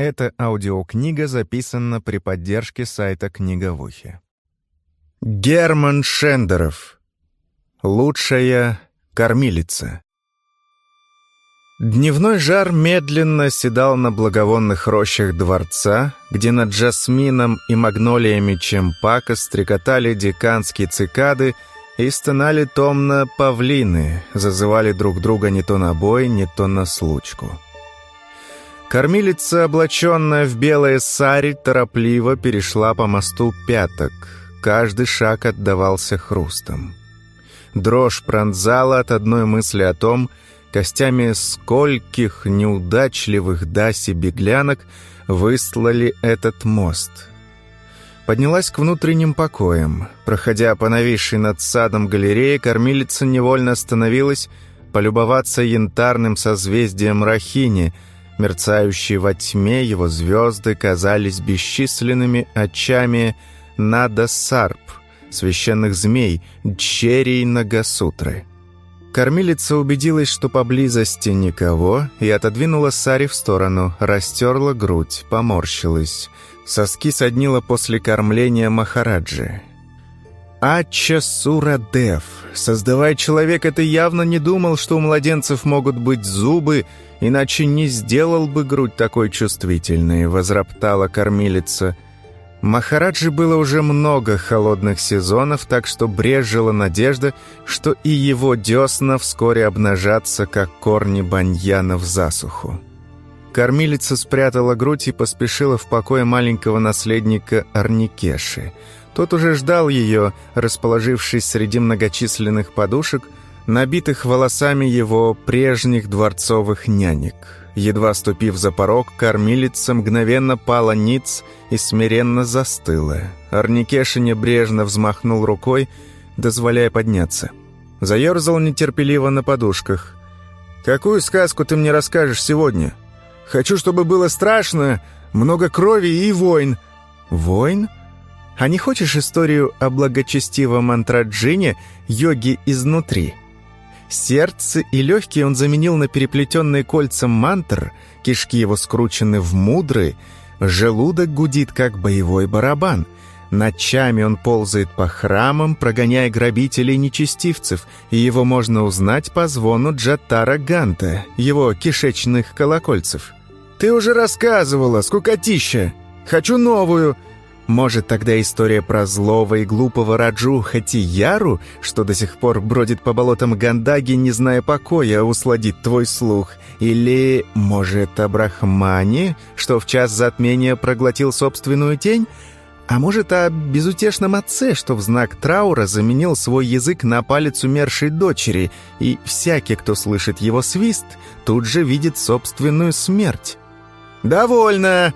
Эта аудиокнига записана при поддержке сайта «Книговухи». Герман Шендеров. Лучшая кормилица. Дневной жар медленно седал на благовонных рощах дворца, где над жасмином и магнолиями чемпака стрекотали деканские цикады и стонали томно павлины, зазывали друг друга не то на бой, не то на случку. Кормилица, облаченная в белое сари, торопливо перешла по мосту пяток. Каждый шаг отдавался хрустом. Дрожь пронзала от одной мысли о том, костями скольких неудачливых даси беглянок выслали этот мост. Поднялась к внутренним покоям. Проходя по нависшей над садом галерее, кормилица невольно остановилась полюбоваться янтарным созвездием Рахини — Мерцающие во тьме его звезды казались бесчисленными очами Нада Сарп, священных змей, Дчерий Нагасутры. Кормилица убедилась, что поблизости никого, и отодвинула Сари в сторону, растерла грудь, поморщилась. Соски соднила после кормления Махараджи. Ача Сурадев. Создавая человека, ты явно не думал, что у младенцев могут быть зубы, иначе не сделал бы грудь такой чувствительной», — возроптала кормилица. Махараджи было уже много холодных сезонов, так что брежила надежда, что и его десна вскоре обнажатся, как корни баньяна в засуху. Кормилица спрятала грудь и поспешила в покое маленького наследника Арникеши — тот уже ждал ее, расположившись среди многочисленных подушек, набитых волосами его прежних дворцовых нянек. Едва ступив за порог, кормилица мгновенно пала ниц и смиренно застыла. Арникеша небрежно взмахнул рукой, дозволяя подняться. Заерзал нетерпеливо на подушках. «Какую сказку ты мне расскажешь сегодня? Хочу, чтобы было страшно, много крови и войн». «Войн?» А не хочешь историю о благочестивом Антраджине, йоге изнутри? Сердце и легкие он заменил на переплетенные кольца мантр, кишки его скручены в мудры, желудок гудит, как боевой барабан. Ночами он ползает по храмам, прогоняя грабителей нечестивцев, и его можно узнать по звону Джатара Ганта, его кишечных колокольцев. «Ты уже рассказывала, скукотища! Хочу новую!» Может, тогда история про злого и глупого Раджу Хатияру, что до сих пор бродит по болотам Гандаги, не зная покоя, усладит твой слух? Или, может, о Брахмане, что в час затмения проглотил собственную тень? А может, о безутешном отце, что в знак траура заменил свой язык на палец умершей дочери, и всякий, кто слышит его свист, тут же видит собственную смерть? «Довольно!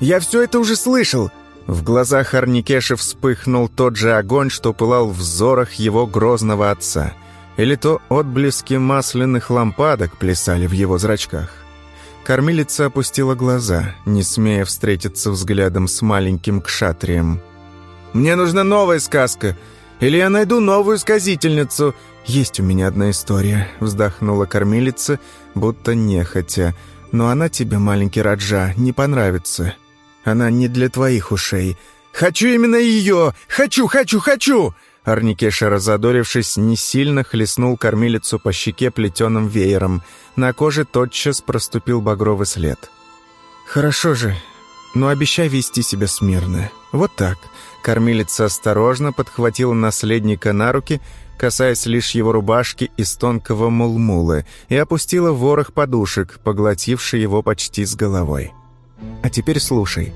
Я все это уже слышал!» В глазах Арникеши вспыхнул тот же огонь, что пылал в взорах его грозного отца. Или то отблески масляных лампадок плясали в его зрачках. Кормилица опустила глаза, не смея встретиться взглядом с маленьким кшатрием. «Мне нужна новая сказка, или я найду новую сказительницу. Есть у меня одна история», — вздохнула кормилица, будто нехотя. «Но она тебе, маленький Раджа, не понравится. Она не для твоих ушей. Хочу именно ее! Хочу, хочу, хочу!» Арникеша, разодорившись, не сильно хлестнул кормилицу по щеке плетеным веером. На коже тотчас проступил багровый след. «Хорошо же, но обещай вести себя смирно. Вот так». Кормилица осторожно подхватила наследника на руки, касаясь лишь его рубашки из тонкого мулмула, и опустила ворох подушек, поглотивший его почти с головой. А теперь слушай.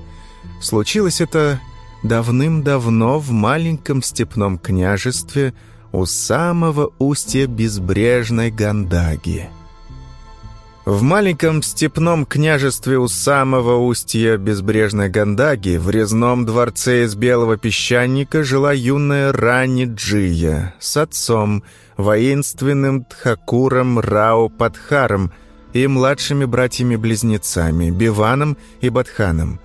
Случилось это давным-давно в маленьком степном княжестве у самого устья безбрежной Гандаги. В маленьком степном княжестве у самого устья безбрежной Гандаги в резном дворце из белого песчаника жила юная Рани Джия с отцом, воинственным Тхакуром Рао Падхаром – и младшими братьями-близнецами Биваном и Батханом.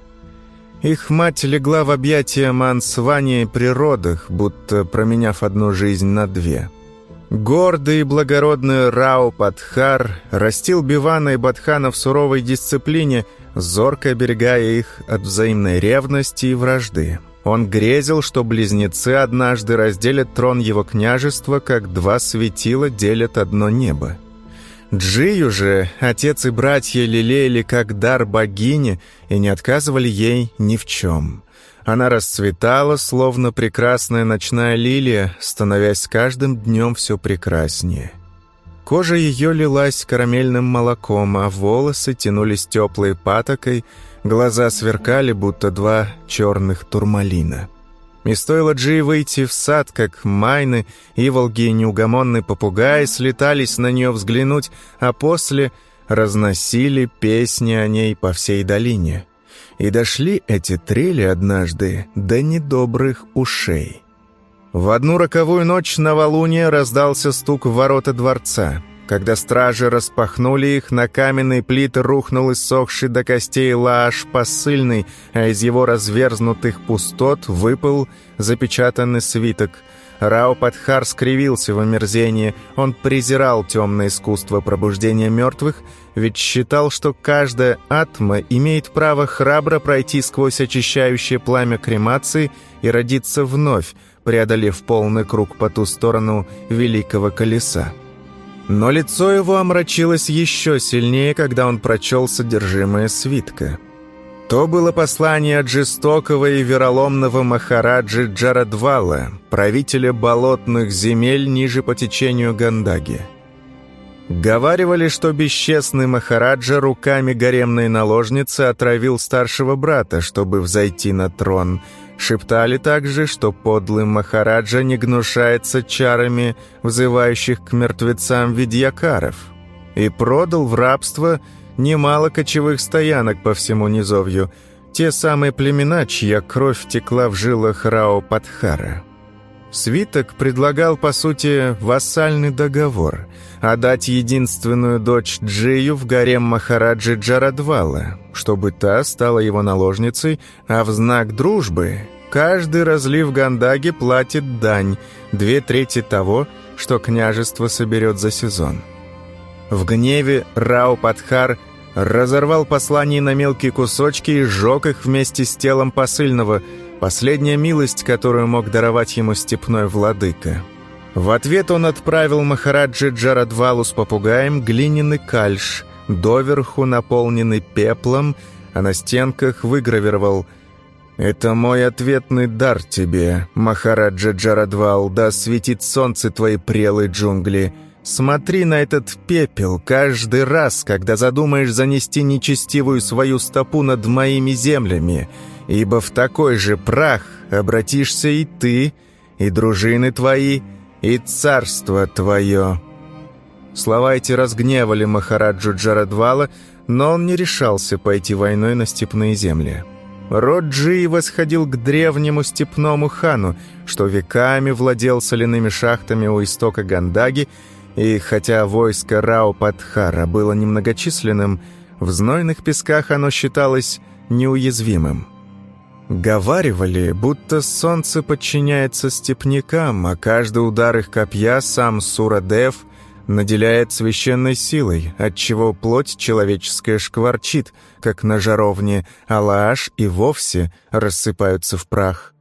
Их мать легла в объятия Мансвани при родах, будто променяв одну жизнь на две. Гордый и благородный Рао Падхар растил Бивана и Батхана в суровой дисциплине, зорко оберегая их от взаимной ревности и вражды. Он грезил, что близнецы однажды разделят трон его княжества, как два светила делят одно небо. Джию же отец и братья лелеяли как дар богини и не отказывали ей ни в чем. Она расцветала, словно прекрасная ночная лилия, становясь с каждым днем все прекраснее. Кожа ее лилась карамельным молоком, а волосы тянулись теплой патокой, глаза сверкали, будто два черных турмалина. И стоило Джи выйти в сад, как майны, иволги и неугомонный попугай слетались на нее взглянуть, а после разносили песни о ней по всей долине. И дошли эти трели однажды до недобрых ушей. В одну роковую ночь новолуния раздался стук в ворота дворца. Когда стражи распахнули их, на каменные плиты рухнул иссохший до костей лааш посыльный, а из его разверзнутых пустот выпал запечатанный свиток. Рао Падхар скривился в омерзении. Он презирал темное искусство пробуждения мертвых, ведь считал, что каждая атма имеет право храбро пройти сквозь очищающее пламя кремации и родиться вновь, преодолев полный круг по ту сторону великого колеса. Но лицо его омрачилось еще сильнее, когда он прочел содержимое свитка. То было послание от жестокого и вероломного Махараджи Джарадвала, правителя болотных земель ниже по течению Гандаги. Говаривали, что бесчестный Махараджа руками гаремной наложницы отравил старшего брата, чтобы взойти на трон – Шептали также, что подлый Махараджа не гнушается чарами, взывающих к мертвецам видьякаров, и продал в рабство немало кочевых стоянок по всему низовью, те самые племена, чья кровь текла в жилах Рао Падхара. Свиток предлагал, по сути, вассальный договор – отдать единственную дочь Джию в гарем Махараджи Джарадвала, чтобы та стала его наложницей, а в знак дружбы каждый разлив Гандаги платит дань, две трети того, что княжество соберет за сезон. В гневе Рао Падхар разорвал послание на мелкие кусочки и сжег их вместе с телом посыльного – Последняя милость, которую мог даровать ему степной владыка. В ответ он отправил Махараджи Джарадвалу с попугаем глиняный кальш, доверху наполненный пеплом, а на стенках выгравировал «Это мой ответный дар тебе, Махараджа Джарадвал, да светит солнце твои прелые джунгли». Смотри на этот пепел каждый раз, когда задумаешь занести нечестивую свою стопу над моими землями ибо в такой же прах обратишься и ты, и дружины твои, и царство твое». Слова эти разгневали Махараджу Джарадвала, но он не решался пойти войной на степные земли. Роджи восходил к древнему степному хану, что веками владел соляными шахтами у истока Гандаги, и хотя войско Рао-Падхара было немногочисленным, в знойных песках оно считалось неуязвимым. Говаривали, будто солнце подчиняется степнякам, а каждый удар их копья сам Сурадев наделяет священной силой, отчего плоть человеческая шкварчит, как на жаровне, а лааш и вовсе рассыпаются в прах.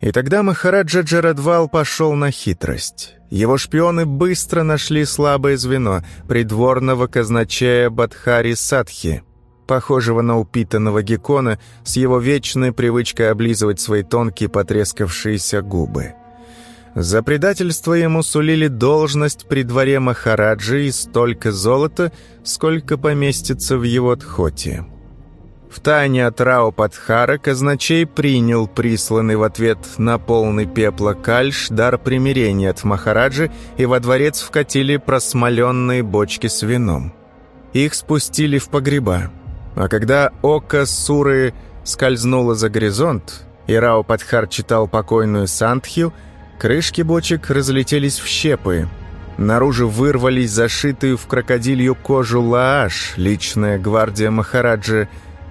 И тогда Махараджа Джарадвал пошел на хитрость. Его шпионы быстро нашли слабое звено придворного казначея Бадхари Садхи — похожего на упитанного геккона, с его вечной привычкой облизывать свои тонкие потрескавшиеся губы. За предательство ему сулили должность при дворе Махараджи и столько золота, сколько поместится в его тхоте. В тайне от Рао Падхара казначей принял присланный в ответ на полный пепла кальш дар примирения от Махараджи и во дворец вкатили просмоленные бочки с вином. Их спустили в погреба. А когда око Суры скользнуло за горизонт, и Рао Падхар читал покойную Сандхью, крышки бочек разлетелись в щепы. Наружу вырвались зашитые в крокодилью кожу лааш, личная гвардия Махараджи.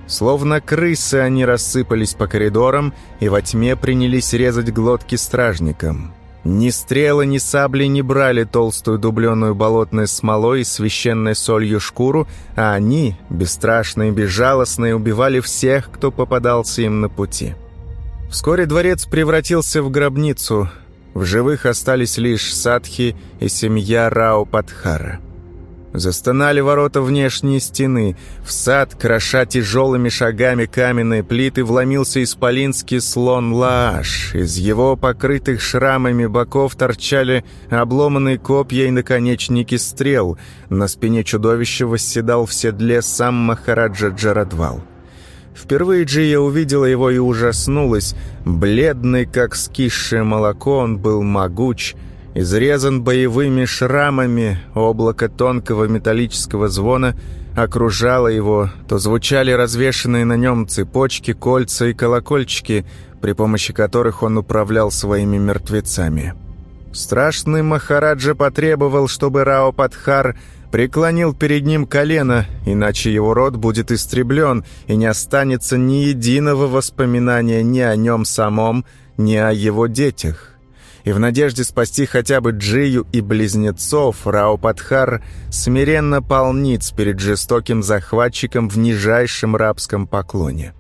Словно крысы они рассыпались по коридорам и во тьме принялись резать глотки стражникам. Ни стрелы, ни сабли не брали толстую дубленую болотной смолой и священной солью шкуру, а они, бесстрашные и безжалостные, убивали всех, кто попадался им на пути. Вскоре дворец превратился в гробницу. В живых остались лишь Садхи и семья Рао Падхара. Застонали ворота внешней стены. В сад, кроша тяжелыми шагами каменные плиты, вломился исполинский слон Лааш. Из его покрытых шрамами боков торчали обломанные копья и наконечники стрел. На спине чудовища восседал в седле сам Махараджа Джарадвал. Впервые Джия увидела его и ужаснулась. Бледный, как скисшее молоко, он был могуч — изрезан боевыми шрамами, облако тонкого металлического звона окружало его, то звучали развешанные на нем цепочки, кольца и колокольчики, при помощи которых он управлял своими мертвецами. Страшный Махараджа потребовал, чтобы Рао Падхар преклонил перед ним колено, иначе его род будет истреблен, и не останется ни единого воспоминания ни о нем самом, ни о его детях и в надежде спасти хотя бы Джию и близнецов, Рао Падхар смиренно полниц перед жестоким захватчиком в нижайшем рабском поклоне.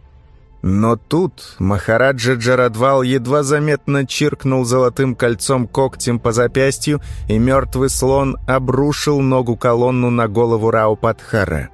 Но тут Махараджа Джарадвал едва заметно чиркнул золотым кольцом когтем по запястью, и мертвый слон обрушил ногу колонну на голову Рао Падхара.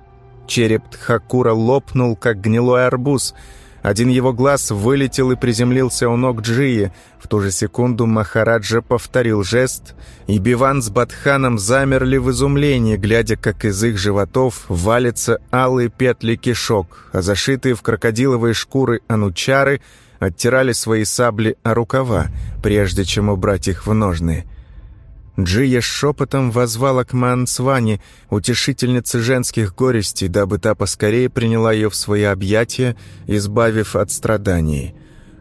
Череп Тхакура лопнул, как гнилой арбуз — один его глаз вылетел и приземлился у ног Джии. В ту же секунду Махараджа повторил жест, и Биван с Батханом замерли в изумлении, глядя, как из их животов валятся алые петли кишок, а зашитые в крокодиловые шкуры анучары оттирали свои сабли о рукава, прежде чем убрать их в ножны. Джия шепотом возвала к Мансване, утешительнице женских горестей, дабы та поскорее приняла ее в свои объятия, избавив от страданий.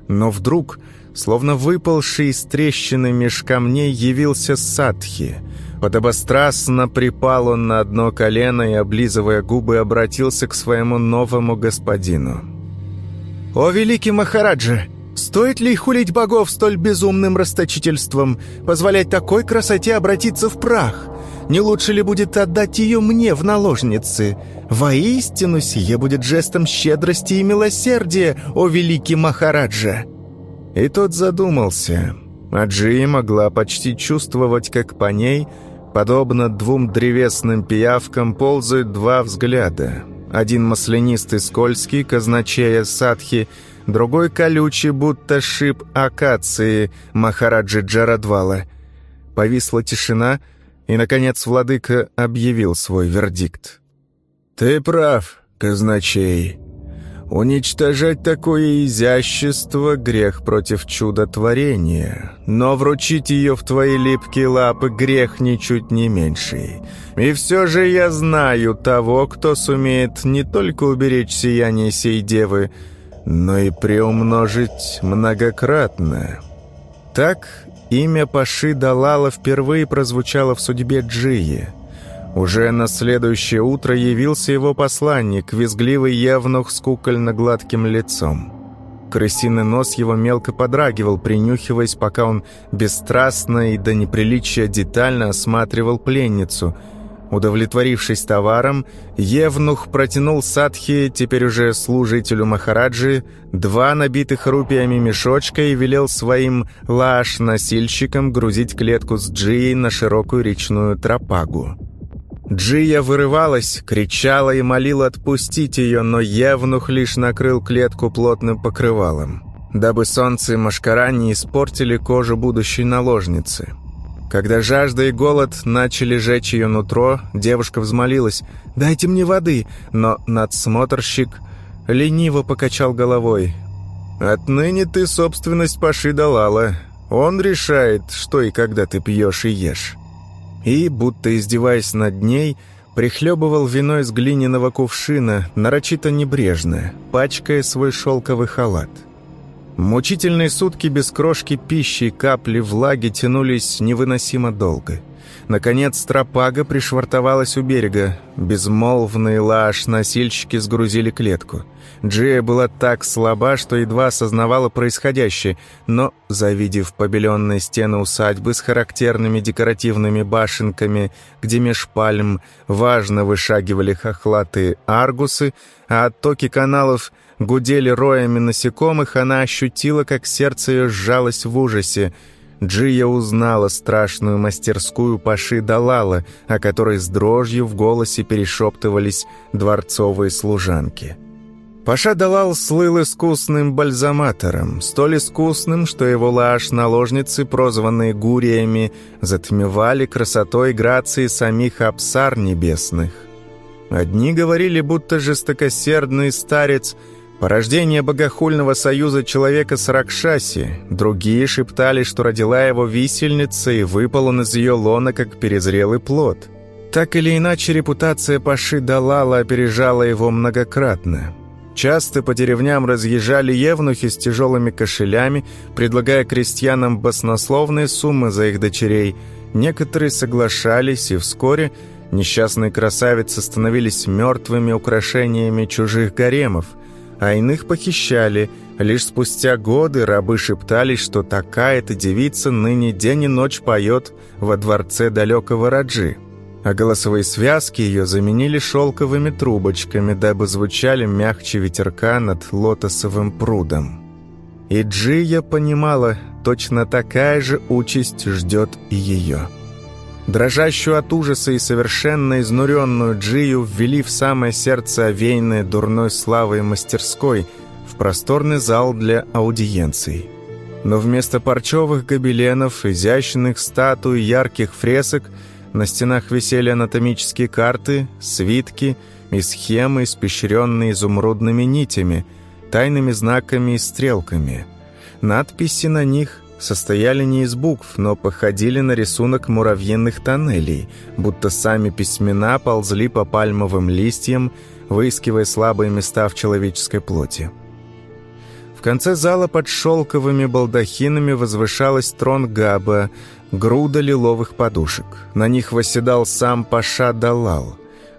Но вдруг, словно выпалший из трещины меж камней, явился Садхи. Подобострастно припал он на одно колено и, облизывая губы, обратился к своему новому господину. «О, великий Махараджа!» Стоит ли хулить богов столь безумным расточительством, позволять такой красоте обратиться в прах? Не лучше ли будет отдать ее мне в наложницы? Воистину, сие будет жестом щедрости и милосердия, о великий Махараджа!» И тот задумался. Аджи могла почти чувствовать, как по ней, подобно двум древесным пиявкам, ползают два взгляда. Один маслянистый скользкий, казначея Садхи — другой колючий, будто шип акации Махараджи Джарадвала. Повисла тишина, и, наконец, владыка объявил свой вердикт. «Ты прав, казначей. Уничтожать такое изящество — грех против чудотворения, но вручить ее в твои липкие лапы — грех ничуть не меньший. И все же я знаю того, кто сумеет не только уберечь сияние сей девы, но и приумножить многократно. Так имя Паши Далала впервые прозвучало в судьбе Джии. Уже на следующее утро явился его посланник, визгливый явнух с кукольно-гладким лицом. Крысиный нос его мелко подрагивал, принюхиваясь, пока он бесстрастно и до неприличия детально осматривал пленницу – Удовлетворившись товаром, Евнух протянул Садхи, теперь уже служителю Махараджи, два набитых рупиями мешочка и велел своим лаш-носильщикам грузить клетку с Джией на широкую речную тропагу. Джия вырывалась, кричала и молила отпустить ее, но Евнух лишь накрыл клетку плотным покрывалом, дабы солнце и машкара не испортили кожу будущей наложницы. Когда жажда и голод начали жечь ее нутро, девушка взмолилась «Дайте мне воды!» Но надсмотрщик лениво покачал головой. «Отныне ты собственность Паши Далала. Он решает, что и когда ты пьешь и ешь». И, будто издеваясь над ней, прихлебывал вино из глиняного кувшина, нарочито небрежно, пачкая свой шелковый халат. Мучительные сутки без крошки пищи и капли влаги тянулись невыносимо долго. Наконец тропага пришвартовалась у берега. Безмолвный лаш носильщики сгрузили клетку. Джия была так слаба, что едва осознавала происходящее, но, завидев побеленные стены усадьбы с характерными декоративными башенками, где меж пальм важно вышагивали хохлатые аргусы, а оттоки каналов гудели роями насекомых, она ощутила, как сердце ее сжалось в ужасе — Джия узнала страшную мастерскую Паши Далала, о которой с дрожью в голосе перешептывались дворцовые служанки. Паша Далал слыл искусным бальзаматором, столь искусным, что его лаш-наложницы, прозванные гуриями, затмевали красотой и грацией самих абсар небесных. Одни говорили, будто жестокосердный старец – Порождение богохульного союза человека с Ракшаси. Другие шептали, что родила его висельница и выпал он из ее лона, как перезрелый плод. Так или иначе, репутация Паши Далала опережала его многократно. Часто по деревням разъезжали евнухи с тяжелыми кошелями, предлагая крестьянам баснословные суммы за их дочерей. Некоторые соглашались, и вскоре несчастные красавицы становились мертвыми украшениями чужих гаремов – а иных похищали. Лишь спустя годы рабы шептались, что такая-то девица ныне день и ночь поет во дворце далекого Раджи. А голосовые связки ее заменили шелковыми трубочками, дабы звучали мягче ветерка над лотосовым прудом. И Джия понимала, точно такая же участь ждет и ее. Дрожащую от ужаса и совершенно изнуренную Джию ввели в самое сердце овеянной дурной славой мастерской, в просторный зал для аудиенций. Но вместо парчевых гобеленов, изящных статуй, ярких фресок на стенах висели анатомические карты, свитки и схемы, испещренные изумрудными нитями, тайными знаками и стрелками. Надписи на них – состояли не из букв, но походили на рисунок муравьиных тоннелей, будто сами письмена ползли по пальмовым листьям, выискивая слабые места в человеческой плоти. В конце зала под шелковыми балдахинами возвышалась трон Габа, груда лиловых подушек. На них восседал сам Паша Далал,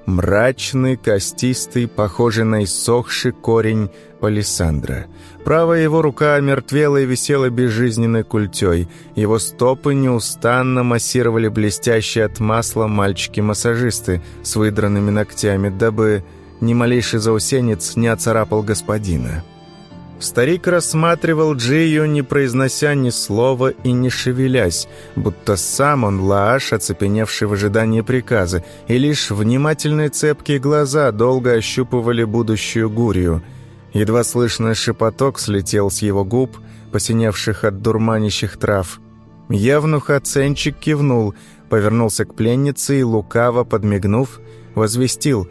мрачный, костистый, похожий на иссохший корень палисандра – Правая его рука мертвела и висела безжизненной культей. Его стопы неустанно массировали блестящие от масла мальчики-массажисты с выдранными ногтями, дабы ни малейший заусенец не оцарапал господина. Старик рассматривал Джию, не произнося ни слова и не шевелясь, будто сам он Лааш, оцепеневший в ожидании приказа, и лишь внимательные цепкие глаза долго ощупывали будущую гурию – Едва слышный шепоток слетел с его губ, посиневших от дурманящих трав. Явнух-оценщик кивнул, повернулся к пленнице и, лукаво подмигнув, возвестил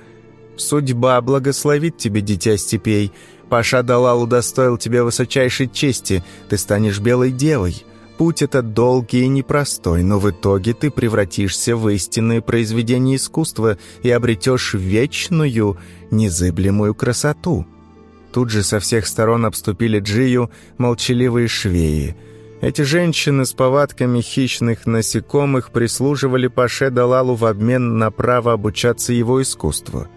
«Судьба благословит тебе, дитя степей. Паша Далал удостоил тебя высочайшей чести, ты станешь белой девой». Путь этот долгий и непростой, но в итоге ты превратишься в истинное произведение искусства и обретешь вечную, незыблемую красоту. Тут же со всех сторон обступили Джию молчаливые швеи. Эти женщины с повадками хищных насекомых прислуживали Паше Далалу в обмен на право обучаться его искусству.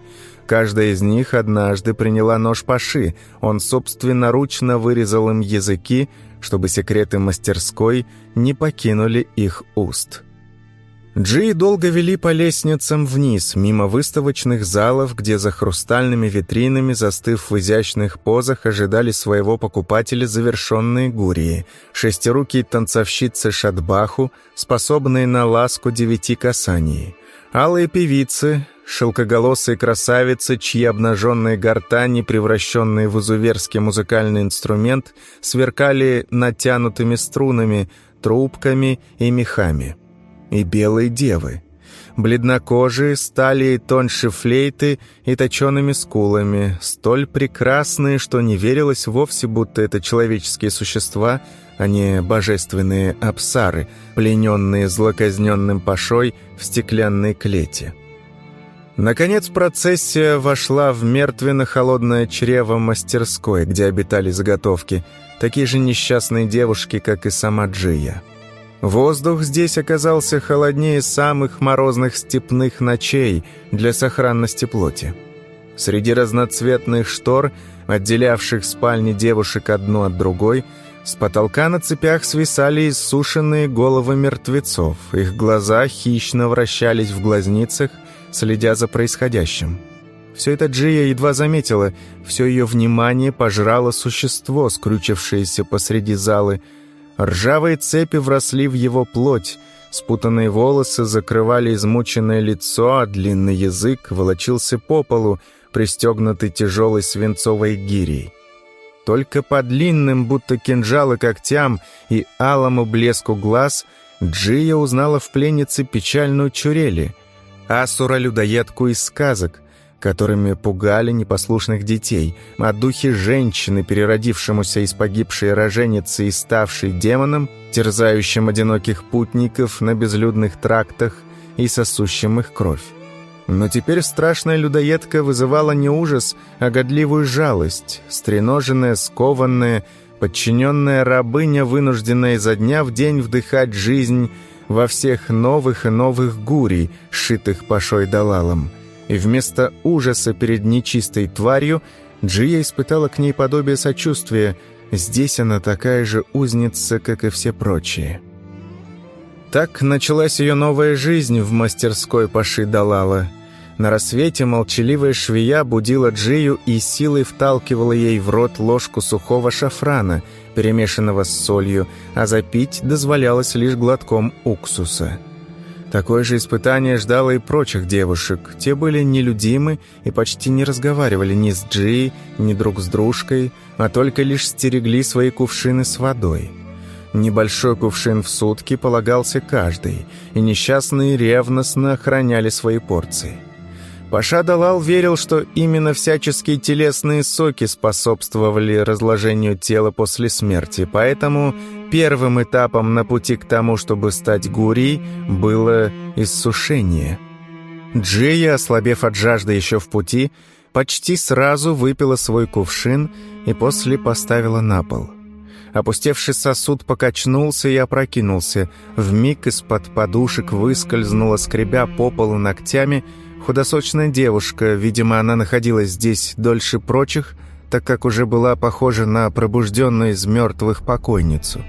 Каждая из них однажды приняла нож Паши, он собственноручно вырезал им языки, чтобы секреты мастерской не покинули их уст. Джи долго вели по лестницам вниз, мимо выставочных залов, где за хрустальными витринами, застыв в изящных позах, ожидали своего покупателя завершенные гурии, шестирукие танцовщицы Шатбаху, способные на ласку девяти касаний, алые певицы, шелкоголосые красавицы, чьи обнаженные гортани, превращенные в изуверский музыкальный инструмент, сверкали натянутыми струнами, трубками и мехами и белой девы. Бледнокожие, стали тоньше флейты и точеными скулами, столь прекрасные, что не верилось вовсе, будто это человеческие существа, а не божественные абсары, плененные злоказненным пашой в стеклянной клете. Наконец процессия вошла в мертвенно-холодное чрево мастерской, где обитали заготовки, такие же несчастные девушки, как и сама Джия. Воздух здесь оказался холоднее самых морозных степных ночей для сохранности плоти. Среди разноцветных штор, отделявших спальни девушек одну от другой, с потолка на цепях свисали иссушенные головы мертвецов. Их глаза хищно вращались в глазницах, следя за происходящим. Все это Джия едва заметила, все ее внимание пожрало существо, скрючившееся посреди залы. Ржавые цепи вросли в его плоть, спутанные волосы закрывали измученное лицо, а длинный язык волочился по полу, пристегнутый тяжелой свинцовой гирей. Только по длинным, будто кинжалы когтям и алому блеску глаз Джия узнала в пленнице печальную Чурели, асура-людоедку из сказок, которыми пугали непослушных детей, о духе женщины, переродившемуся из погибшей роженицы и ставшей демоном, терзающим одиноких путников на безлюдных трактах и сосущим их кровь. Но теперь страшная людоедка вызывала не ужас, а годливую жалость, стреноженная, скованная, подчиненная рабыня, вынужденная изо дня в день вдыхать жизнь во всех новых и новых гурий, сшитых пашой далалом. И вместо ужаса перед нечистой тварью Джия испытала к ней подобие сочувствия. Здесь она такая же узница, как и все прочие. Так началась ее новая жизнь в мастерской Паши Далала. На рассвете молчаливая швея будила Джию и силой вталкивала ей в рот ложку сухого шафрана, перемешанного с солью, а запить дозволялось лишь глотком уксуса. Такое же испытание ждало и прочих девушек. Те были нелюдимы и почти не разговаривали ни с Джией, ни друг с дружкой, а только лишь стерегли свои кувшины с водой. Небольшой кувшин в сутки полагался каждый, и несчастные ревностно охраняли свои порции. Паша Далал верил, что именно всяческие телесные соки способствовали разложению тела после смерти, поэтому первым этапом на пути к тому, чтобы стать гурий, было иссушение. Джия, ослабев от жажды еще в пути, почти сразу выпила свой кувшин и после поставила на пол – Опустевший сосуд покачнулся и опрокинулся. Вмиг из-под подушек выскользнула, скребя по полу ногтями, худосочная девушка. Видимо, она находилась здесь дольше прочих, так как уже была похожа на пробужденную из мертвых покойницу.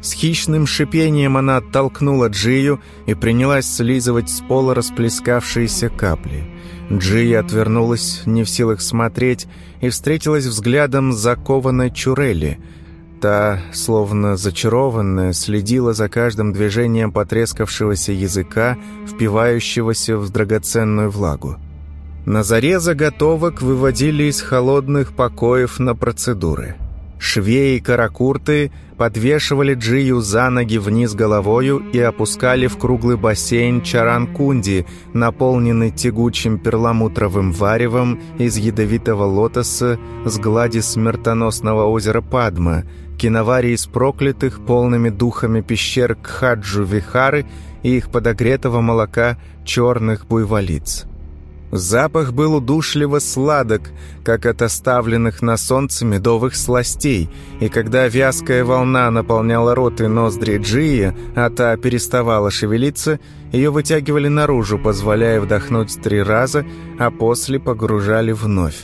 С хищным шипением она оттолкнула Джию и принялась слизывать с пола расплескавшиеся капли. Джия отвернулась, не в силах смотреть, и встретилась взглядом закованной Чурели — Та, словно зачарованная, следила за каждым движением потрескавшегося языка, впивающегося в драгоценную влагу. На заре заготовок выводили из холодных покоев на процедуры – Швеи и каракурты подвешивали Джию за ноги вниз головою и опускали в круглый бассейн Чаранкунди, наполненный тягучим перламутровым варевом из ядовитого лотоса с глади смертоносного озера Падма, киноварии из проклятых полными духами пещер Кхаджу-Вихары и их подогретого молока черных буйволиц. Запах был удушливо сладок, как от оставленных на солнце медовых сластей, и когда вязкая волна наполняла рот и ноздри Джии, а та переставала шевелиться, ее вытягивали наружу, позволяя вдохнуть три раза, а после погружали вновь.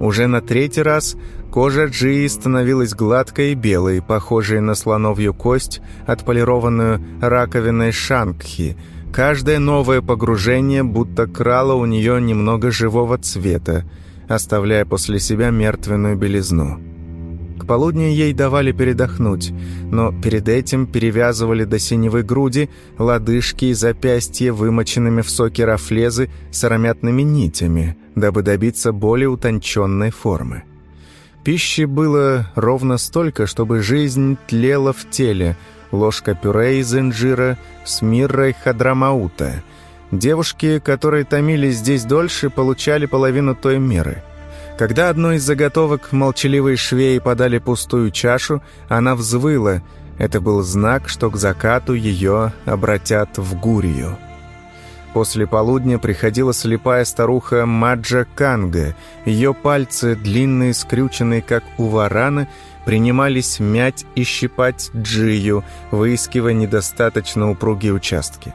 Уже на третий раз кожа Джии становилась гладкой и белой, похожей на слоновью кость, отполированную раковиной шангхи – Каждое новое погружение будто крало у нее немного живого цвета, оставляя после себя мертвенную белизну. К полудню ей давали передохнуть, но перед этим перевязывали до синевой груди лодыжки и запястья вымоченными в соке рафлезы с аромятными нитями, дабы добиться более утонченной формы. Пищи было ровно столько, чтобы жизнь тлела в теле – ложка пюре из инжира с миррой хадрамаута. Девушки, которые томились здесь дольше, получали половину той меры. Когда одной из заготовок молчаливые швеи подали пустую чашу, она взвыла. Это был знак, что к закату ее обратят в гурию. После полудня приходила слепая старуха Маджа Канга. Ее пальцы, длинные, скрюченные, как у варана, принимались мять и щипать джию, выискивая недостаточно упругие участки.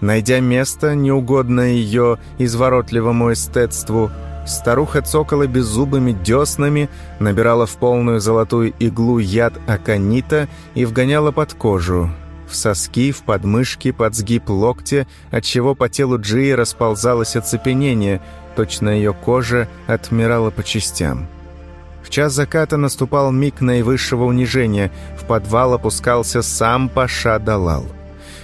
Найдя место, неугодное ее изворотливому эстетству, старуха цокала беззубыми деснами, набирала в полную золотую иглу яд аконита и вгоняла под кожу, в соски, в подмышки, под сгиб локтя, отчего по телу Джии расползалось оцепенение, точно ее кожа отмирала по частям. В час заката наступал миг наивысшего унижения, в подвал опускался сам Паша Далал.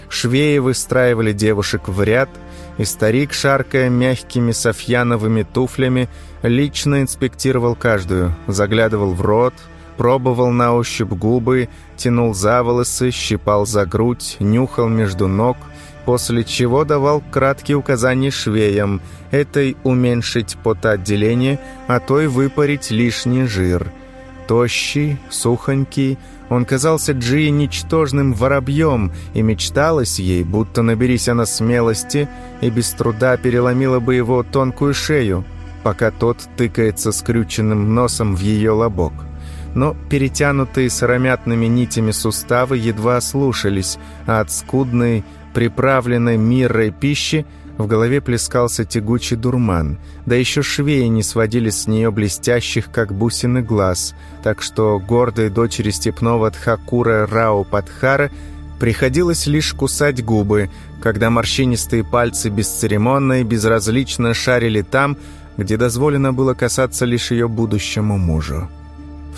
Швеи выстраивали девушек в ряд, и старик, шаркая мягкими софьяновыми туфлями, лично инспектировал каждую, заглядывал в рот, пробовал на ощупь губы, тянул за волосы, щипал за грудь, нюхал между ног, после чего давал краткие указания швеям, этой уменьшить потоотделение, а той выпарить лишний жир. Тощий, сухонький, он казался Джи ничтожным воробьем, и мечталось ей, будто наберись она смелости, и без труда переломила бы его тонкую шею, пока тот тыкается скрюченным носом в ее лобок. Но перетянутые сыромятными нитями суставы едва слушались, а от скудной, приправленной мирой пищи в голове плескался тягучий дурман, да еще швеи не сводили с нее блестящих, как бусины, глаз, так что гордой дочери степного Тхакура Рау Падхара приходилось лишь кусать губы, когда морщинистые пальцы бесцеремонно и безразлично шарили там, где дозволено было касаться лишь ее будущему мужу.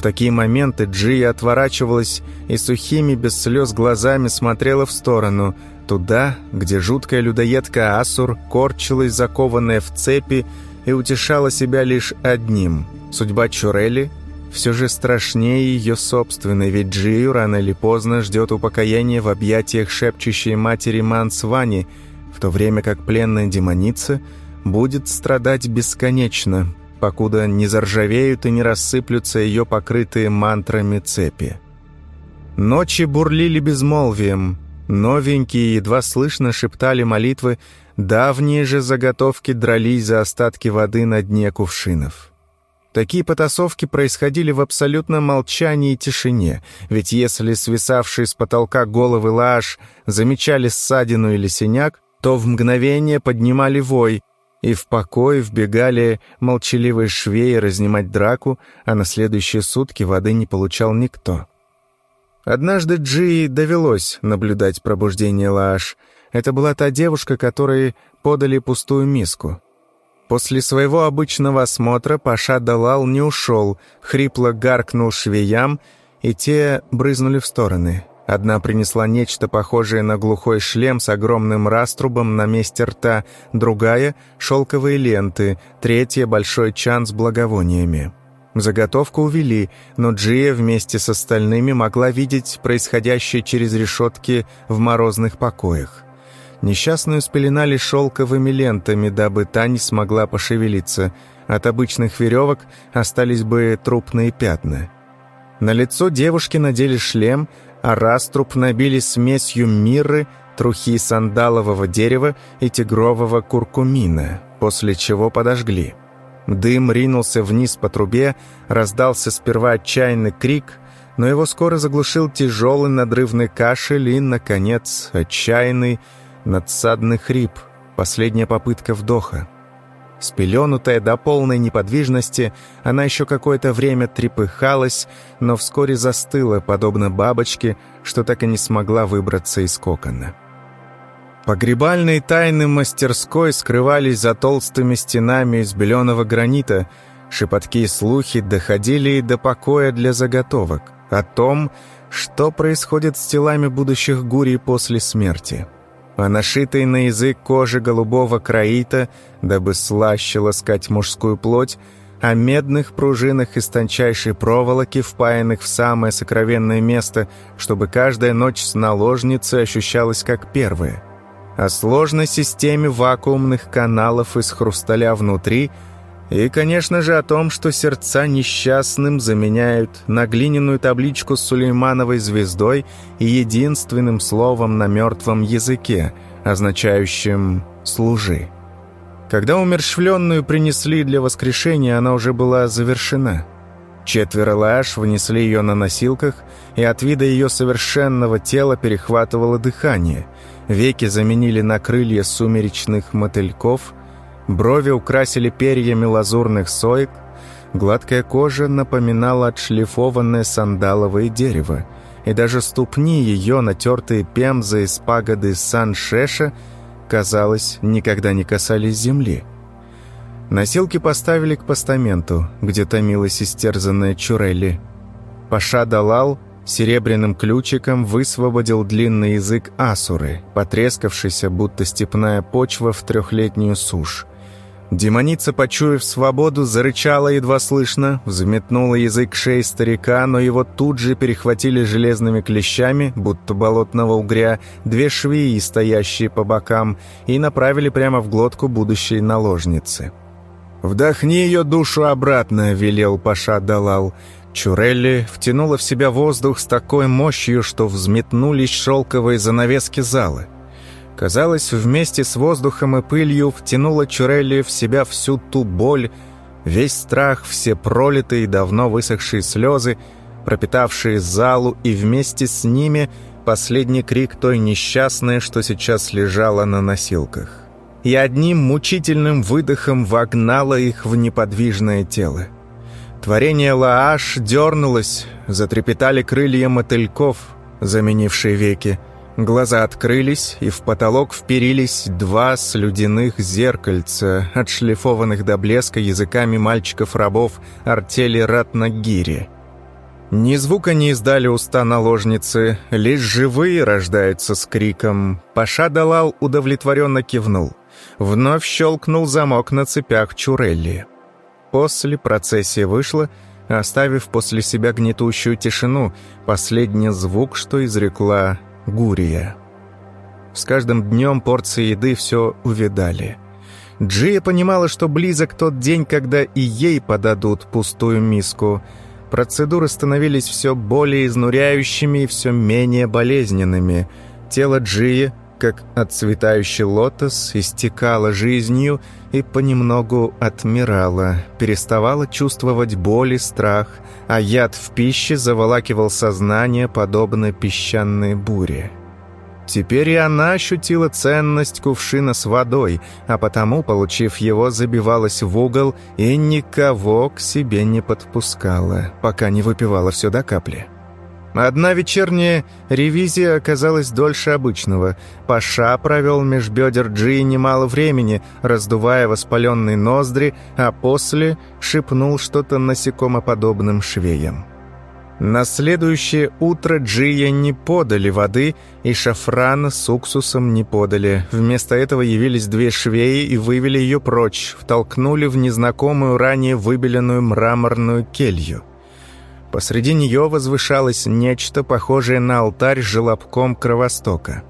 В такие моменты Джия отворачивалась и сухими, без слез глазами смотрела в сторону – туда, где жуткая людоедка Асур корчилась, закованная в цепи, и утешала себя лишь одним. Судьба Чурели все же страшнее ее собственной, ведь Джию рано или поздно ждет упокоение в объятиях шепчущей матери Мансвани, в то время как пленная демоница будет страдать бесконечно, покуда не заржавеют и не рассыплются ее покрытые мантрами цепи. Ночи бурлили безмолвием, Новенькие едва слышно шептали молитвы, давние же заготовки дрались за остатки воды на дне кувшинов. Такие потасовки происходили в абсолютном молчании и тишине, ведь если свисавшие с потолка головы лааш замечали ссадину или синяк, то в мгновение поднимали вой, и в покой вбегали молчаливые швеи разнимать драку, а на следующие сутки воды не получал никто. Однажды Джи довелось наблюдать пробуждение Лааш. Это была та девушка, которой подали пустую миску. После своего обычного осмотра Паша Далал не ушел, хрипло гаркнул швеям, и те брызнули в стороны. Одна принесла нечто похожее на глухой шлем с огромным раструбом на месте рта, другая — шелковые ленты, третья — большой чан с благовониями. Заготовку увели, но Джия вместе с остальными могла видеть происходящее через решетки в морозных покоях. Несчастную спеленали шелковыми лентами, дабы та не смогла пошевелиться. От обычных веревок остались бы трупные пятна. На лицо девушки надели шлем, а раструб набили смесью мирры, трухи сандалового дерева и тигрового куркумина, после чего подожгли. Дым ринулся вниз по трубе, раздался сперва отчаянный крик, но его скоро заглушил тяжелый надрывный кашель и, наконец, отчаянный надсадный хрип, последняя попытка вдоха. Спеленутая до полной неподвижности, она еще какое-то время трепыхалась, но вскоре застыла, подобно бабочке, что так и не смогла выбраться из кокона. Погребальные тайны мастерской скрывались за толстыми стенами из беленого гранита. Шепотки и слухи доходили и до покоя для заготовок. О том, что происходит с телами будущих гурий после смерти. А нашитой на язык кожи голубого краита, дабы слаще ласкать мужскую плоть, о медных пружинах из тончайшей проволоки, впаянных в самое сокровенное место, чтобы каждая ночь с наложницей ощущалась как первая – о сложной системе вакуумных каналов из хрусталя внутри и, конечно же, о том, что сердца несчастным заменяют на глиняную табличку с Сулеймановой звездой и единственным словом на мертвом языке, означающим «служи». Когда умерщвленную принесли для воскрешения, она уже была завершена. Четверо лааш внесли ее на носилках, и от вида ее совершенного тела перехватывало дыхание. Веки заменили на крылья сумеречных мотыльков, брови украсили перьями лазурных соек, гладкая кожа напоминала отшлифованное сандаловое дерево, и даже ступни ее, натертые пемзой из пагоды Сан-Шеша, казалось, никогда не касались земли. Носилки поставили к постаменту, где томилась истерзанная Чурелли. Паша Далал серебряным ключиком высвободил длинный язык асуры, потрескавшийся, будто степная почва в трехлетнюю сушь. Демоница, почуяв свободу, зарычала едва слышно, взметнула язык шеи старика, но его тут же перехватили железными клещами, будто болотного угря, две швеи, стоящие по бокам, и направили прямо в глотку будущей наложницы. «Вдохни ее душу обратно», — велел Паша Далал. Чурелли втянула в себя воздух с такой мощью, что взметнулись шелковые занавески зала. Казалось, вместе с воздухом и пылью втянула Чурелли в себя всю ту боль, весь страх, все пролитые, давно высохшие слезы, пропитавшие залу, и вместе с ними последний крик той несчастной, что сейчас лежала на носилках. И одним мучительным выдохом вогнала их в неподвижное тело. Творение Лааш дернулось, затрепетали крылья мотыльков, заменившие веки, Глаза открылись, и в потолок вперились два слюдяных зеркальца, отшлифованных до блеска языками мальчиков-рабов артели Ратнагири. Ни звука не издали уста наложницы, лишь живые рождаются с криком. Паша Далал удовлетворенно кивнул. Вновь щелкнул замок на цепях Чурелли. После процессия вышла, оставив после себя гнетущую тишину, последний звук, что изрекла Гурия. С каждым днем порции еды все увидали. Джия понимала, что близок тот день, когда и ей подадут пустую миску. Процедуры становились все более изнуряющими и все менее болезненными. Тело Джии, как отцветающий лотос, истекало жизнью и понемногу отмирало, переставало чувствовать боль и страх, а яд в пище заволакивал сознание, подобно песчаной буре. Теперь и она ощутила ценность кувшина с водой, а потому, получив его, забивалась в угол и никого к себе не подпускала, пока не выпивала все до капли. Одна вечерняя ревизия оказалась дольше обычного. Паша провел меж бедер Джи немало времени, раздувая воспаленные ноздри, а после шепнул что-то насекомоподобным швеям. На следующее утро Джия не подали воды, и шафран с уксусом не подали. Вместо этого явились две швеи и вывели ее прочь, втолкнули в незнакомую ранее выбеленную мраморную келью. Посреди нее возвышалось нечто похожее на алтарь с желобком кровостока.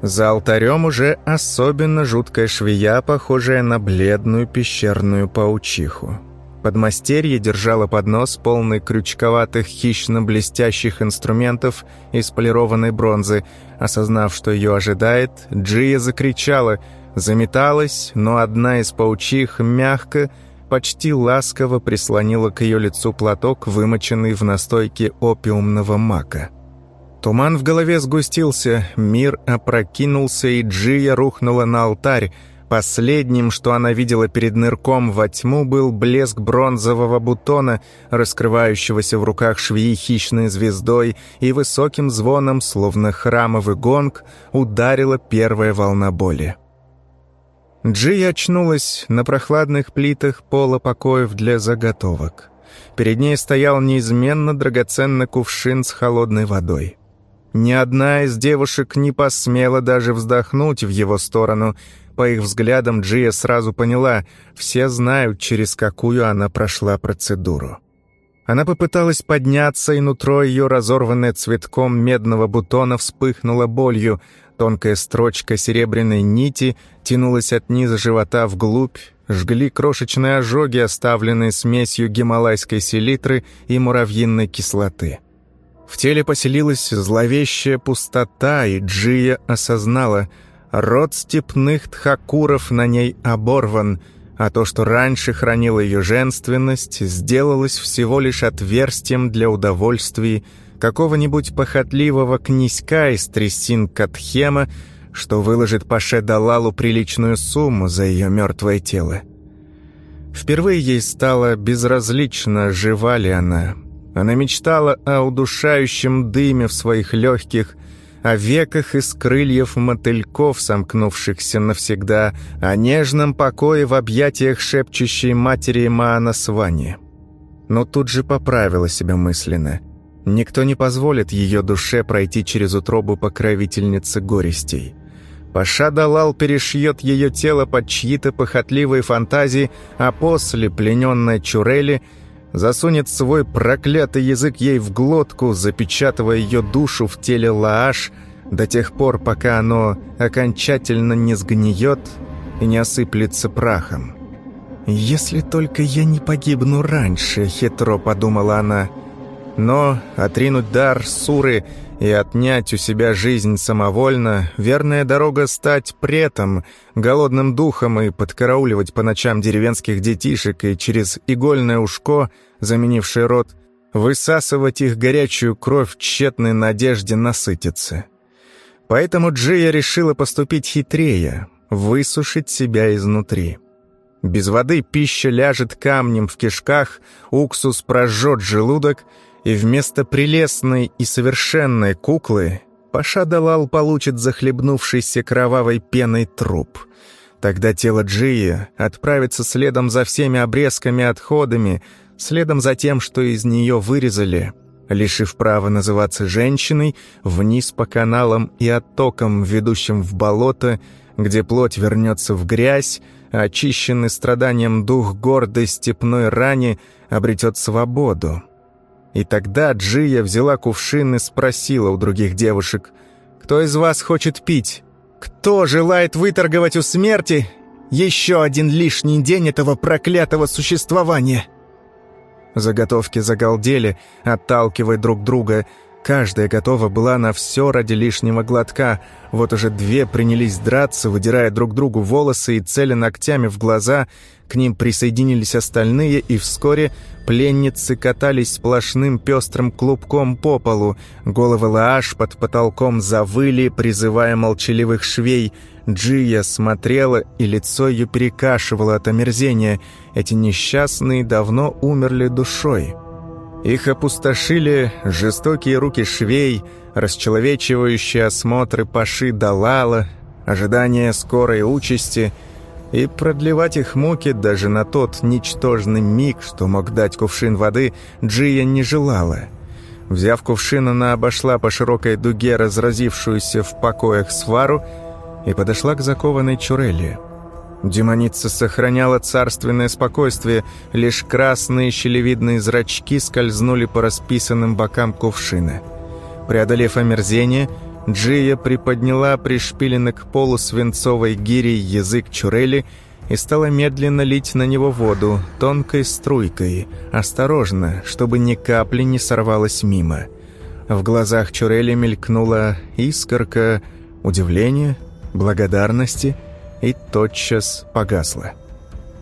За алтарем уже особенно жуткая швея, похожая на бледную пещерную паучиху. Подмастерье держало поднос, полный крючковатых хищно-блестящих инструментов из полированной бронзы. Осознав, что ее ожидает, Джия закричала, заметалась, но одна из паучих мягко, почти ласково прислонила к ее лицу платок, вымоченный в настойке опиумного мака. Туман в голове сгустился, мир опрокинулся, и Джия рухнула на алтарь. Последним, что она видела перед нырком во тьму, был блеск бронзового бутона, раскрывающегося в руках швеи хищной звездой, и высоким звоном, словно храмовый гонг, ударила первая волна боли. Джи очнулась на прохладных плитах пола покоев для заготовок. Перед ней стоял неизменно драгоценный кувшин с холодной водой. Ни одна из девушек не посмела даже вздохнуть в его сторону. По их взглядам Джия сразу поняла, все знают, через какую она прошла процедуру. Она попыталась подняться, и нутро ее, разорванное цветком медного бутона, вспыхнуло болью, Тонкая строчка серебряной нити тянулась от низа живота вглубь, жгли крошечные ожоги, оставленные смесью гималайской селитры и муравьиной кислоты. В теле поселилась зловещая пустота, и Джия осознала, род степных тхакуров на ней оборван, а то, что раньше хранило ее женственность, сделалось всего лишь отверстием для удовольствий какого-нибудь похотливого князька из трясин Катхема, что выложит Паше Далалу приличную сумму за ее мертвое тело. Впервые ей стало безразлично, жива ли она. Она мечтала о удушающем дыме в своих легких, о веках из крыльев мотыльков, сомкнувшихся навсегда, о нежном покое в объятиях шепчущей матери Маана Свани. Но тут же поправила себя мысленно. Никто не позволит ее душе пройти через утробу покровительницы горестей. Паша Далал перешьет ее тело под чьи-то похотливые фантазии, а после, плененная Чурели, засунет свой проклятый язык ей в глотку, запечатывая ее душу в теле Лааш до тех пор, пока оно окончательно не сгниет и не осыплется прахом. «Если только я не погибну раньше», — хитро подумала она. Но отринуть дар Суры — и отнять у себя жизнь самовольно, верная дорога стать претом, голодным духом и подкарауливать по ночам деревенских детишек и через игольное ушко, заменившее рот, высасывать их горячую кровь в тщетной надежде насытиться. Поэтому Джия решила поступить хитрее, высушить себя изнутри. Без воды пища ляжет камнем в кишках, уксус прожжет желудок — и вместо прелестной и совершенной куклы Паша Далал получит захлебнувшийся кровавой пеной труп. Тогда тело Джии отправится следом за всеми обрезками-отходами, следом за тем, что из нее вырезали, лишив права называться женщиной, вниз по каналам и оттокам, ведущим в болото, где плоть вернется в грязь, очищенный страданием дух гордой степной рани обретет свободу. И тогда Джия взяла кувшин и спросила у других девушек, «Кто из вас хочет пить? Кто желает выторговать у смерти еще один лишний день этого проклятого существования?» Заготовки загалдели, отталкивая друг друга. Каждая готова была на все ради лишнего глотка. Вот уже две принялись драться, выдирая друг другу волосы и целя ногтями в глаза. К ним присоединились остальные, и вскоре Пленницы катались сплошным пестрым клубком по полу, головы Лааш под потолком завыли, призывая молчаливых швей. Джия смотрела, и лицо ее перекашивало от омерзения. Эти несчастные давно умерли душой. Их опустошили жестокие руки швей, расчеловечивающие осмотры Паши Далала, ожидание скорой участи — и продлевать их муки даже на тот ничтожный миг, что мог дать кувшин воды, Джия не желала. Взяв кувшин, она обошла по широкой дуге разразившуюся в покоях свару и подошла к закованной Чурелли. Демоница сохраняла царственное спокойствие, лишь красные щелевидные зрачки скользнули по расписанным бокам кувшина. Преодолев омерзение, Джия приподняла пришпиленный к полу свинцовой гирей язык Чурели и стала медленно лить на него воду, тонкой струйкой, осторожно, чтобы ни капли не сорвалось мимо. В глазах Чурели мелькнула искорка удивления, благодарности и тотчас погасла.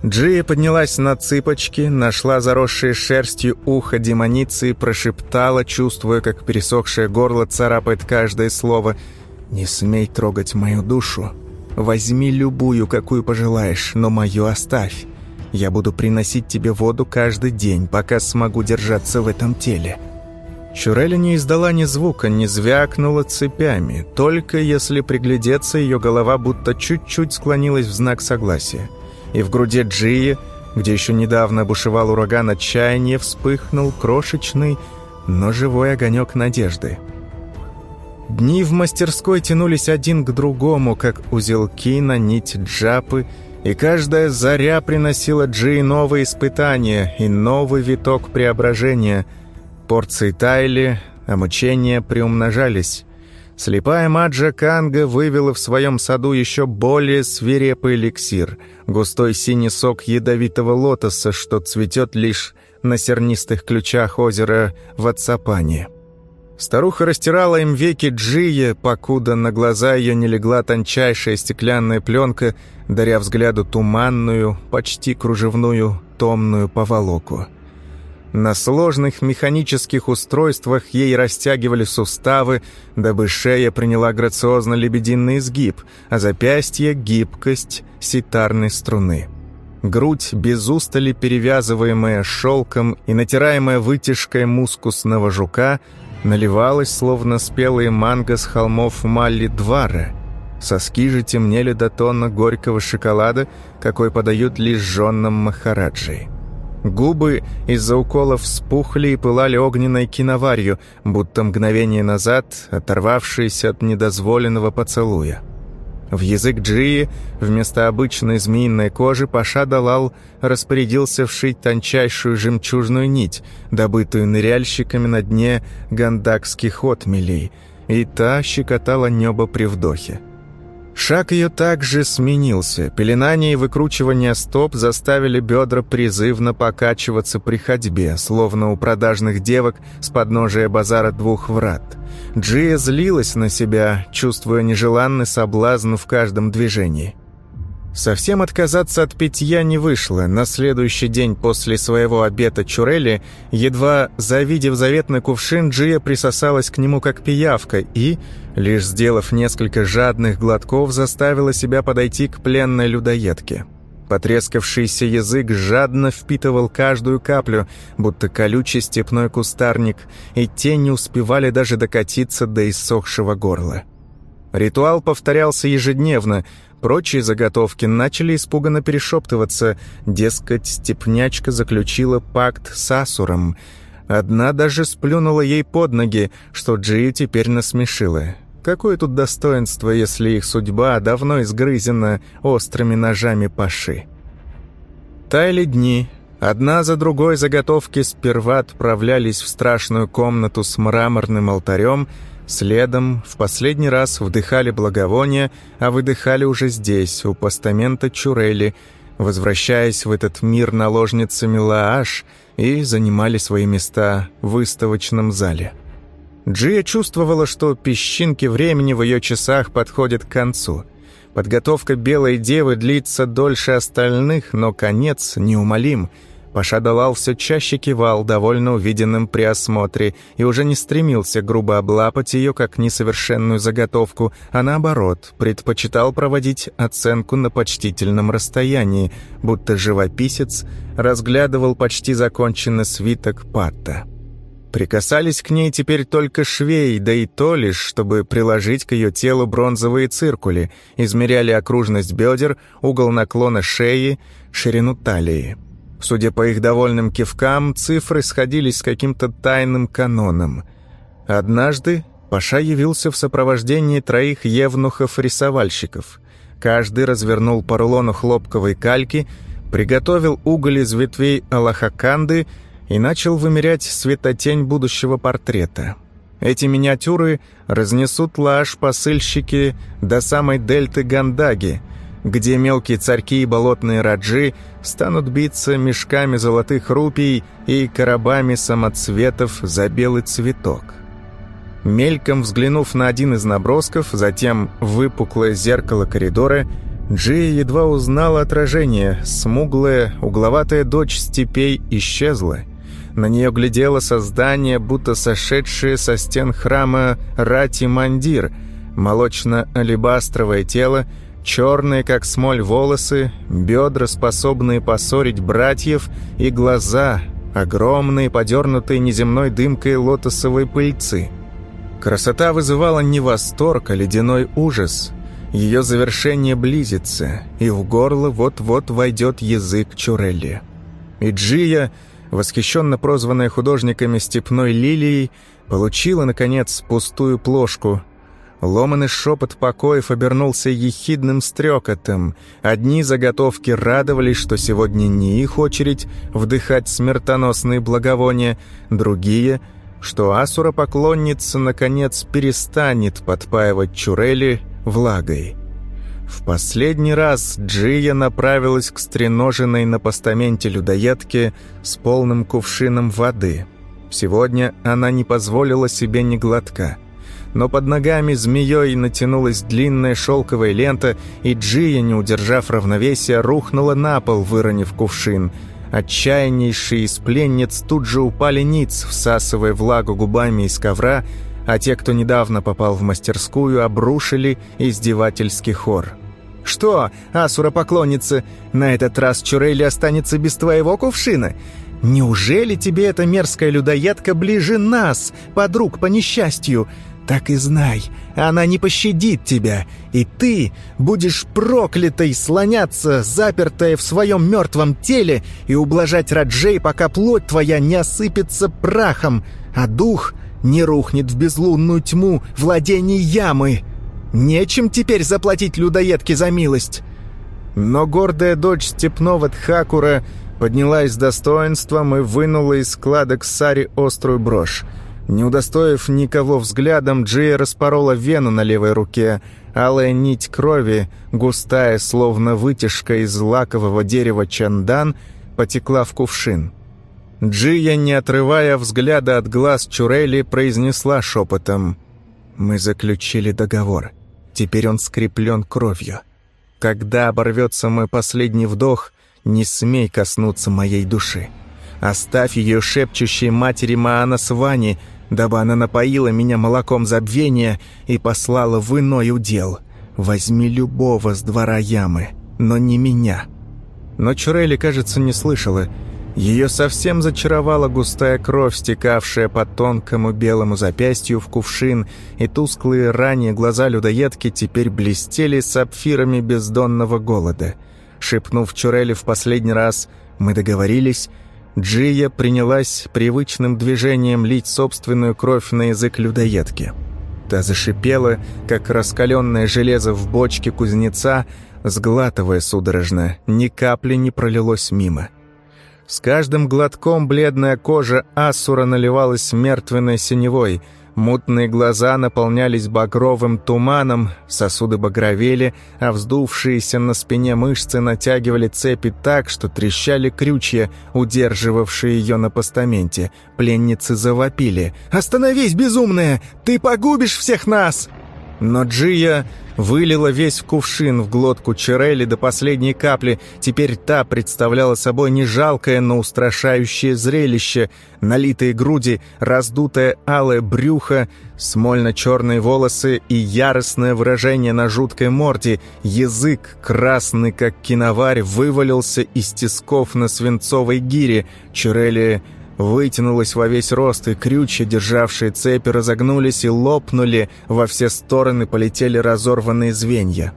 Джия поднялась на цыпочки, нашла заросшее шерстью ухо демоницы и прошептала, чувствуя, как пересохшее горло царапает каждое слово «Не смей трогать мою душу. Возьми любую, какую пожелаешь, но мою оставь. Я буду приносить тебе воду каждый день, пока смогу держаться в этом теле». Чуреля не издала ни звука, не звякнула цепями, только если приглядеться, ее голова будто чуть-чуть склонилась в знак согласия и в груди Джии, где еще недавно бушевал ураган отчаяния, вспыхнул крошечный, но живой огонек надежды. Дни в мастерской тянулись один к другому, как узелки на нить джапы, и каждая заря приносила Джии новые испытания и новый виток преображения. Порции таяли, а мучения приумножались. Слепая Маджа Канга вывела в своем саду еще более свирепый эликсир, густой синий сок ядовитого лотоса, что цветет лишь на сернистых ключах озера Ватсапани. Старуха растирала им веки Джие, покуда на глаза ее не легла тончайшая стеклянная пленка, даря взгляду туманную, почти кружевную, томную поволоку. На сложных механических устройствах ей растягивали суставы, дабы шея приняла грациозно-лебединый изгиб, а запястье — гибкость ситарной струны. Грудь, без устали перевязываемая шелком и натираемая вытяжкой мускусного жука — наливалась, словно спелые манго с холмов Малли-Двара. Соски же темнели до тонна горького шоколада, какой подают лишь жженным махараджей. Губы из-за уколов вспухли и пылали огненной киноварью, будто мгновение назад оторвавшиеся от недозволенного поцелуя. В язык Джии вместо обычной змеиной кожи Паша Далал распорядился вшить тончайшую жемчужную нить, добытую ныряльщиками на дне гандакских отмелей, и та щекотала небо при вдохе. Шаг ее также сменился. Пеленание и выкручивание стоп заставили бедра призывно покачиваться при ходьбе, словно у продажных девок с подножия базара двух врат. Джия злилась на себя, чувствуя нежеланный соблазн в каждом движении. Совсем отказаться от питья не вышло. На следующий день после своего обета Чурели, едва завидев заветный кувшин, Джия присосалась к нему как пиявка и, лишь сделав несколько жадных глотков, заставила себя подойти к пленной людоедке. Потрескавшийся язык жадно впитывал каждую каплю, будто колючий степной кустарник, и те не успевали даже докатиться до иссохшего горла. Ритуал повторялся ежедневно, Прочие заготовки начали испуганно перешептываться, дескать, степнячка заключила пакт с Асуром. Одна даже сплюнула ей под ноги, что Джию теперь насмешила. Какое тут достоинство, если их судьба давно изгрызена острыми ножами паши? Таяли дни. Одна за другой заготовки сперва отправлялись в страшную комнату с мраморным алтарем — Следом в последний раз вдыхали благовония, а выдыхали уже здесь, у постамента Чурели, возвращаясь в этот мир наложницами Лааш и занимали свои места в выставочном зале. Джия чувствовала, что песчинки времени в ее часах подходят к концу. Подготовка Белой Девы длится дольше остальных, но конец неумолим — Паша Далал все чаще кивал, довольно увиденным при осмотре, и уже не стремился грубо облапать ее как несовершенную заготовку, а наоборот, предпочитал проводить оценку на почтительном расстоянии, будто живописец разглядывал почти законченный свиток Патта. Прикасались к ней теперь только швей, да и то лишь, чтобы приложить к ее телу бронзовые циркули, измеряли окружность бедер, угол наклона шеи, ширину талии. Судя по их довольным кивкам, цифры сходились с каким-то тайным каноном. Однажды Паша явился в сопровождении троих евнухов-рисовальщиков. Каждый развернул по рулону хлопковой кальки, приготовил уголь из ветвей алахаканды и начал вымерять светотень будущего портрета. Эти миниатюры разнесут лаш посыльщики до самой дельты Гандаги – где мелкие царьки и болотные раджи станут биться мешками золотых рупий и коробами самоцветов за белый цветок. Мельком взглянув на один из набросков, затем выпуклое зеркало коридора, Джия едва узнала отражение. Смуглая, угловатая дочь степей исчезла. На нее глядело создание, будто сошедшее со стен храма Рати-Мандир, молочно-алебастровое тело, Черные, как смоль, волосы, бедра, способные поссорить братьев, и глаза, огромные, подернутые неземной дымкой лотосовой пыльцы. Красота вызывала не восторг, а ледяной ужас. Ее завершение близится, и в горло вот-вот войдет язык Чурелли. И Джия, восхищенно прозванная художниками «Степной лилией», получила, наконец, пустую плошку – Ломанный шепот покоев обернулся ехидным стрекотом. Одни заготовки радовались, что сегодня не их очередь вдыхать смертоносные благовония, другие — что Асура-поклонница, наконец, перестанет подпаивать Чурели влагой. В последний раз Джия направилась к стреноженной на постаменте людоедке с полным кувшином воды — Сегодня она не позволила себе ни глотка. Но под ногами змеей натянулась длинная шелковая лента, и Джия, не удержав равновесия, рухнула на пол, выронив кувшин. Отчаяннейшие из пленниц тут же упали ниц, всасывая влагу губами из ковра, а те, кто недавно попал в мастерскую, обрушили издевательский хор. «Что, Асура-поклонница, на этот раз Чурейли останется без твоего кувшина? Неужели тебе эта мерзкая людоедка ближе нас, подруг по несчастью? Так и знай, она не пощадит тебя, и ты будешь проклятой слоняться, запертая в своем мертвом теле, и ублажать Раджей, пока плоть твоя не осыпется прахом, а дух не рухнет в безлунную тьму владений ямы. Нечем теперь заплатить людоедке за милость». Но гордая дочь степного Тхакура поднялась с достоинством и вынула из складок Сари острую брошь. Не удостоив никого взглядом, Джия распорола вену на левой руке. Алая нить крови, густая, словно вытяжка из лакового дерева чандан, потекла в кувшин. Джия, не отрывая взгляда от глаз Чурели, произнесла шепотом «Мы заключили договор. Теперь он скреплен кровью. Когда оборвется мой последний вдох, не смей коснуться моей души. Оставь ее шепчущей матери Маана Свани, дабы она напоила меня молоком забвения и послала в иной удел. Возьми любого с двора ямы, но не меня». Но Чурели, кажется, не слышала. Ее совсем зачаровала густая кровь, стекавшая по тонкому белому запястью в кувшин, и тусклые ранее глаза людоедки теперь блестели сапфирами бездонного голода — Шепнув Чурели в последний раз «Мы договорились», Джия принялась привычным движением лить собственную кровь на язык людоедки. Та зашипела, как раскаленное железо в бочке кузнеца, сглатывая судорожно, ни капли не пролилось мимо. С каждым глотком бледная кожа Асура наливалась мертвенной синевой – Мутные глаза наполнялись багровым туманом, сосуды багровели, а вздувшиеся на спине мышцы натягивали цепи так, что трещали крючья, удерживавшие ее на постаменте. Пленницы завопили. «Остановись, безумная! Ты погубишь всех нас!» Но Джия вылила весь кувшин в глотку Черели до последней капли. Теперь та представляла собой не жалкое, но устрашающее зрелище. Налитые груди, раздутое алое брюхо, смольно-черные волосы и яростное выражение на жуткой морде. Язык, красный как киноварь, вывалился из тисков на свинцовой гире. Черели вытянулась во весь рост, и крючья, державшие цепи, разогнулись и лопнули, во все стороны полетели разорванные звенья.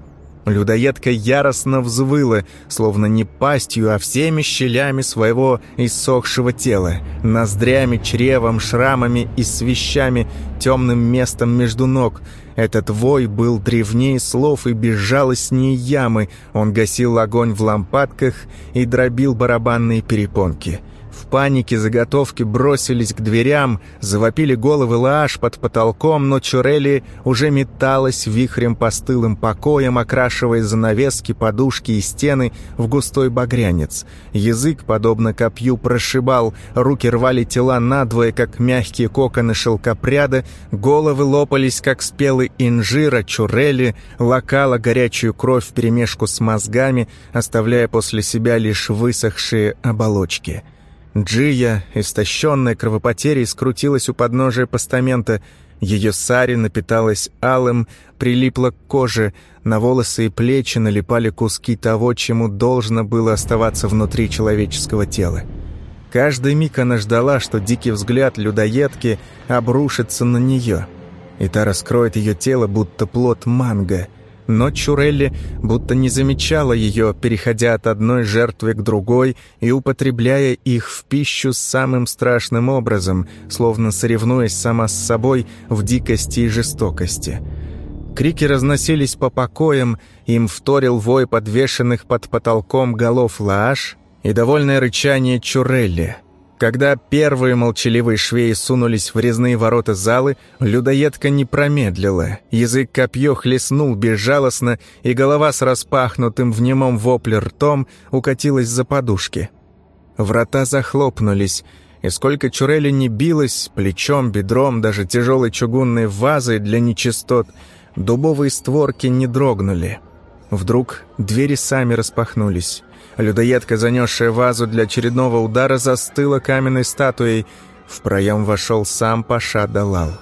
Людоедка яростно взвыла, словно не пастью, а всеми щелями своего иссохшего тела, ноздрями, чревом, шрамами и свещами, темным местом между ног. Этот вой был древнее слов и безжалостнее ямы. Он гасил огонь в лампадках и дробил барабанные перепонки. В панике заготовки бросились к дверям, завопили головы лааш под потолком, но Чурели уже металась вихрем по стылым покоям, окрашивая занавески, подушки и стены в густой багрянец. Язык, подобно копью, прошибал, руки рвали тела надвое, как мягкие коконы шелкопряда, головы лопались, как спелый инжир, а Чурели лакала горячую кровь вперемешку с мозгами, оставляя после себя лишь высохшие оболочки. Джия, истощенная кровопотерей, скрутилась у подножия постамента. Ее сари напиталась алым, прилипла к коже, на волосы и плечи налипали куски того, чему должно было оставаться внутри человеческого тела. Каждый миг она ждала, что дикий взгляд людоедки обрушится на нее, и та раскроет ее тело, будто плод манго — но Чурелли будто не замечала ее, переходя от одной жертвы к другой и употребляя их в пищу самым страшным образом, словно соревнуясь сама с собой в дикости и жестокости. Крики разносились по покоям, им вторил вой подвешенных под потолком голов Лааш и довольное рычание Чурелли — когда первые молчаливые швеи сунулись в резные ворота залы, людоедка не промедлила. Язык копье хлестнул безжалостно, и голова с распахнутым в немом вопле ртом укатилась за подушки. Врата захлопнулись, и сколько Чурели не билась, плечом, бедром, даже тяжелой чугунной вазой для нечистот, дубовые створки не дрогнули. Вдруг двери сами распахнулись. Людоедка, занесшая вазу для очередного удара, застыла каменной статуей. В проем вошел сам Паша Далал.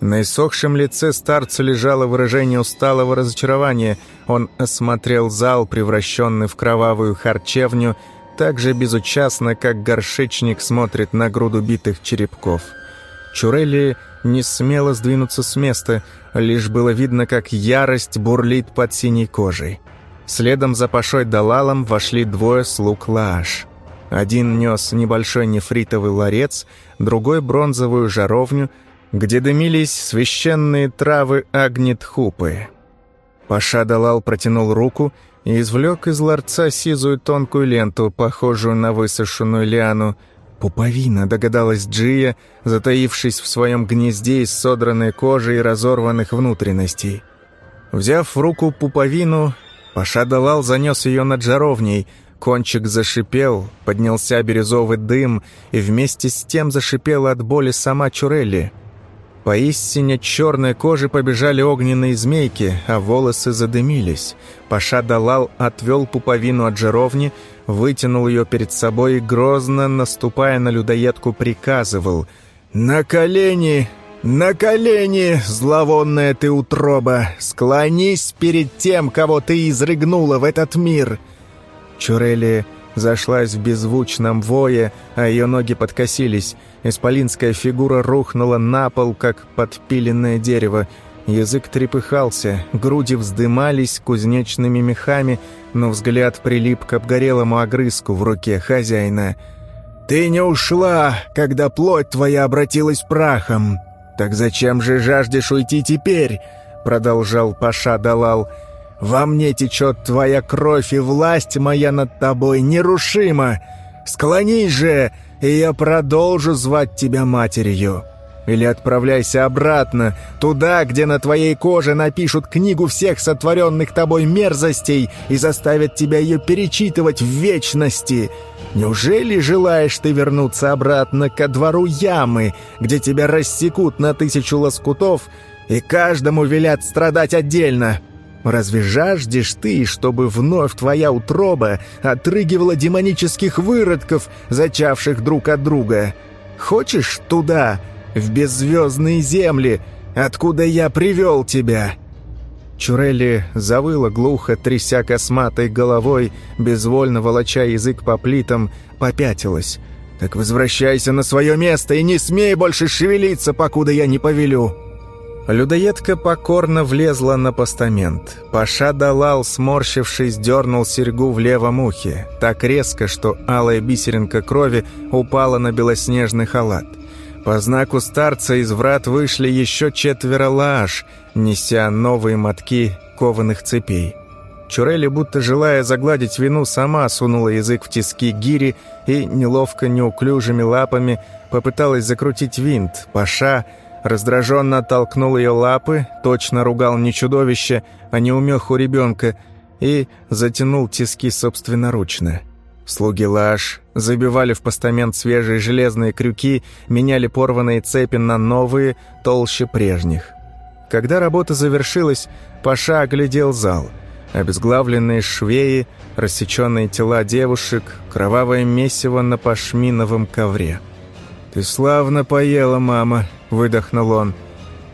На иссохшем лице старца лежало выражение усталого разочарования. Он осмотрел зал, превращенный в кровавую харчевню, так же безучастно, как горшечник смотрит на груду битых черепков. Чурели не смело сдвинуться с места, лишь было видно, как ярость бурлит под синей кожей. Следом за Пашой Далалом вошли двое слуг Лааш. Один нес небольшой нефритовый ларец, другой — бронзовую жаровню — где дымились священные травы агнит-хупы. Паша Далал протянул руку и извлек из ларца сизую тонкую ленту, похожую на высушенную лиану. Пуповина, догадалась Джия, затаившись в своем гнезде из содранной кожи и разорванных внутренностей. Взяв в руку пуповину, Паша Далал занес ее над жаровней, кончик зашипел, поднялся бирюзовый дым, и вместе с тем зашипела от боли сама Чурелли — Поистине черной кожи побежали огненные змейки, а волосы задымились. Паша Далал отвел пуповину от жировни, вытянул ее перед собой и, грозно наступая на людоедку, приказывал «На колени! На колени, зловонная ты утроба! Склонись перед тем, кого ты изрыгнула в этот мир!» Чурели зашлась в беззвучном вое, а ее ноги подкосились. Исполинская фигура рухнула на пол, как подпиленное дерево. Язык трепыхался, груди вздымались кузнечными мехами, но взгляд прилип к обгорелому огрызку в руке хозяина. «Ты не ушла, когда плоть твоя обратилась прахом. Так зачем же жаждешь уйти теперь?» Продолжал Паша Далал. «Во мне течет твоя кровь, и власть моя над тобой нерушима. Склонись же и я продолжу звать тебя матерью. Или отправляйся обратно, туда, где на твоей коже напишут книгу всех сотворенных тобой мерзостей и заставят тебя ее перечитывать в вечности. Неужели желаешь ты вернуться обратно ко двору ямы, где тебя рассекут на тысячу лоскутов и каждому велят страдать отдельно?» Разве жаждешь ты, чтобы вновь твоя утроба отрыгивала демонических выродков, зачавших друг от друга? Хочешь туда, в беззвездные земли, откуда я привел тебя?» Чурелли завыла глухо, тряся косматой головой, безвольно волоча язык по плитам, попятилась. «Так возвращайся на свое место и не смей больше шевелиться, покуда я не повелю!» Людоедка покорно влезла на постамент. Паша Далал, сморщившись, дернул серьгу в левом ухе, так резко, что алая бисеринка крови упала на белоснежный халат. По знаку старца из врат вышли еще четверо лааш, неся новые мотки кованых цепей. Чурели, будто желая загладить вину, сама сунула язык в тиски гири и неловко неуклюжими лапами попыталась закрутить винт. Паша раздраженно оттолкнул ее лапы, точно ругал не чудовище, а неумеху ребенка, и затянул тиски собственноручно. Слуги Лаш забивали в постамент свежие железные крюки, меняли порванные цепи на новые, толще прежних. Когда работа завершилась, Паша оглядел зал. Обезглавленные швеи, рассеченные тела девушек, кровавое месиво на пашминовом ковре. «Ты славно поела, мама», выдохнул он.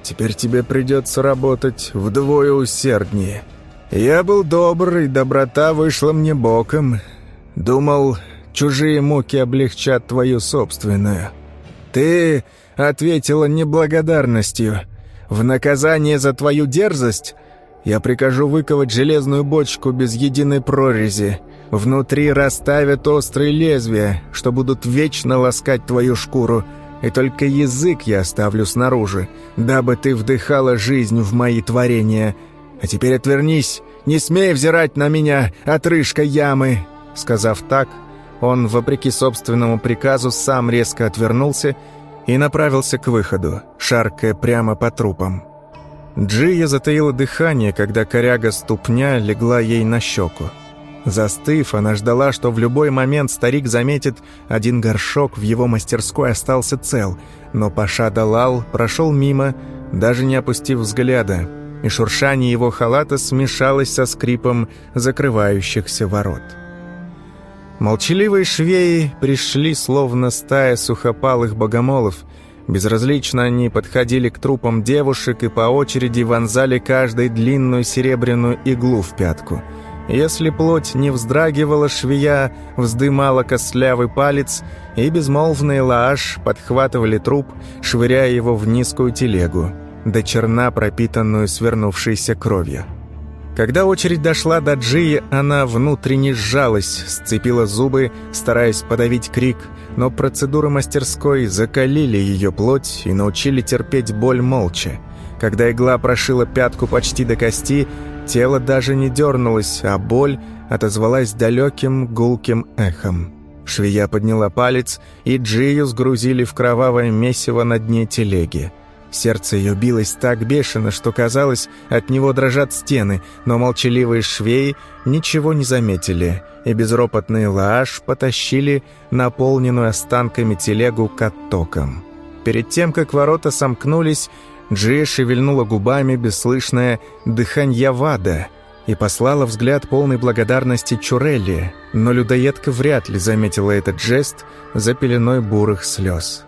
«Теперь тебе придется работать вдвое усерднее. Я был добрый, доброта вышла мне боком. Думал, чужие муки облегчат твою собственную. Ты ответила неблагодарностью. В наказание за твою дерзость я прикажу выковать железную бочку без единой прорези. Внутри расставят острые лезвия, что будут вечно ласкать твою шкуру» и только язык я оставлю снаружи, дабы ты вдыхала жизнь в мои творения. А теперь отвернись, не смей взирать на меня, отрыжка ямы!» Сказав так, он, вопреки собственному приказу, сам резко отвернулся и направился к выходу, шаркая прямо по трупам. Джия затаила дыхание, когда коряга ступня легла ей на щеку. Застыв, она ждала, что в любой момент старик заметит, один горшок в его мастерской остался цел, но Паша Далал прошел мимо, даже не опустив взгляда, и шуршание его халата смешалось со скрипом закрывающихся ворот. Молчаливые швеи пришли, словно стая сухопалых богомолов. Безразлично они подходили к трупам девушек и по очереди вонзали каждой длинную серебряную иглу в пятку – если плоть не вздрагивала, швея вздымала костлявый палец, и безмолвный лааш подхватывали труп, швыряя его в низкую телегу, до черна пропитанную свернувшейся кровью. Когда очередь дошла до Джии, она внутренне сжалась, сцепила зубы, стараясь подавить крик, но процедуры мастерской закалили ее плоть и научили терпеть боль молча. Когда игла прошила пятку почти до кости, Тело даже не дернулось, а боль отозвалась далеким гулким эхом. Швея подняла палец, и Джию сгрузили в кровавое месиво на дне телеги. Сердце ее билось так бешено, что казалось, от него дрожат стены, но молчаливые швеи ничего не заметили, и безропотный лааш потащили наполненную останками телегу к оттокам. Перед тем, как ворота сомкнулись, Джия шевельнула губами бесслышное «дыханье вада» и послала взгляд полной благодарности Чурелли, но людоедка вряд ли заметила этот жест за пеленой бурых слез.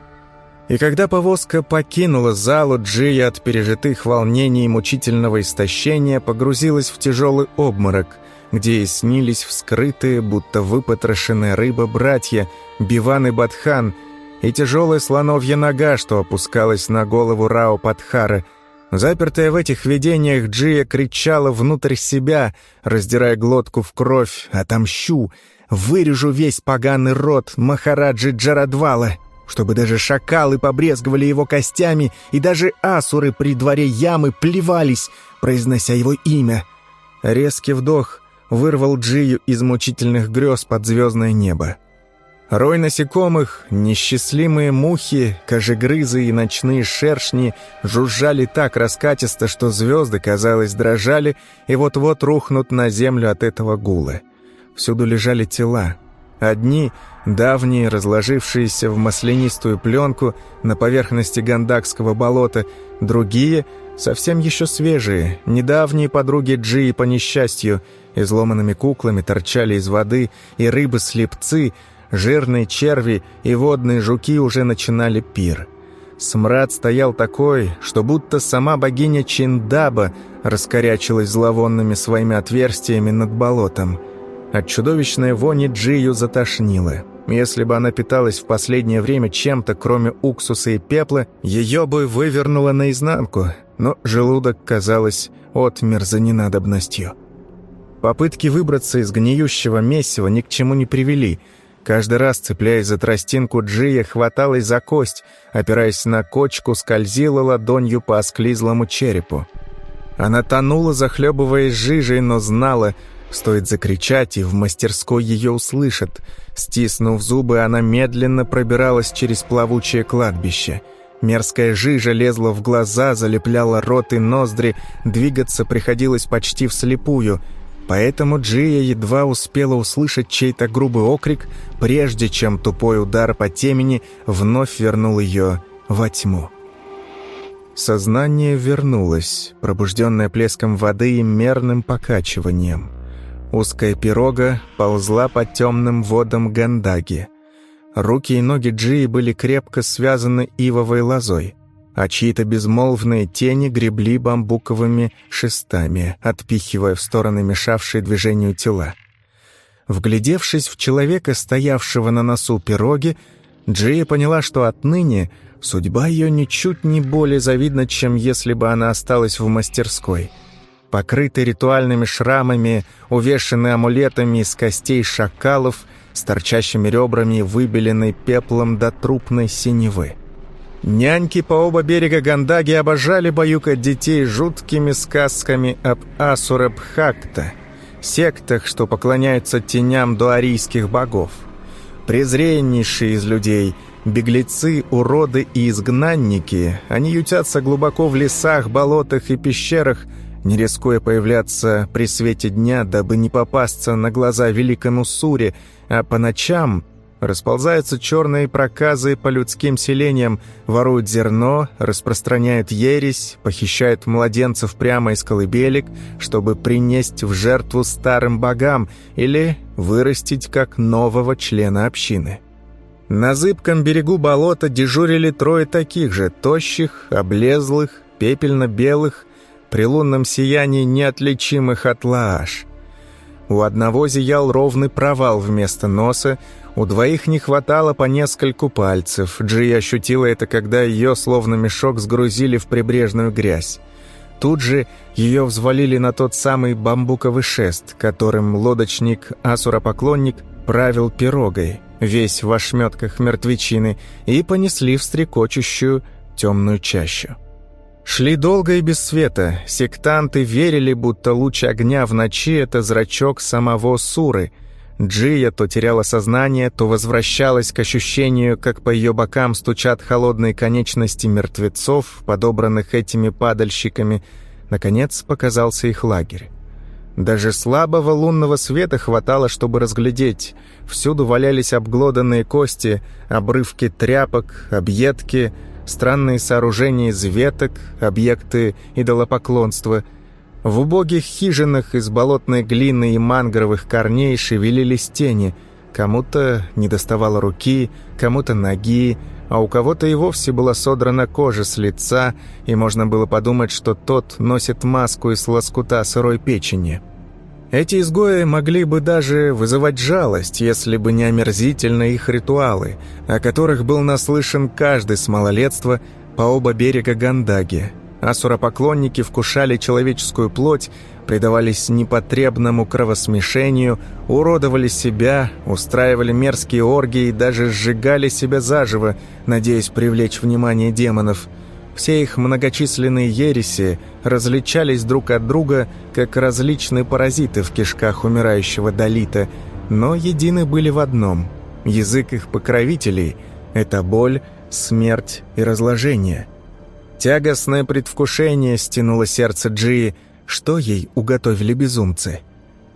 И когда повозка покинула залу, Джия от пережитых волнений и мучительного истощения погрузилась в тяжелый обморок, где и снились вскрытые, будто выпотрошенная рыба братья Биван и Батхан – и тяжелая слоновья нога, что опускалась на голову Рао Падхара. Запертая в этих видениях, Джия кричала внутрь себя, раздирая глотку в кровь «Отомщу! Вырежу весь поганый рот Махараджи Джарадвала!» Чтобы даже шакалы побрезговали его костями, и даже асуры при дворе ямы плевались, произнося его имя. Резкий вдох вырвал Джию из мучительных грез под звездное небо. Рой насекомых, несчастливые мухи, кожегрызы и ночные шершни жужжали так раскатисто, что звезды, казалось, дрожали и вот-вот рухнут на землю от этого гула. Всюду лежали тела. Одни, давние, разложившиеся в маслянистую пленку на поверхности Гандакского болота, другие, совсем еще свежие, недавние подруги Джи по несчастью, изломанными куклами торчали из воды, и рыбы-слепцы — Жирные черви и водные жуки уже начинали пир. Смрад стоял такой, что будто сама богиня Чиндаба раскорячилась зловонными своими отверстиями над болотом. От чудовищной вони Джию затошнило. Если бы она питалась в последнее время чем-то, кроме уксуса и пепла, ее бы вывернуло наизнанку, но желудок, казалось, отмер за ненадобностью. Попытки выбраться из гниющего месива ни к чему не привели – Каждый раз, цепляясь за тростинку, Джия хваталась за кость, опираясь на кочку, скользила ладонью по осклизлому черепу. Она тонула, захлебываясь жижей, но знала, стоит закричать, и в мастерской ее услышат. Стиснув зубы, она медленно пробиралась через плавучее кладбище. Мерзкая жижа лезла в глаза, залепляла рот и ноздри, двигаться приходилось почти вслепую — Поэтому Джия едва успела услышать чей-то грубый окрик, прежде чем тупой удар по темени вновь вернул ее во тьму. Сознание вернулось, пробужденное плеском воды и мерным покачиванием. Узкая пирога ползла по темным водам Гандаги. Руки и ноги Джии были крепко связаны ивовой лозой а чьи-то безмолвные тени гребли бамбуковыми шестами, отпихивая в стороны мешавшие движению тела. Вглядевшись в человека, стоявшего на носу пироги, Джия поняла, что отныне судьба ее ничуть не более завидна, чем если бы она осталась в мастерской. Покрытый ритуальными шрамами, увешанный амулетами из костей шакалов, с торчащими ребрами, выбеленной пеплом до трупной синевы. Няньки по оба берега Гандаги обожали баюкать детей жуткими сказками об Асурабхакта, сектах, что поклоняются теням дуарийских богов. Презреннейшие из людей, беглецы, уроды и изгнанники, они ютятся глубоко в лесах, болотах и пещерах, не рискуя появляться при свете дня, дабы не попасться на глаза великому Суре, а по ночам расползаются черные проказы по людским селениям, воруют зерно, распространяют ересь, похищают младенцев прямо из колыбелек, чтобы принести в жертву старым богам или вырастить как нового члена общины. На зыбком берегу болота дежурили трое таких же, тощих, облезлых, пепельно-белых, при лунном сиянии неотличимых от лааш. У одного зиял ровный провал вместо носа, у двоих не хватало по нескольку пальцев. Джи ощутила это, когда ее, словно мешок, сгрузили в прибрежную грязь. Тут же ее взвалили на тот самый бамбуковый шест, которым лодочник-асуропоклонник правил пирогой, весь в ошметках мертвечины, и понесли в стрекочущую темную чащу. Шли долго и без света. Сектанты верили, будто луч огня в ночи — это зрачок самого Суры. Джия то теряла сознание, то возвращалась к ощущению, как по ее бокам стучат холодные конечности мертвецов, подобранных этими падальщиками. Наконец показался их лагерь. Даже слабого лунного света хватало, чтобы разглядеть. Всюду валялись обглоданные кости, обрывки тряпок, объедки — странные сооружения из веток, объекты идолопоклонства. В убогих хижинах из болотной глины и мангровых корней шевелились тени. Кому-то недоставало руки, кому-то ноги, а у кого-то и вовсе была содрана кожа с лица, и можно было подумать, что тот носит маску из лоскута сырой печени. Эти изгои могли бы даже вызывать жалость, если бы не омерзительные их ритуалы, о которых был наслышан каждый с малолетства по оба берега Гандаги. Асуропоклонники вкушали человеческую плоть, предавались непотребному кровосмешению, уродовали себя, устраивали мерзкие оргии и даже сжигали себя заживо, надеясь привлечь внимание демонов – все их многочисленные ереси различались друг от друга, как различные паразиты в кишках умирающего Далита, но едины были в одном. Язык их покровителей — это боль, смерть и разложение. Тягостное предвкушение стянуло сердце Джии, что ей уготовили безумцы —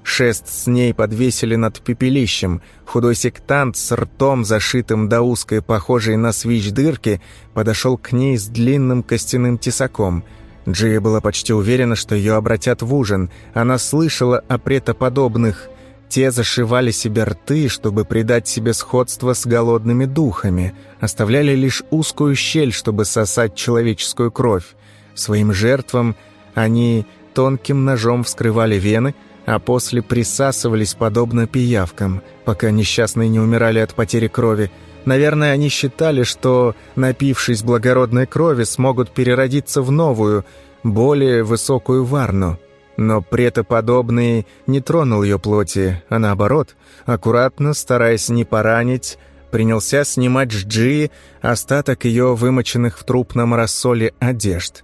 Шест с ней подвесили над пепелищем. Худой сектант с ртом, зашитым до узкой, похожей на свич дырки, подошел к ней с длинным костяным тесаком. Джия была почти уверена, что ее обратят в ужин. Она слышала о претоподобных. Те зашивали себе рты, чтобы придать себе сходство с голодными духами. Оставляли лишь узкую щель, чтобы сосать человеческую кровь. Своим жертвам они тонким ножом вскрывали вены, а после присасывались подобно пиявкам, пока несчастные не умирали от потери крови. Наверное, они считали, что, напившись благородной крови, смогут переродиться в новую, более высокую варну. Но претоподобный не тронул ее плоти, а наоборот, аккуратно, стараясь не поранить, принялся снимать с Джи остаток ее вымоченных в трупном рассоле одежд –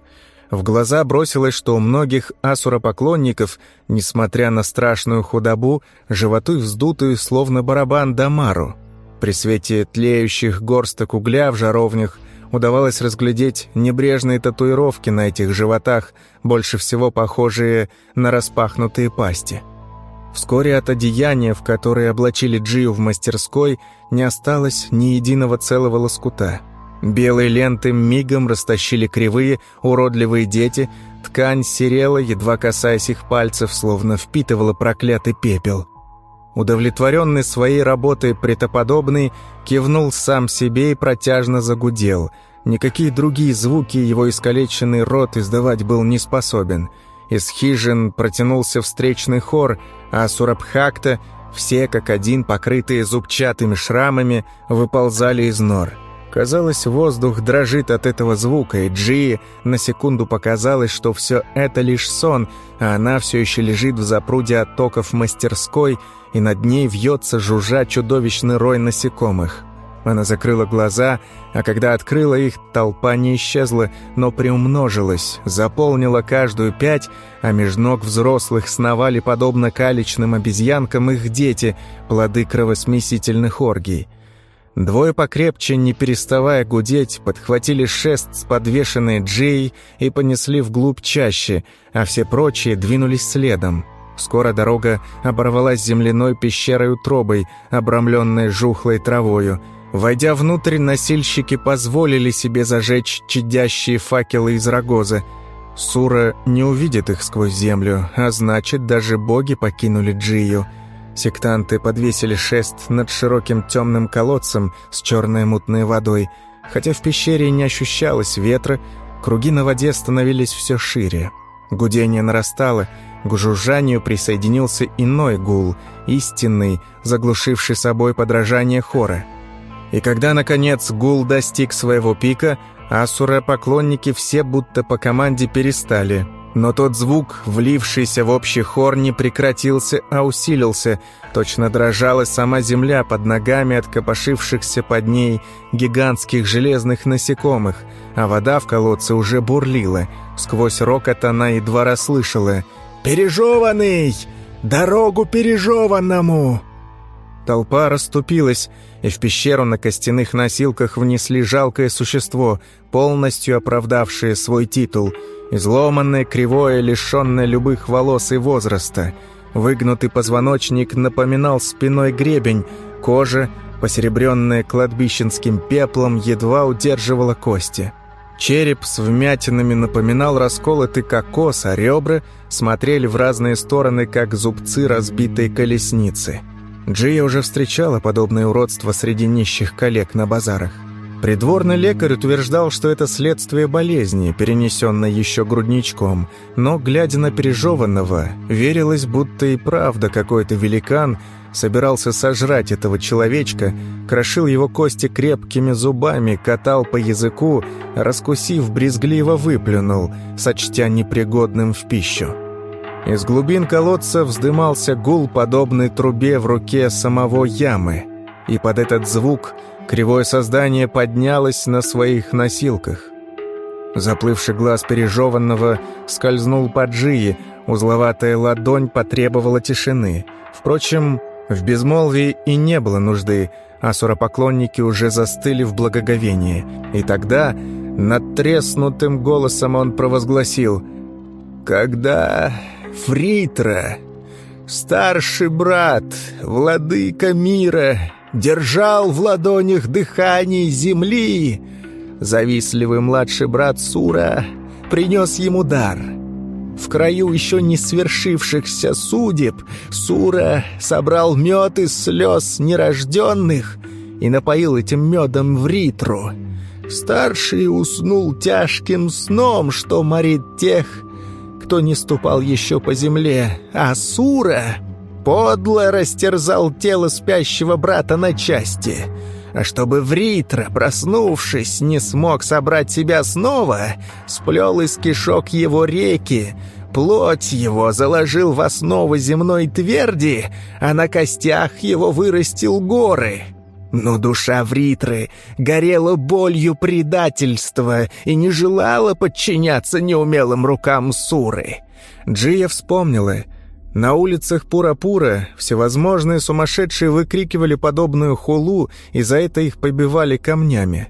в глаза бросилось, что у многих асуропоклонников, несмотря на страшную худобу, животы вздутые, словно барабан Дамару. При свете тлеющих горсток угля в жаровнях удавалось разглядеть небрежные татуировки на этих животах, больше всего похожие на распахнутые пасти. Вскоре от одеяния, в которое облачили Джию в мастерской, не осталось ни единого целого лоскута – Белые ленты мигом растащили кривые, уродливые дети, ткань серела, едва касаясь их пальцев, словно впитывала проклятый пепел. Удовлетворенный своей работой претоподобный, кивнул сам себе и протяжно загудел. Никакие другие звуки его искалеченный рот издавать был не способен. Из хижин протянулся встречный хор, а Сурабхакта, все как один покрытые зубчатыми шрамами, выползали из нор. Казалось, воздух дрожит от этого звука, и Джи на секунду показалось, что все это лишь сон, а она все еще лежит в запруде оттоков мастерской, и над ней вьется жужжа чудовищный рой насекомых. Она закрыла глаза, а когда открыла их, толпа не исчезла, но приумножилась, заполнила каждую пять, а меж ног взрослых сновали, подобно калечным обезьянкам, их дети, плоды кровосмесительных оргий. Двое покрепче, не переставая гудеть, подхватили шест с подвешенной Джей и понесли вглубь чаще, а все прочие двинулись следом. Скоро дорога оборвалась земляной пещерой утробой, обрамленной жухлой травою. Войдя внутрь, носильщики позволили себе зажечь чадящие факелы из рогоза. Сура не увидит их сквозь землю, а значит, даже боги покинули Джию – Сектанты подвесили шест над широким темным колодцем с черной мутной водой. Хотя в пещере не ощущалось ветра, круги на воде становились все шире. Гудение нарастало, к жужжанию присоединился иной гул, истинный, заглушивший собой подражание хора. И когда, наконец, гул достиг своего пика, асура-поклонники все будто по команде перестали – но тот звук, влившийся в общий хор, не прекратился, а усилился. Точно дрожала сама земля под ногами от копошившихся под ней гигантских железных насекомых, а вода в колодце уже бурлила. Сквозь рокот она едва расслышала «Пережеванный! Дорогу пережеванному!» Толпа расступилась, и в пещеру на костяных носилках внесли жалкое существо, полностью оправдавшее свой титул – Изломанное, кривое, лишенное любых волос и возраста. Выгнутый позвоночник напоминал спиной гребень, кожа, посеребренная кладбищенским пеплом, едва удерживала кости. Череп с вмятинами напоминал расколотый кокос, а ребра смотрели в разные стороны, как зубцы разбитой колесницы. Джия уже встречала подобное уродство среди нищих коллег на базарах. Придворный лекарь утверждал, что это следствие болезни, перенесенной еще грудничком, но, глядя на пережеванного, верилось, будто и правда какой-то великан собирался сожрать этого человечка, крошил его кости крепкими зубами, катал по языку, раскусив, брезгливо выплюнул, сочтя непригодным в пищу. Из глубин колодца вздымался гул, подобный трубе в руке самого ямы, и под этот звук – Кривое создание поднялось на своих носилках. Заплывший глаз пережеванного скользнул по Джии, узловатая ладонь потребовала тишины. Впрочем, в безмолвии и не было нужды, а суропоклонники уже застыли в благоговении. И тогда над треснутым голосом он провозгласил «Когда Фритра, старший брат, владыка мира, держал в ладонях дыхание земли. Завистливый младший брат Сура принес ему дар. В краю еще не свершившихся судеб Сура собрал мед из слез нерожденных и напоил этим медом в ритру. Старший уснул тяжким сном, что морит тех, кто не ступал еще по земле, а Сура подло растерзал тело спящего брата на части. А чтобы Вритра, проснувшись, не смог собрать себя снова, сплел из кишок его реки, плоть его заложил в основу земной тверди, а на костях его вырастил горы. Но душа Вритры горела болью предательства и не желала подчиняться неумелым рукам Суры. Джия вспомнила — на улицах Пура-Пура всевозможные сумасшедшие выкрикивали подобную хулу, и за это их побивали камнями.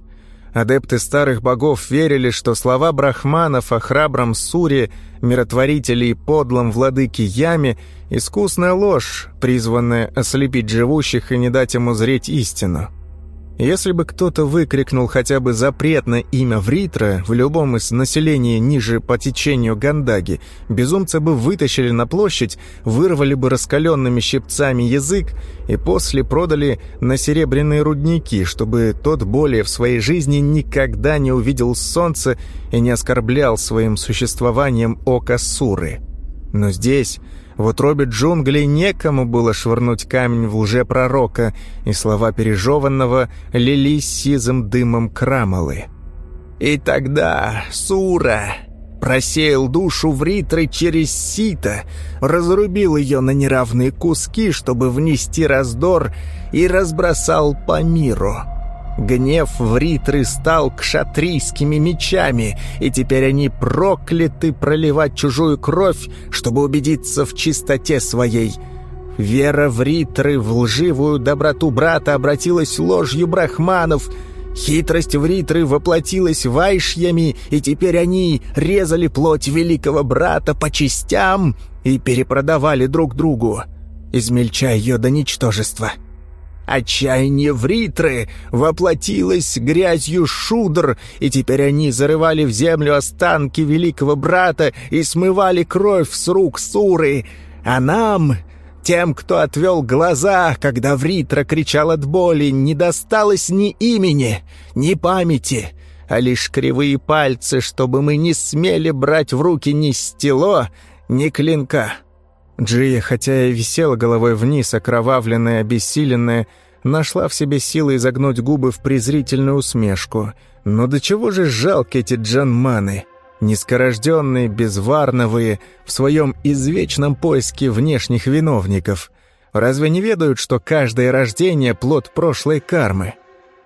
Адепты старых богов верили, что слова брахманов о храбром Суре, миротворителе и подлом владыке Яме — искусная ложь, призванная ослепить живущих и не дать ему зреть истину. Если бы кто-то выкрикнул хотя бы запретное имя Вритра в любом из населения ниже по течению Гандаги, безумца бы вытащили на площадь, вырвали бы раскаленными щипцами язык и после продали на серебряные рудники, чтобы тот более в своей жизни никогда не увидел солнце и не оскорблял своим существованием ока Суры. Но здесь в утробе джунглей некому было швырнуть камень в лжепророка, и слова пережеванного лились сизым дымом крамолы. «И тогда Сура просеял душу в ритры через сито, разрубил ее на неравные куски, чтобы внести раздор, и разбросал по миру». Гнев Вритры стал кшатрийскими мечами, и теперь они прокляты проливать чужую кровь, чтобы убедиться в чистоте своей. Вера в Ритры, в лживую доброту брата обратилась ложью брахманов. Хитрость в Ритры воплотилась вайшьями, и теперь они резали плоть великого брата по частям и перепродавали друг другу, измельчая ее до ничтожества. Отчаяние в Ритры воплотилось грязью шудр, и теперь они зарывали в землю останки великого брата и смывали кровь с рук Суры. А нам, тем, кто отвел глаза, когда Вритра кричал от боли, не досталось ни имени, ни памяти, а лишь кривые пальцы, чтобы мы не смели брать в руки ни стело, ни клинка. Джия, хотя и висела головой вниз, окровавленная, обессиленная, нашла в себе силы изогнуть губы в презрительную усмешку. Но до чего же жалки эти джанманы? низкорожденные, безварновые, в своем извечном поиске внешних виновников. Разве не ведают, что каждое рождение — плод прошлой кармы?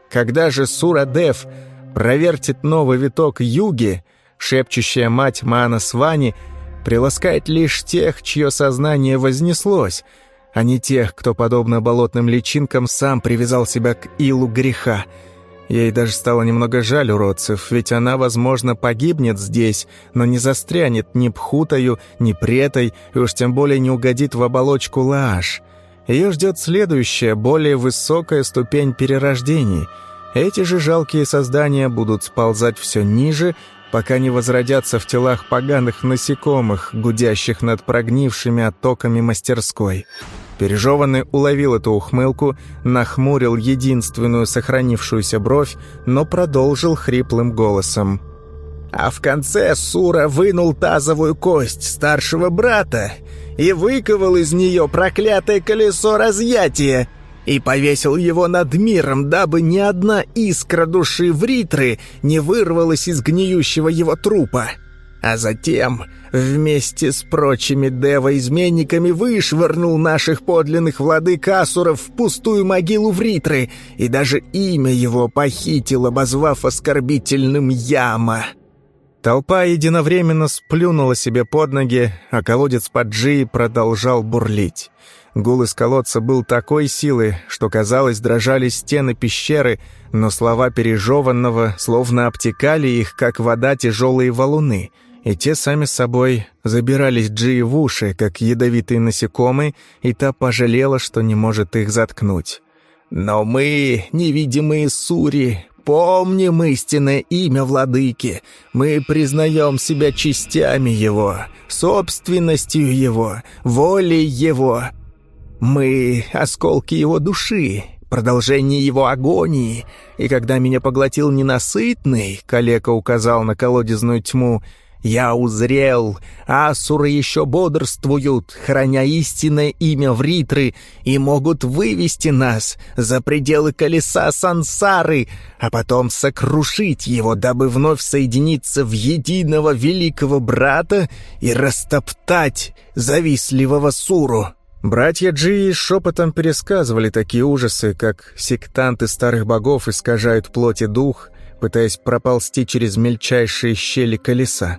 Когда же Сурадев провертит новый виток юги, шепчущая мать Мана Свани приласкает лишь тех, чье сознание вознеслось, а не тех, кто, подобно болотным личинкам, сам привязал себя к илу греха — Ей даже стало немного жаль уродцев, ведь она, возможно, погибнет здесь, но не застрянет ни пхутою, ни претой, и уж тем более не угодит в оболочку лааш. Ее ждет следующая, более высокая ступень перерождений. Эти же жалкие создания будут сползать все ниже, пока не возродятся в телах поганых насекомых, гудящих над прогнившими оттоками мастерской. Пережеванный уловил эту ухмылку, нахмурил единственную сохранившуюся бровь, но продолжил хриплым голосом. А в конце Сура вынул тазовую кость старшего брата и выковал из нее проклятое колесо разъятия и повесил его над миром, дабы ни одна искра души Вритры не вырвалась из гниющего его трупа а затем вместе с прочими дева-изменниками вышвырнул наших подлинных владык Асуров в пустую могилу Вритры, и даже имя его похитил, обозвав оскорбительным Яма. Толпа единовременно сплюнула себе под ноги, а колодец Паджи продолжал бурлить. Гул из колодца был такой силы, что, казалось, дрожали стены пещеры, но слова пережеванного словно обтекали их, как вода тяжелые валуны — и те сами собой забирались Джи в уши, как ядовитые насекомые, и та пожалела, что не может их заткнуть. «Но мы, невидимые сури, помним истинное имя владыки. Мы признаем себя частями его, собственностью его, волей его. Мы — осколки его души, продолжение его агонии. И когда меня поглотил ненасытный, — калека указал на колодезную тьму, — я узрел, асуры еще бодрствуют, храня истинное имя Вритры, и могут вывести нас за пределы колеса сансары, а потом сокрушить его, дабы вновь соединиться в единого великого брата и растоптать завистливого Суру. Братья Джии шепотом пересказывали такие ужасы, как сектанты старых богов искажают плоть и дух, пытаясь проползти через мельчайшие щели колеса.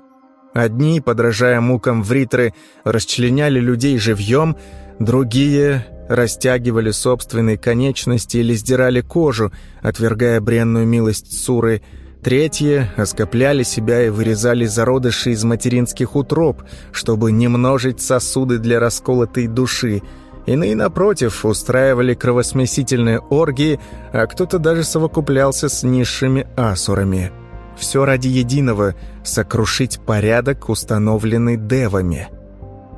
Одни, подражая мукам вритры, расчленяли людей живьем, другие растягивали собственные конечности или сдирали кожу, отвергая бренную милость Суры, Третьи оскопляли себя и вырезали зародыши из материнских утроб, чтобы не множить сосуды для расколотой души. Иные, напротив, устраивали кровосмесительные оргии, а кто-то даже совокуплялся с низшими асурами. Все ради единого — сокрушить порядок, установленный девами.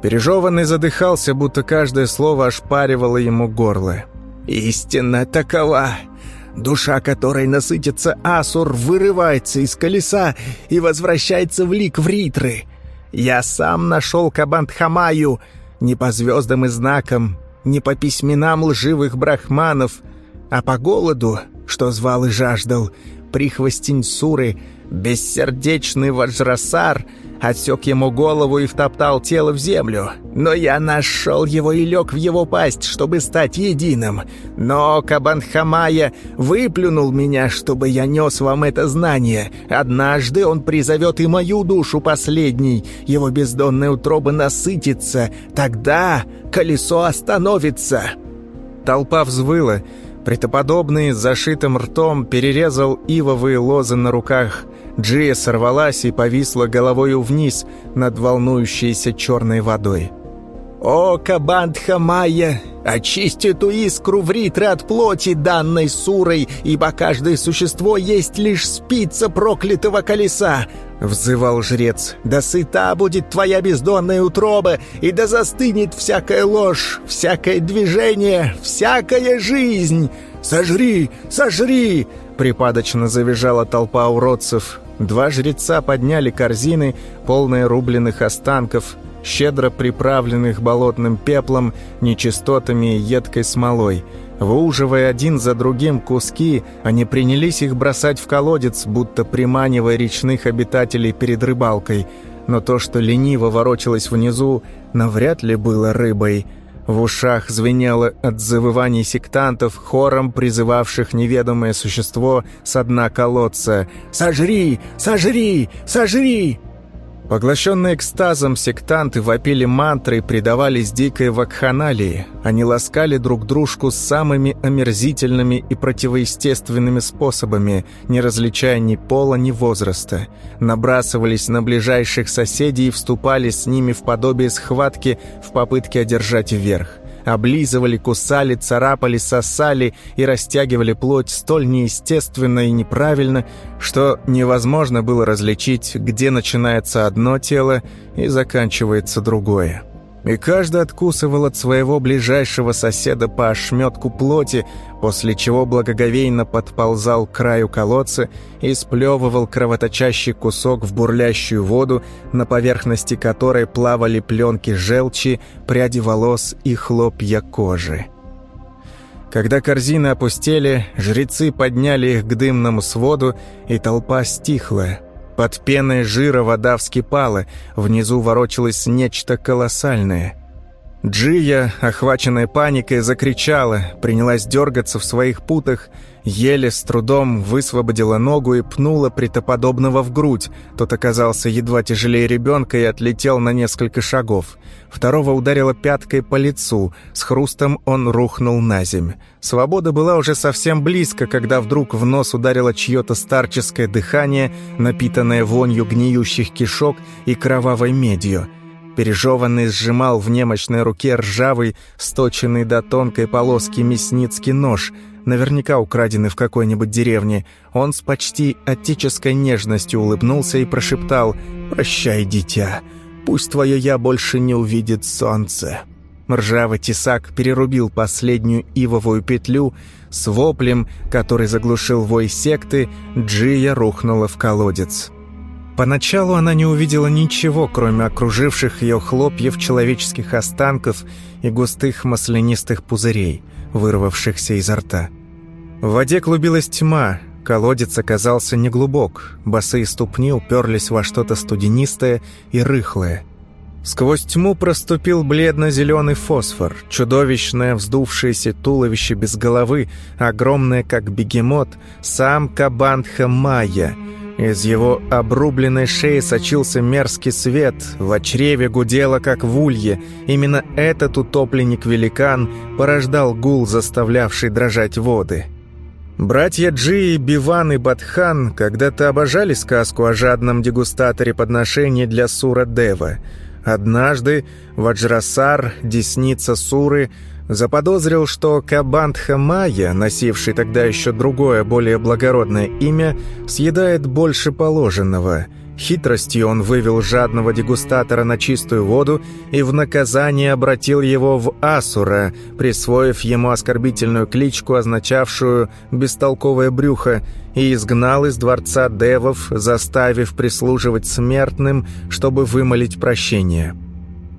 Пережеванный задыхался, будто каждое слово ошпаривало ему горло. «Истина такова!» Душа, которой насытится Асур, вырывается из колеса и возвращается в лик Вритры. Я сам нашел Кабантхамаю не по звездам и знакам, не по письменам лживых брахманов, а по голоду, что звал и жаждал, прихвостень Суры, бессердечный Ваджрасар, отсек ему голову и втоптал тело в землю. Но я нашел его и лег в его пасть, чтобы стать единым. Но Кабанхамая выплюнул меня, чтобы я нес вам это знание. Однажды он призовет и мою душу последней. Его бездонная утроба насытится. Тогда колесо остановится». Толпа взвыла. Притоподобный с зашитым ртом перерезал ивовые лозы на руках. Джия сорвалась и повисла головою вниз над волнующейся черной водой. «О, Кабандха Майя, очисти эту искру в ритре от плоти, данной сурой, ибо каждое существо есть лишь спица проклятого колеса!» — взывал жрец. «Да сыта будет твоя бездонная утроба, и да застынет всякая ложь, всякое движение, всякая жизнь! Сожри, сожри!» — припадочно завизжала толпа уродцев. Два жреца подняли корзины, полные рубленых останков — щедро приправленных болотным пеплом, нечистотами и едкой смолой. Выуживая один за другим куски, они принялись их бросать в колодец, будто приманивая речных обитателей перед рыбалкой. Но то, что лениво ворочалось внизу, навряд ли было рыбой. В ушах звенело от завываний сектантов, хором призывавших неведомое существо с дна колодца «Сожри! Сожри! Сожри!» Поглощенные экстазом, сектанты вопили мантры и предавались дикой вакханалии. Они ласкали друг дружку самыми омерзительными и противоестественными способами, не различая ни пола, ни возраста. Набрасывались на ближайших соседей и вступали с ними в подобие схватки в попытке одержать верх облизывали, кусали, царапали, сосали и растягивали плоть столь неестественно и неправильно, что невозможно было различить, где начинается одно тело и заканчивается другое и каждый откусывал от своего ближайшего соседа по ошметку плоти, после чего благоговейно подползал к краю колодца и сплевывал кровоточащий кусок в бурлящую воду, на поверхности которой плавали пленки желчи, пряди волос и хлопья кожи. Когда корзины опустели, жрецы подняли их к дымному своду, и толпа стихла, под пеной жира вода вскипала, внизу ворочалось нечто колоссальное. Джия, охваченная паникой, закричала, принялась дергаться в своих путах, еле с трудом высвободила ногу и пнула притоподобного в грудь. Тот оказался едва тяжелее ребенка и отлетел на несколько шагов. Второго ударила пяткой по лицу, с хрустом он рухнул на земь. Свобода была уже совсем близко, когда вдруг в нос ударило чье-то старческое дыхание, напитанное вонью гниющих кишок и кровавой медью. Пережеванный сжимал в немощной руке ржавый, сточенный до тонкой полоски мясницкий нож, наверняка украденный в какой-нибудь деревне. Он с почти отеческой нежностью улыбнулся и прошептал «Прощай, дитя, пусть твое «я» больше не увидит солнце». Ржавый тесак перерубил последнюю ивовую петлю, с воплем, который заглушил вой секты, Джия рухнула в колодец. Поначалу она не увидела ничего, кроме окруживших ее хлопьев человеческих останков и густых маслянистых пузырей, вырвавшихся изо рта. В воде клубилась тьма, колодец оказался неглубок, босые ступни уперлись во что-то студенистое и рыхлое. Сквозь тьму проступил бледно-зеленый фосфор, чудовищное вздувшееся туловище без головы, огромное как бегемот, сам Кабанха Майя — из его обрубленной шеи сочился мерзкий свет, в чреве гудело, как в улье. Именно этот утопленник-великан порождал гул, заставлявший дрожать воды. Братья Джи, Биван и Батхан когда-то обожали сказку о жадном дегустаторе подношений для Сура Дева. Однажды Ваджрасар, десница Суры, заподозрил, что Кабандха Майя, носивший тогда еще другое, более благородное имя, съедает больше положенного. Хитростью он вывел жадного дегустатора на чистую воду и в наказание обратил его в Асура, присвоив ему оскорбительную кличку, означавшую «бестолковое брюхо», и изгнал из дворца девов, заставив прислуживать смертным, чтобы вымолить прощение.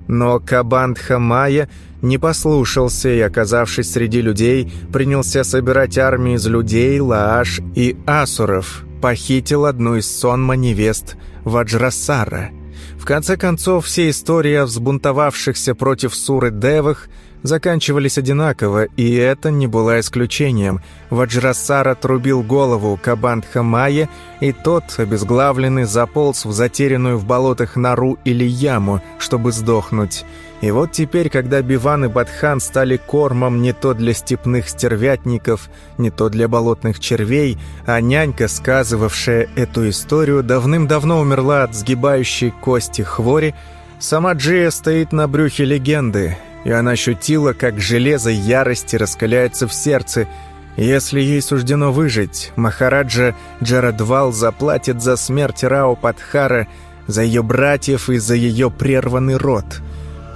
Но Кабандха Майя не послушался и, оказавшись среди людей, принялся собирать армии из людей, лааш и асуров, похитил одну из сонма невест Ваджрасара. В конце концов, все истории о взбунтовавшихся против Суры Девах заканчивались одинаково, и это не было исключением. Ваджрасар отрубил голову Кабандха Майя, и тот, обезглавленный, заполз в затерянную в болотах нору или яму, чтобы сдохнуть. И вот теперь, когда Биван и Батхан стали кормом не то для степных стервятников, не то для болотных червей, а нянька, сказывавшая эту историю, давным-давно умерла от сгибающей кости хвори, сама Джия стоит на брюхе легенды, и она ощутила, как железо ярости раскаляется в сердце. Если ей суждено выжить, Махараджа Джарадвал заплатит за смерть Рао Падхара, за ее братьев и за ее прерванный род.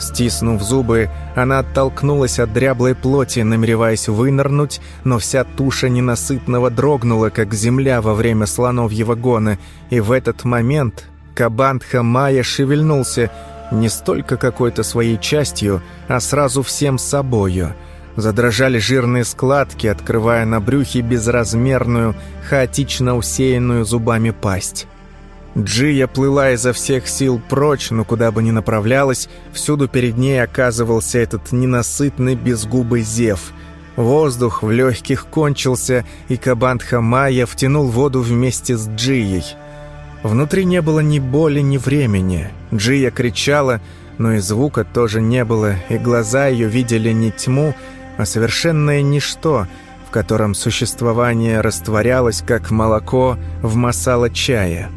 Стиснув зубы, она оттолкнулась от дряблой плоти, намереваясь вынырнуть, но вся туша ненасытного дрогнула, как земля во время слоновьего гона, и в этот момент Кабандха Майя шевельнулся — не столько какой-то своей частью, а сразу всем собою. Задрожали жирные складки, открывая на брюхе безразмерную, хаотично усеянную зубами пасть. Джия плыла изо всех сил прочь, но куда бы ни направлялась, всюду перед ней оказывался этот ненасытный безгубый зев. Воздух в легких кончился, и Кабандха Майя втянул воду вместе с Джией – Внутри не было ни боли, ни времени. Джия кричала, но и звука тоже не было, и глаза ее видели не тьму, а совершенное ничто, в котором существование растворялось, как молоко в масало чая.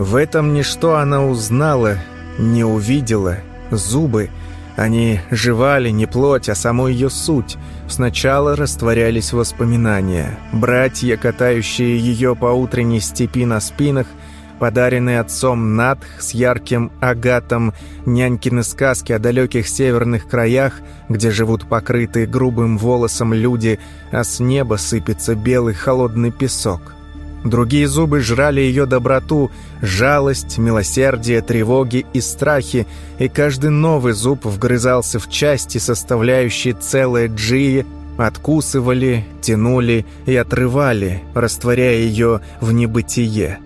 В этом ничто она узнала, не увидела, зубы. Они жевали не плоть, а саму ее суть. Сначала растворялись воспоминания. Братья, катающие ее по утренней степи на спинах, подаренный отцом Надх с ярким агатом, нянькины сказки о далеких северных краях, где живут покрытые грубым волосом люди, а с неба сыпется белый холодный песок. Другие зубы жрали ее доброту, жалость, милосердие, тревоги и страхи, и каждый новый зуб вгрызался в части, составляющие целое джии, откусывали, тянули и отрывали, растворяя ее в небытие.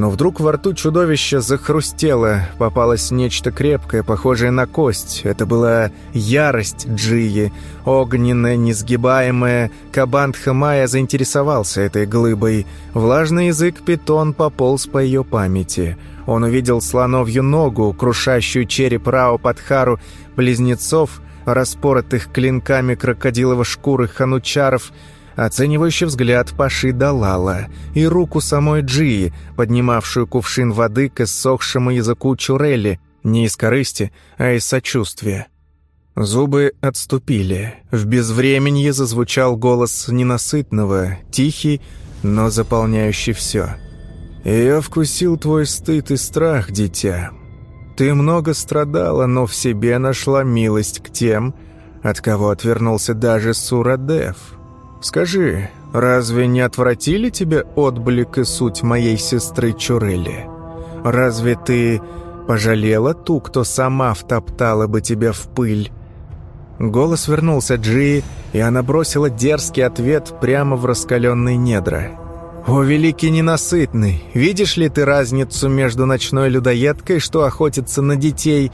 Но вдруг во рту чудовища захрустело, попалось нечто крепкое, похожее на кость. Это была ярость Джии, огненная, несгибаемая. Кабан Хамая заинтересовался этой глыбой. Влажный язык питон пополз по ее памяти. Он увидел слоновью ногу, крушащую череп Рао Падхару, близнецов, распоротых клинками крокодилово шкуры ханучаров — оценивающий взгляд Паши Далала и руку самой Джии, поднимавшую кувшин воды к иссохшему языку Чурелли, не из корысти, а из сочувствия. Зубы отступили. В безвременье зазвучал голос ненасытного, тихий, но заполняющий все. «Я вкусил твой стыд и страх, дитя. Ты много страдала, но в себе нашла милость к тем, от кого отвернулся даже Сурадев». Скажи, разве не отвратили тебе отблик и суть моей сестры Чурели? Разве ты пожалела ту, кто сама втоптала бы тебя в пыль?» Голос вернулся Джи, и она бросила дерзкий ответ прямо в раскаленные недра. «О, великий ненасытный, видишь ли ты разницу между ночной людоедкой, что охотится на детей,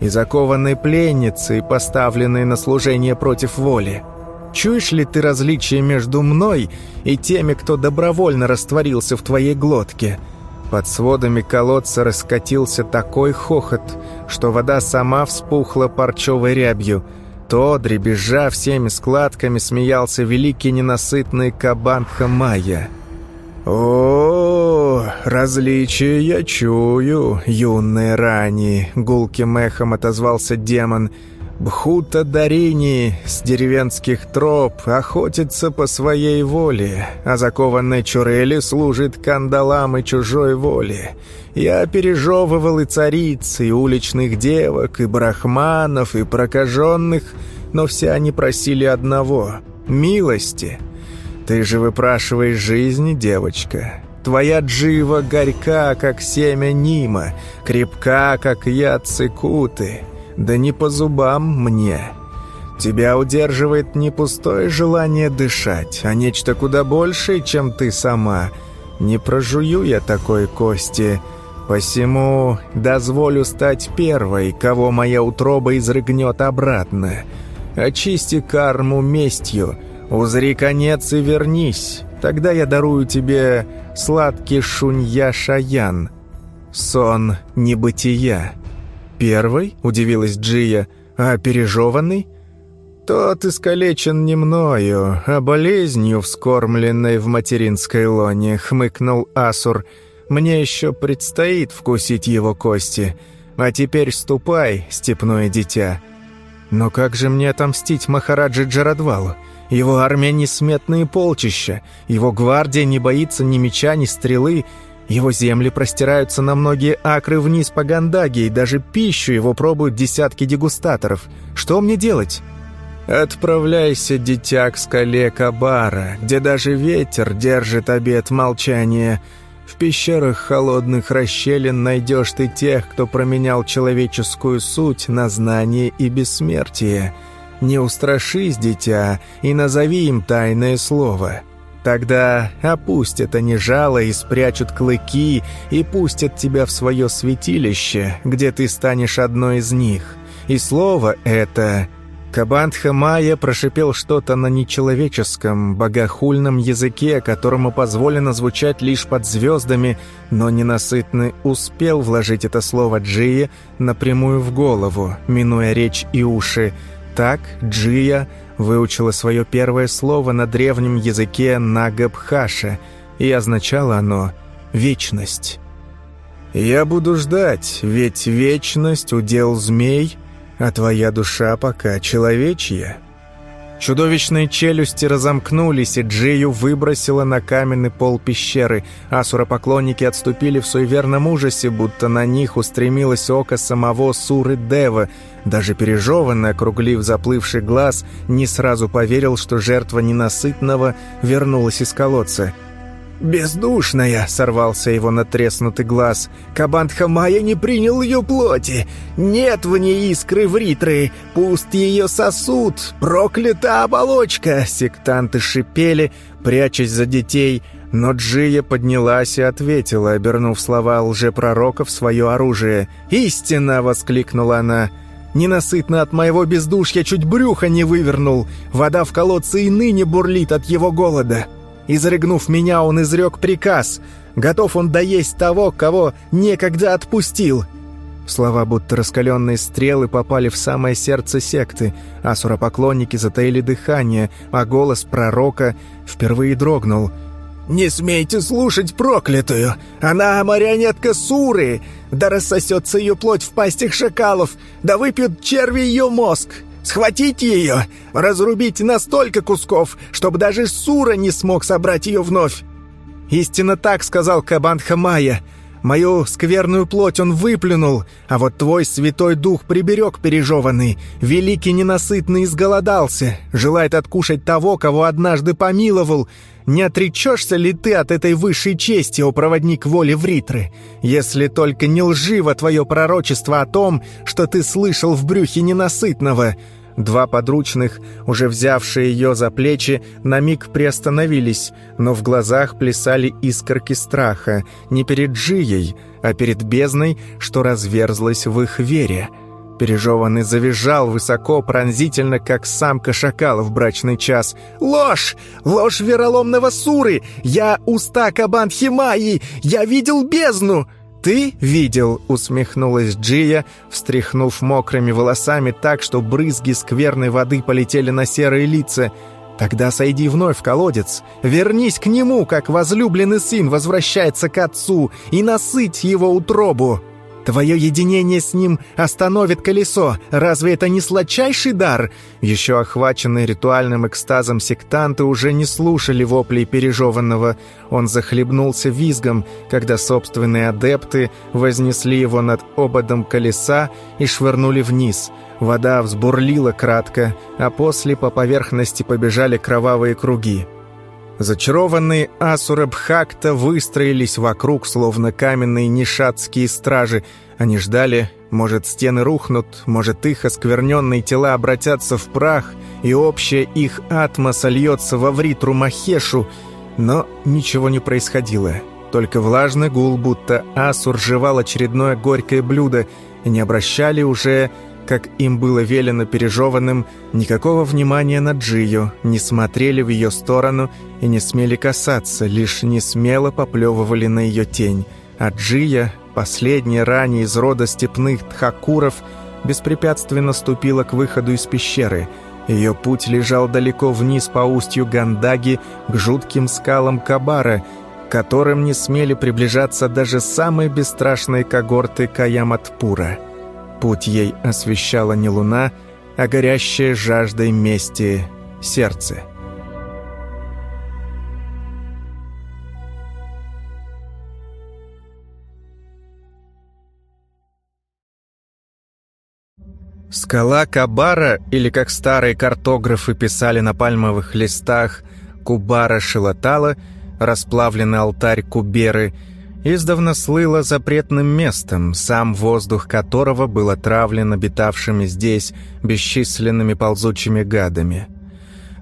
и закованной пленницей, поставленной на служение против воли?» Чуешь ли ты различие между мной и теми, кто добровольно растворился в твоей глотке?» Под сводами колодца раскатился такой хохот, что вода сама вспухла парчевой рябью. То, дребезжа всеми складками, смеялся великий ненасытный кабан Хамая. «О, различия я чую, юные рани!» — гулким эхом отозвался демон — Бхута Дарини с деревенских троп охотится по своей воле, а закованной Чурели служит кандалам и чужой воле. Я пережевывал и цариц, и уличных девок, и брахманов, и прокаженных, но все они просили одного — милости. Ты же выпрашиваешь жизни, девочка. Твоя джива горька, как семя Нима, крепка, как яд цикуты». Да не по зубам мне. Тебя удерживает не пустое желание дышать, а нечто куда большее, чем ты сама. Не прожую я такой кости. Посему дозволю стать первой, кого моя утроба изрыгнет обратно. Очисти карму местью, узри конец и вернись. Тогда я дарую тебе сладкий шунья-шаян, сон небытия». «Первый?» — удивилась Джия. «А пережеванный?» «Тот искалечен не мною, а болезнью, вскормленной в материнской лоне», — хмыкнул Асур. Мне еще предстоит вкусить его кости. А теперь ступай, степное дитя. Но как же мне отомстить Махараджи Джарадвалу? Его армия несметные полчища, его гвардия не боится ни меча, ни стрелы, его земли простираются на многие акры вниз по Гандаге, и даже пищу его пробуют десятки дегустаторов. Что мне делать?» «Отправляйся, дитя, к скале Кабара, где даже ветер держит обет молчания. В пещерах холодных расщелин найдешь ты тех, кто променял человеческую суть на знание и бессмертие. Не устрашись, дитя, и назови им тайное слово. Тогда опустят они жало и спрячут клыки, и пустят тебя в свое святилище, где ты станешь одной из них. И слово это Кабантха Майя прошипел что-то на нечеловеческом, богохульном языке, которому позволено звучать лишь под звездами, но ненасытный успел вложить это слово Джия напрямую в голову, минуя речь и уши. Так Джия выучила свое первое слово на древнем языке Нагабхаша, и означало оно «вечность». «Я буду ждать, ведь вечность — удел змей», а твоя душа пока человечья». Чудовищные челюсти разомкнулись, и Джию выбросило на каменный пол пещеры. Асура-поклонники отступили в суеверном ужасе, будто на них устремилось око самого Суры Дева. Даже пережеванный, округлив заплывший глаз, не сразу поверил, что жертва ненасытного вернулась из колодца. «Бездушная!» — сорвался его натреснутый глаз. «Кабант Хамая не принял ее плоти! Нет в ней искры вритры! Пуст ее сосуд! Проклята оболочка!» Сектанты шипели, прячась за детей, но Джия поднялась и ответила, обернув слова лжепророка в свое оружие. «Истина!» — воскликнула она. «Ненасытно от моего бездушья чуть брюха не вывернул! Вода в колодце и ныне бурлит от его голода!» Изрыгнув меня, он изрек приказ. Готов он доесть того, кого некогда отпустил. Слова, будто раскаленные стрелы, попали в самое сердце секты. Асура-поклонники затаили дыхание, а голос пророка впервые дрогнул. «Не смейте слушать проклятую! Она марионетка Суры! Да рассосется ее плоть в пастях шакалов! Да выпьют черви ее мозг! Схватить ее, разрубить на столько кусков, чтобы даже Сура не смог собрать ее вновь. «Истинно так», — сказал Кабан Хамая. «Мою скверную плоть он выплюнул, а вот твой святой дух приберег пережеванный. Великий ненасытный изголодался, желает откушать того, кого однажды помиловал. Не отречешься ли ты от этой высшей чести, о проводник воли Вритры? Если только не лживо твое пророчество о том, что ты слышал в брюхе ненасытного». Два подручных, уже взявшие ее за плечи, на миг приостановились, но в глазах плясали искорки страха не перед Джией, а перед бездной, что разверзлась в их вере. Пережеванный завизжал высоко, пронзительно, как самка шакала в брачный час. «Ложь! Ложь вероломного Суры! Я уста Кабан Химаи! Я видел бездну!» «Ты видел?» — усмехнулась Джия, встряхнув мокрыми волосами так, что брызги скверной воды полетели на серые лица. «Тогда сойди вновь в колодец, вернись к нему, как возлюбленный сын возвращается к отцу, и насыть его утробу!» Твое единение с ним остановит колесо. Разве это не сладчайший дар?» Еще охваченные ритуальным экстазом сектанты уже не слушали воплей пережеванного. Он захлебнулся визгом, когда собственные адепты вознесли его над ободом колеса и швырнули вниз. Вода взбурлила кратко, а после по поверхности побежали кровавые круги. Зачарованные асуры Бхакта выстроились вокруг, словно каменные нишатские стражи. Они ждали, может, стены рухнут, может, их оскверненные тела обратятся в прах, и общая их атма сольется во вритру Махешу, но ничего не происходило. Только влажный гул, будто асур жевал очередное горькое блюдо, и не обращали уже, как им было велено пережеванным, никакого внимания на Джию, не смотрели в ее сторону и не смели касаться, лишь не смело поплевывали на ее тень. А Джия, последняя ранее из рода степных тхакуров, беспрепятственно ступила к выходу из пещеры. Ее путь лежал далеко вниз по устью Гандаги к жутким скалам Кабара — которым не смели приближаться даже самые бесстрашные когорты Каяматпура. Путь ей освещала не луна, а горящее жаждой мести сердце. Скала Кабара, или как старые картографы писали на пальмовых листах, Кубара Шилатала – расплавленный алтарь Куберы, издавна слыло запретным местом, сам воздух которого был отравлен обитавшими здесь бесчисленными ползучими гадами.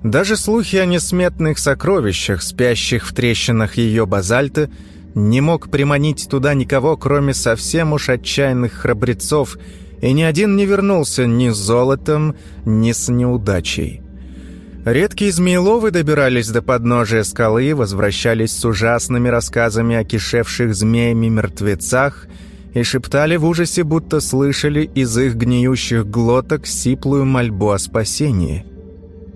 Даже слухи о несметных сокровищах, спящих в трещинах ее базальта, не мог приманить туда никого, кроме совсем уж отчаянных храбрецов, и ни один не вернулся ни с золотом, ни с неудачей. Редкие змееловы добирались до подножия скалы возвращались с ужасными рассказами о кишевших змеями мертвецах и шептали в ужасе, будто слышали из их гниющих глоток сиплую мольбу о спасении.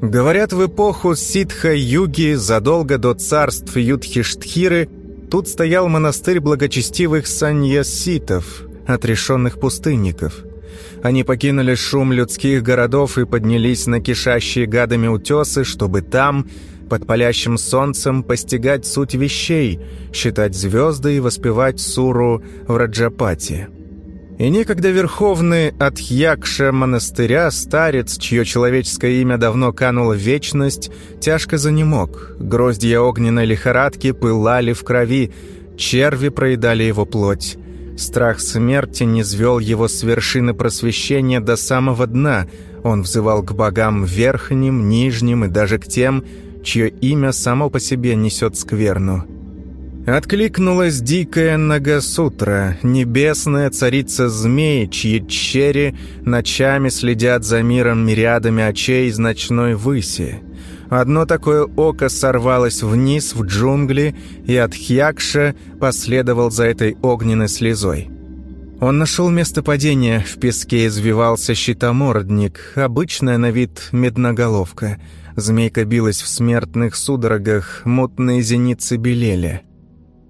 Говорят, в эпоху Ситха-Юги, задолго до царств Юдхиштхиры, тут стоял монастырь благочестивых саньяситов, отрешенных пустынников – они покинули шум людских городов и поднялись на кишащие гадами утесы, чтобы там, под палящим солнцем, постигать суть вещей, считать звезды и воспевать суру в Раджапати. И некогда верховный Атхьякша монастыря, старец, чье человеческое имя давно кануло в вечность, тяжко занемог. Гроздья огненной лихорадки пылали в крови, черви проедали его плоть. Страх смерти не звел его с вершины просвещения до самого дна. Он взывал к богам верхним, нижним и даже к тем, чье имя само по себе несет скверну. Откликнулась дикая Нагасутра, небесная царица змей, чьи чери ночами следят за миром мириадами очей из ночной выси. Одно такое око сорвалось вниз в джунгли, и от последовал за этой огненной слезой. Он нашел место падения, в песке извивался щитомордник, обычная на вид медноголовка. Змейка билась в смертных судорогах, мутные зеницы белели.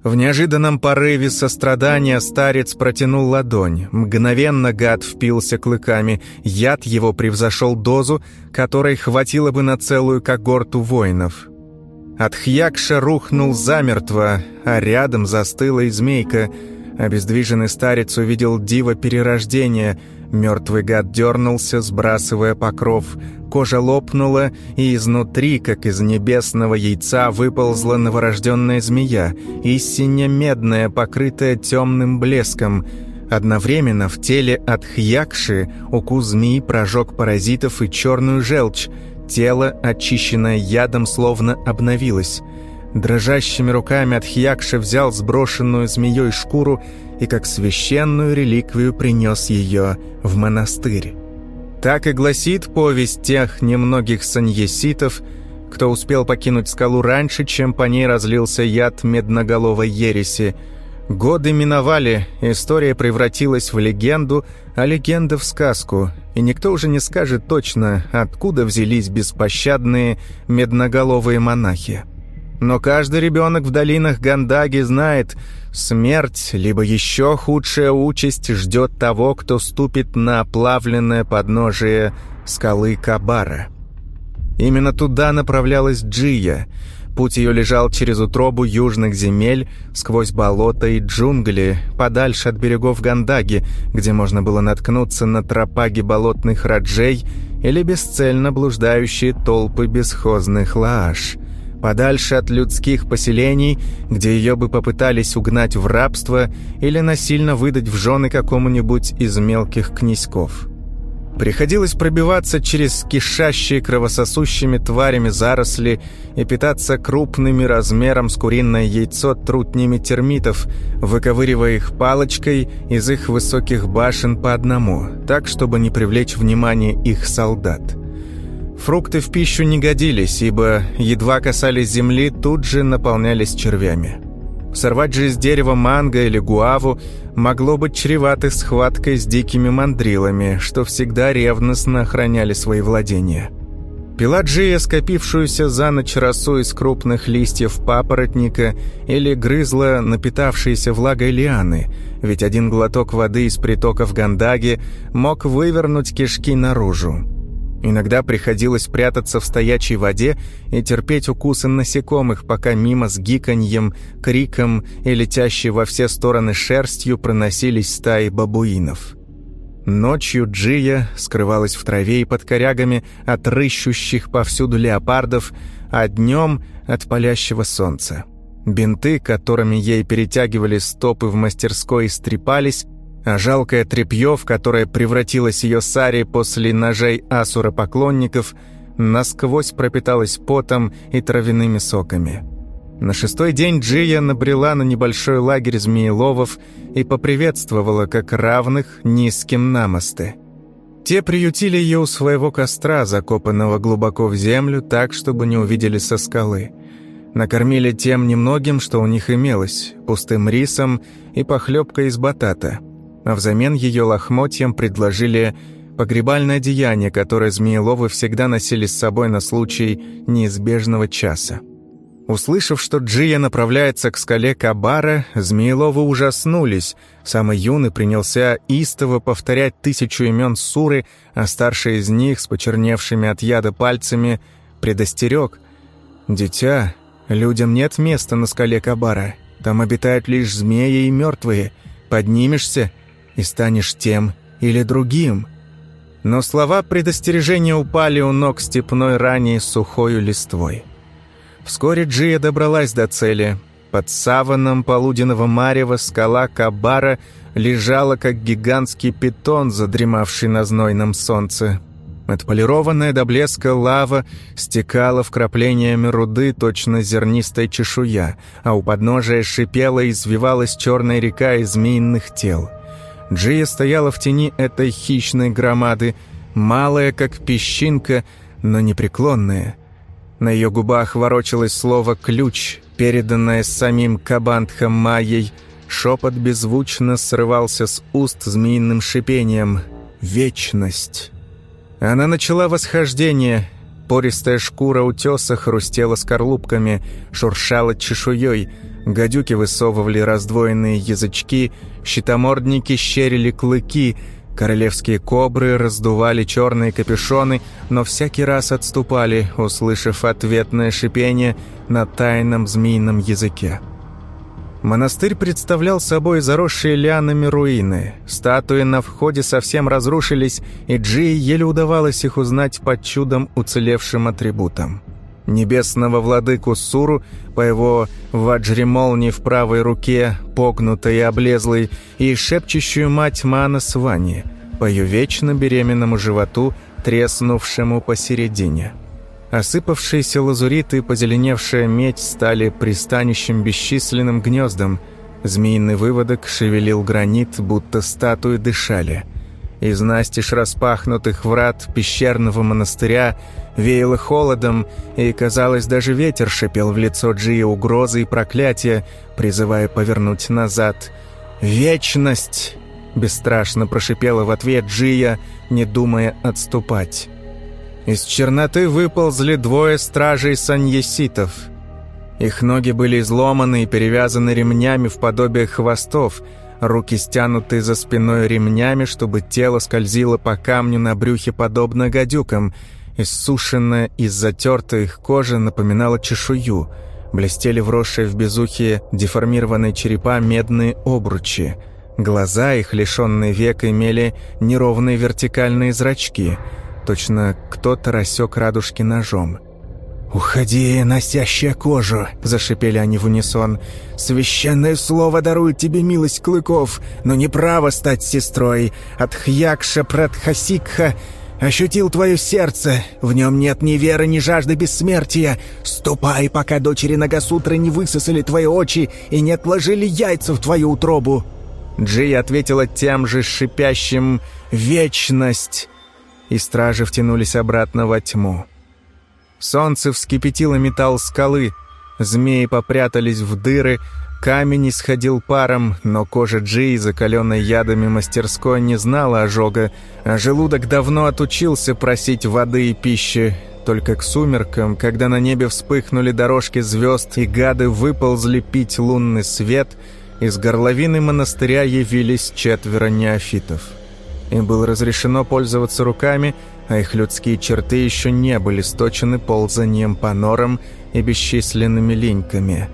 В неожиданном порыве сострадания старец протянул ладонь. Мгновенно гад впился клыками. Яд его превзошел дозу, которой хватило бы на целую когорту воинов. Отхьякша рухнул замертво, а рядом застыла и змейка. Обездвиженный старец увидел диво перерождения. Мертвый гад дернулся, сбрасывая покров. Кожа лопнула, и изнутри, как из небесного яйца, выползла новорожденная змея, истинно медная, покрытая темным блеском. Одновременно в теле от Хьякши укус змеи прожег паразитов и черную желчь. Тело, очищенное ядом, словно обновилось. Дрожащими руками от Хьякши взял сброшенную змеей шкуру и как священную реликвию принес ее в монастырь. Так и гласит повесть тех немногих саньеситов, кто успел покинуть скалу раньше, чем по ней разлился яд медноголовой ереси. Годы миновали, история превратилась в легенду, а легенда в сказку, и никто уже не скажет точно, откуда взялись беспощадные медноголовые монахи. Но каждый ребенок в долинах Гандаги знает, смерть, либо еще худшая участь ждет того, кто ступит на оплавленное подножие скалы Кабара. Именно туда направлялась Джия. Путь ее лежал через утробу южных земель, сквозь болота и джунгли, подальше от берегов Гандаги, где можно было наткнуться на тропаги болотных раджей или бесцельно блуждающие толпы бесхозных лааш – подальше от людских поселений, где ее бы попытались угнать в рабство или насильно выдать в жены какому-нибудь из мелких князьков. Приходилось пробиваться через кишащие кровососущими тварями заросли и питаться крупными размером с куриное яйцо трутнями термитов, выковыривая их палочкой из их высоких башен по одному, так, чтобы не привлечь внимание их солдат. Фрукты в пищу не годились, ибо едва касались земли, тут же наполнялись червями. Сорвать же из дерева манго или гуаву могло быть чревато схваткой с дикими мандрилами, что всегда ревностно охраняли свои владения. Пеладжия, скопившуюся за ночь росу из крупных листьев папоротника, или грызла напитавшиеся влагой лианы, ведь один глоток воды из притоков Гандаги мог вывернуть кишки наружу. Иногда приходилось прятаться в стоячей воде и терпеть укусы насекомых, пока мимо с гиканьем, криком и летящей во все стороны шерстью проносились стаи бабуинов. Ночью Джия скрывалась в траве и под корягами от рыщущих повсюду леопардов, а днем — от палящего солнца. Бинты, которыми ей перетягивали стопы в мастерской, стрепались, а жалкое тряпье, в которое превратилась ее Сари после ножей асура-поклонников, насквозь пропиталось потом и травяными соками. На шестой день Джия набрела на небольшой лагерь змееловов и поприветствовала как равных низким намасты. Те приютили ее у своего костра, закопанного глубоко в землю, так, чтобы не увидели со скалы. Накормили тем немногим, что у них имелось, пустым рисом и похлебкой из батата – а взамен ее лохмотьям предложили погребальное одеяние, которое Змееловы всегда носили с собой на случай неизбежного часа. Услышав, что Джия направляется к скале Кабара, Змееловы ужаснулись. Самый юный принялся истово повторять тысячу имен Суры, а старший из них, с почерневшими от яда пальцами, предостерег. «Дитя, людям нет места на скале Кабара. Там обитают лишь змеи и мертвые. Поднимешься и станешь тем или другим». Но слова предостережения упали у ног степной ранее сухою листвой. Вскоре Джия добралась до цели. Под саваном полуденного марева скала Кабара лежала, как гигантский питон, задремавший на знойном солнце. Отполированная до блеска лава стекала вкраплениями руды точно зернистой чешуя, а у подножия шипела и извивалась черная река из змеиных тел – Джия стояла в тени этой хищной громады, малая, как песчинка, но непреклонная. На ее губах ворочалось слово «ключ», переданное самим Кабантхом Майей. Шепот беззвучно срывался с уст змеиным шипением «Вечность». Она начала восхождение. Пористая шкура утеса хрустела скорлупками, шуршала чешуей — Гадюки высовывали раздвоенные язычки, щитомордники щерили клыки, королевские кобры раздували черные капюшоны, но всякий раз отступали, услышав ответное шипение на тайном змеином языке. Монастырь представлял собой заросшие лианами руины. Статуи на входе совсем разрушились, и Джии еле удавалось их узнать под чудом уцелевшим атрибутом небесного владыку Суру по его ваджри-молнии в правой руке, погнутой и облезлой, и шепчущую мать Мана Свани по ее вечно беременному животу, треснувшему посередине. Осыпавшиеся лазуриты и позеленевшая медь стали пристанищем бесчисленным гнездом. Змеиный выводок шевелил гранит, будто статуи дышали. Из настежь распахнутых врат пещерного монастыря веяло холодом, и, казалось, даже ветер шипел в лицо Джии угрозы и проклятия, призывая повернуть назад. «Вечность!» — бесстрашно прошипела в ответ Джия, не думая отступать. Из черноты выползли двое стражей саньеситов. Их ноги были изломаны и перевязаны ремнями в подобие хвостов, руки стянуты за спиной ремнями, чтобы тело скользило по камню на брюхе подобно гадюкам — Иссушенная из затертой их кожи напоминала чешую. Блестели вросшие в безухие деформированные черепа медные обручи. Глаза их, лишенные век, имели неровные вертикальные зрачки. Точно кто-то рассек радужки ножом. «Уходи, носящая кожу!» – зашипели они в унисон. «Священное слово дарует тебе милость клыков, но не право стать сестрой. От Хьякша Пратхасикха ощутил твое сердце. В нем нет ни веры, ни жажды бессмертия. Ступай, пока дочери Нагасутры не высосали твои очи и не отложили яйца в твою утробу». Джи ответила тем же шипящим «Вечность!» И стражи втянулись обратно во тьму. Солнце вскипятило металл скалы, змеи попрятались в дыры, камень исходил паром, но кожа Джи, закаленной ядами мастерской, не знала ожога, а желудок давно отучился просить воды и пищи. Только к сумеркам, когда на небе вспыхнули дорожки звезд и гады выползли пить лунный свет, из горловины монастыря явились четверо неофитов. Им было разрешено пользоваться руками – а их людские черты еще не были сточены ползанием по норам и бесчисленными линьками.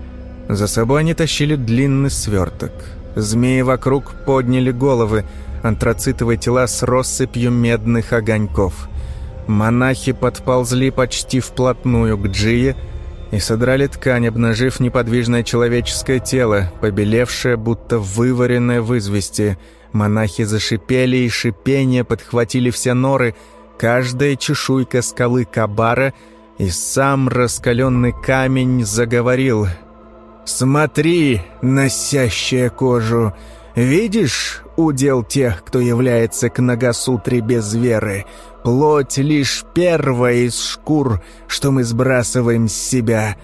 За собой они тащили длинный сверток. Змеи вокруг подняли головы, антрацитовые тела с россыпью медных огоньков. Монахи подползли почти вплотную к Джие и содрали ткань, обнажив неподвижное человеческое тело, побелевшее, будто вываренное в извести. Монахи зашипели, и шипение подхватили все норы — каждая чешуйка скалы Кабара, и сам раскаленный камень заговорил. «Смотри, носящая кожу, видишь удел тех, кто является к Нагасутре без веры? Плоть лишь первая из шкур, что мы сбрасываем с себя».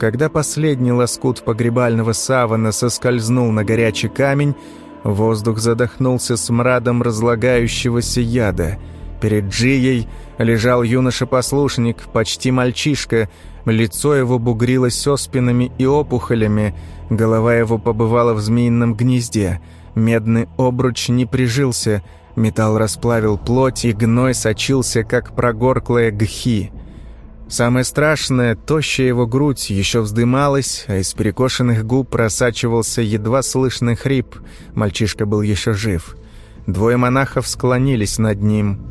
Когда последний лоскут погребального савана соскользнул на горячий камень, воздух задохнулся смрадом разлагающегося яда — Перед Джией лежал юноша-послушник, почти мальчишка. Лицо его бугрилось оспинами и опухолями, голова его побывала в змеином гнезде. Медный обруч не прижился, металл расплавил плоть, и гной сочился, как прогорклая гхи. Самое страшное, тощая его грудь еще вздымалась, а из перекошенных губ просачивался едва слышный хрип. Мальчишка был еще жив. Двое монахов склонились над ним –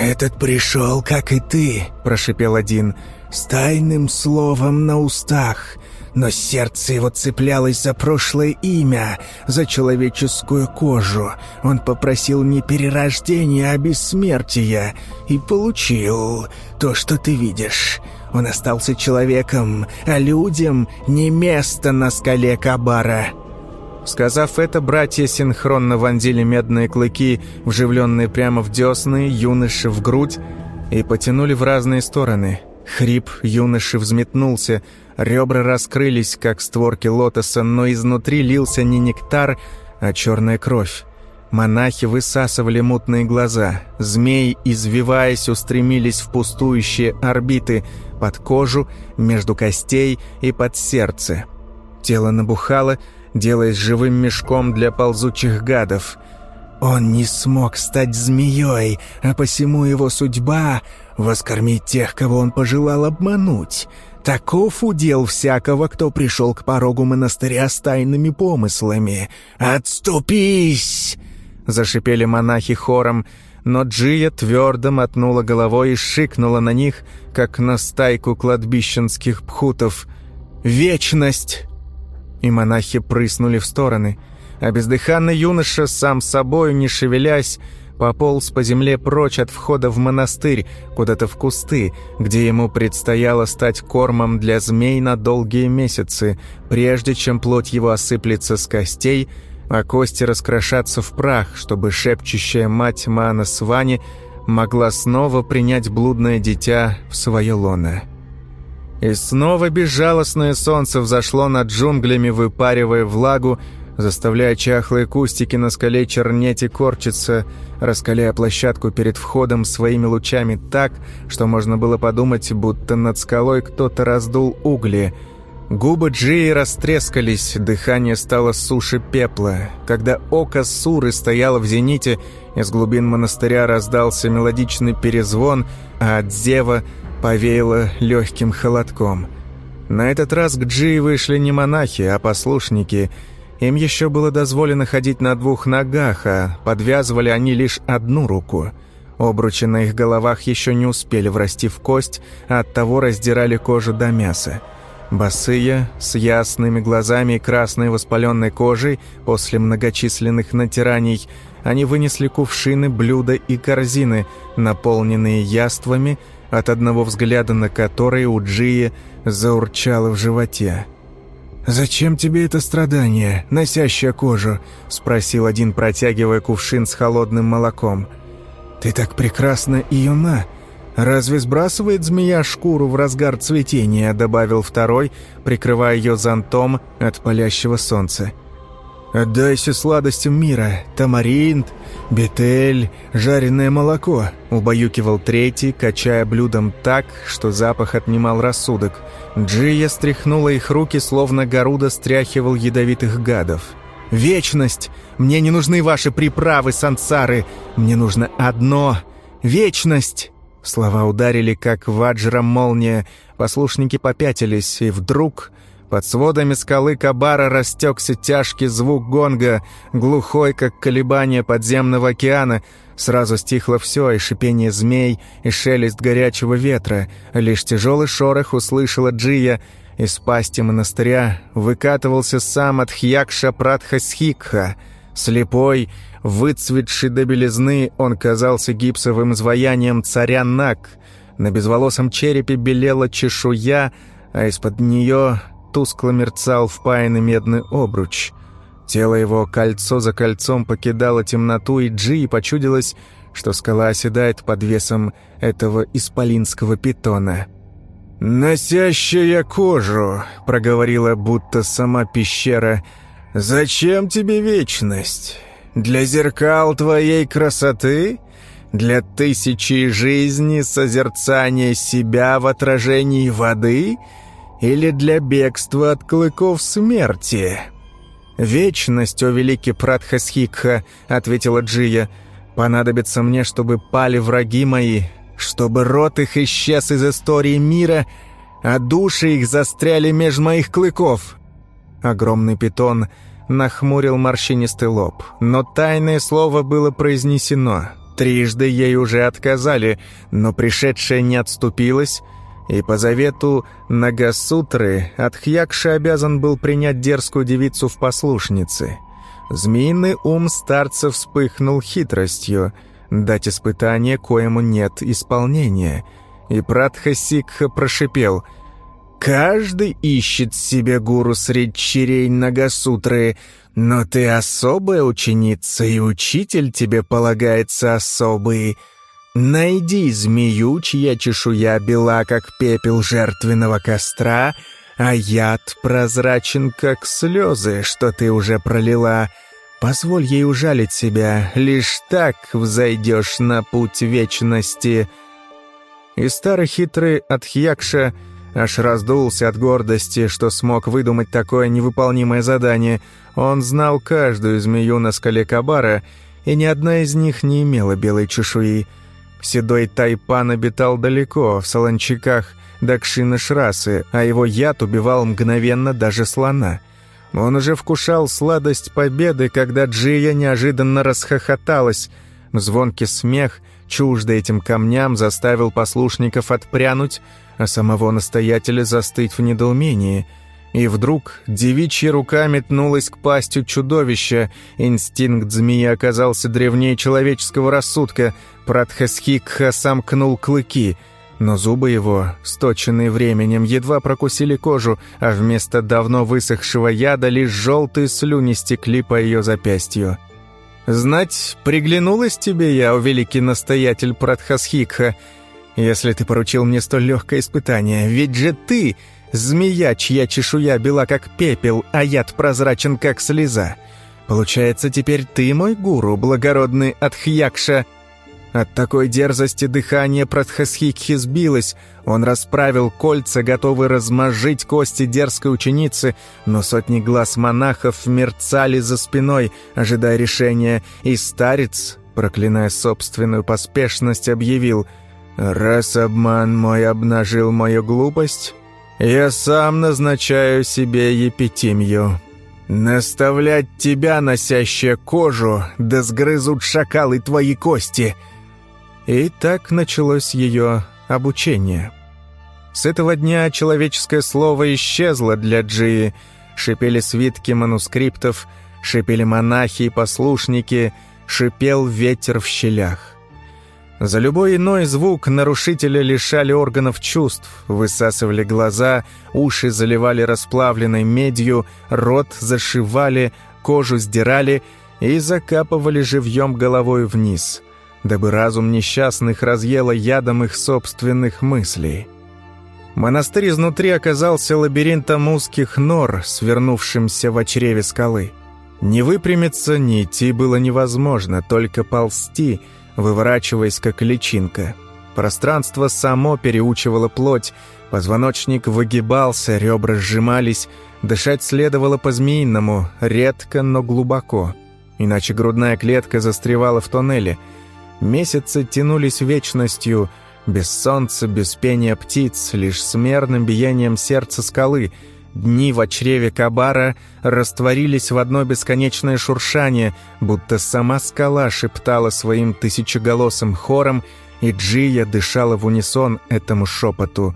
«Этот пришел, как и ты», — прошипел один, — «с тайным словом на устах, но сердце его цеплялось за прошлое имя, за человеческую кожу. Он попросил не перерождения, а бессмертия, и получил то, что ты видишь». Он остался человеком, а людям не место на скале Кабара. Сказав это, братья синхронно вонзили медные клыки, вживленные прямо в десны, юноши в грудь, и потянули в разные стороны. Хрип юноши взметнулся, ребра раскрылись, как створки лотоса, но изнутри лился не нектар, а черная кровь. Монахи высасывали мутные глаза. Змеи, извиваясь, устремились в пустующие орбиты под кожу, между костей и под сердце. Тело набухало, делаясь живым мешком для ползучих гадов. Он не смог стать змеей, а посему его судьба — воскормить тех, кого он пожелал обмануть. Таков удел всякого, кто пришел к порогу монастыря с тайными помыслами. «Отступись!» — зашипели монахи хором, но Джия твердо мотнула головой и шикнула на них, как на стайку кладбищенских пхутов. «Вечность!» И монахи прыснули в стороны, а бездыханный юноша, сам собою не шевелясь, пополз по земле прочь от входа в монастырь, куда-то в кусты, где ему предстояло стать кормом для змей на долгие месяцы, прежде чем плоть его осыплется с костей, а кости раскрошатся в прах, чтобы шепчущая мать Мана Свани могла снова принять блудное дитя в свое лоно. И снова безжалостное солнце взошло над джунглями, выпаривая влагу, заставляя чахлые кустики на скале чернеть и корчиться, раскаляя площадку перед входом своими лучами так, что можно было подумать, будто над скалой кто-то раздул угли. Губы Джии растрескались, дыхание стало суше пепла. Когда око Суры стояло в зените, из глубин монастыря раздался мелодичный перезвон, а от зева – повеяло легким холодком. На этот раз к Джи вышли не монахи, а послушники. Им еще было дозволено ходить на двух ногах, а подвязывали они лишь одну руку. Обручи на их головах еще не успели врасти в кость, а оттого раздирали кожу до мяса. Босые, с ясными глазами и красной воспаленной кожей, после многочисленных натираний, они вынесли кувшины, блюда и корзины, наполненные яствами, от одного взгляда на которые у Джии заурчало в животе. «Зачем тебе это страдание, носящее кожу?» – спросил один, протягивая кувшин с холодным молоком. «Ты так прекрасна и юна. Разве сбрасывает змея шкуру в разгар цветения?» – добавил второй, прикрывая ее зонтом от палящего солнца. «Отдайся сладостям мира. Тамаринт, бетель, жареное молоко», — убаюкивал третий, качая блюдом так, что запах отнимал рассудок. Джия стряхнула их руки, словно Гаруда стряхивал ядовитых гадов. «Вечность! Мне не нужны ваши приправы, сансары! Мне нужно одно — вечность!» Слова ударили, как ваджра молния. Послушники попятились, и вдруг под сводами скалы Кабара растекся тяжкий звук гонга, глухой, как колебание подземного океана. Сразу стихло все, и шипение змей, и шелест горячего ветра. Лишь тяжелый шорох услышала Джия. Из пасти монастыря выкатывался сам Адхьякша Пратхасхикха. Слепой, выцветший до белизны, он казался гипсовым изваянием царя Нак. На безволосом черепе белела чешуя, а из-под нее тускло мерцал впаянный медный обруч. Тело его кольцо за кольцом покидало темноту, и Джи почудилось, что скала оседает под весом этого исполинского питона. «Носящая кожу», — проговорила будто сама пещера, — «зачем тебе вечность? Для зеркал твоей красоты?» Для тысячи жизней созерцания себя в отражении воды — или для бегства от клыков смерти?» «Вечность, о великий Пратхасхикха», — ответила Джия, — «понадобится мне, чтобы пали враги мои, чтобы рот их исчез из истории мира, а души их застряли меж моих клыков». Огромный питон нахмурил морщинистый лоб, но тайное слово было произнесено. Трижды ей уже отказали, но пришедшая не отступилась — и по завету Нагасутры Адхьякша обязан был принять дерзкую девицу в послушницы. Змеиный ум старца вспыхнул хитростью, дать испытание, коему нет исполнения. И Пратха Сикха прошипел «Каждый ищет себе гуру среди черей Нагасутры, но ты особая ученица, и учитель тебе полагается особый». Найди змею, чья чешуя бела, как пепел жертвенного костра, а яд прозрачен, как слезы, что ты уже пролила. Позволь ей ужалить себя, лишь так взойдешь на путь вечности». И старый хитрый Атхьякша аж раздулся от гордости, что смог выдумать такое невыполнимое задание. Он знал каждую змею на скале Кабара, и ни одна из них не имела белой чешуи. Седой тайпан обитал далеко, в солончаках Дакшины Шрасы, а его яд убивал мгновенно даже слона. Он уже вкушал сладость победы, когда Джия неожиданно расхохоталась. Звонкий смех, чуждый этим камням, заставил послушников отпрянуть, а самого настоятеля застыть в недоумении – и вдруг девичья рука метнулась к пастью чудовища. Инстинкт змеи оказался древнее человеческого рассудка. Пратхасхикха сомкнул клыки. Но зубы его, сточенные временем, едва прокусили кожу, а вместо давно высохшего яда лишь желтые слюни стекли по ее запястью. «Знать, приглянулась тебе я, о великий настоятель Пратхасхикха, если ты поручил мне столь легкое испытание, ведь же ты Змея, чья чешуя бела как пепел, а яд прозрачен как слеза. Получается, теперь ты мой гуру, благородный Адхьякша. От такой дерзости дыхание Пратхасхикхи сбилось. Он расправил кольца, готовый размозжить кости дерзкой ученицы, но сотни глаз монахов мерцали за спиной, ожидая решения, и старец, проклиная собственную поспешность, объявил «Раз обман мой обнажил мою глупость, я сам назначаю себе епитимью. Наставлять тебя, носящая кожу, да сгрызут шакалы твои кости. И так началось ее обучение. С этого дня человеческое слово исчезло для Джии. Шипели свитки манускриптов, шипели монахи и послушники, шипел ветер в щелях. За любой иной звук нарушителя лишали органов чувств, высасывали глаза, уши заливали расплавленной медью, рот зашивали, кожу сдирали и закапывали живьем головой вниз, дабы разум несчастных разъело ядом их собственных мыслей. Монастырь изнутри оказался лабиринтом узких нор, свернувшимся в чреве скалы. Не выпрямиться, не идти было невозможно, только ползти, выворачиваясь как личинка. Пространство само переучивало плоть, позвоночник выгибался, ребра сжимались, дышать следовало по-змеиному, редко, но глубоко. Иначе грудная клетка застревала в тоннеле. Месяцы тянулись вечностью — без солнца, без пения птиц, лишь с мерным биением сердца скалы. Дни в чреве Кабара растворились в одно бесконечное шуршание, будто сама скала шептала своим тысячеголосым хором, и Джия дышала в унисон этому шепоту.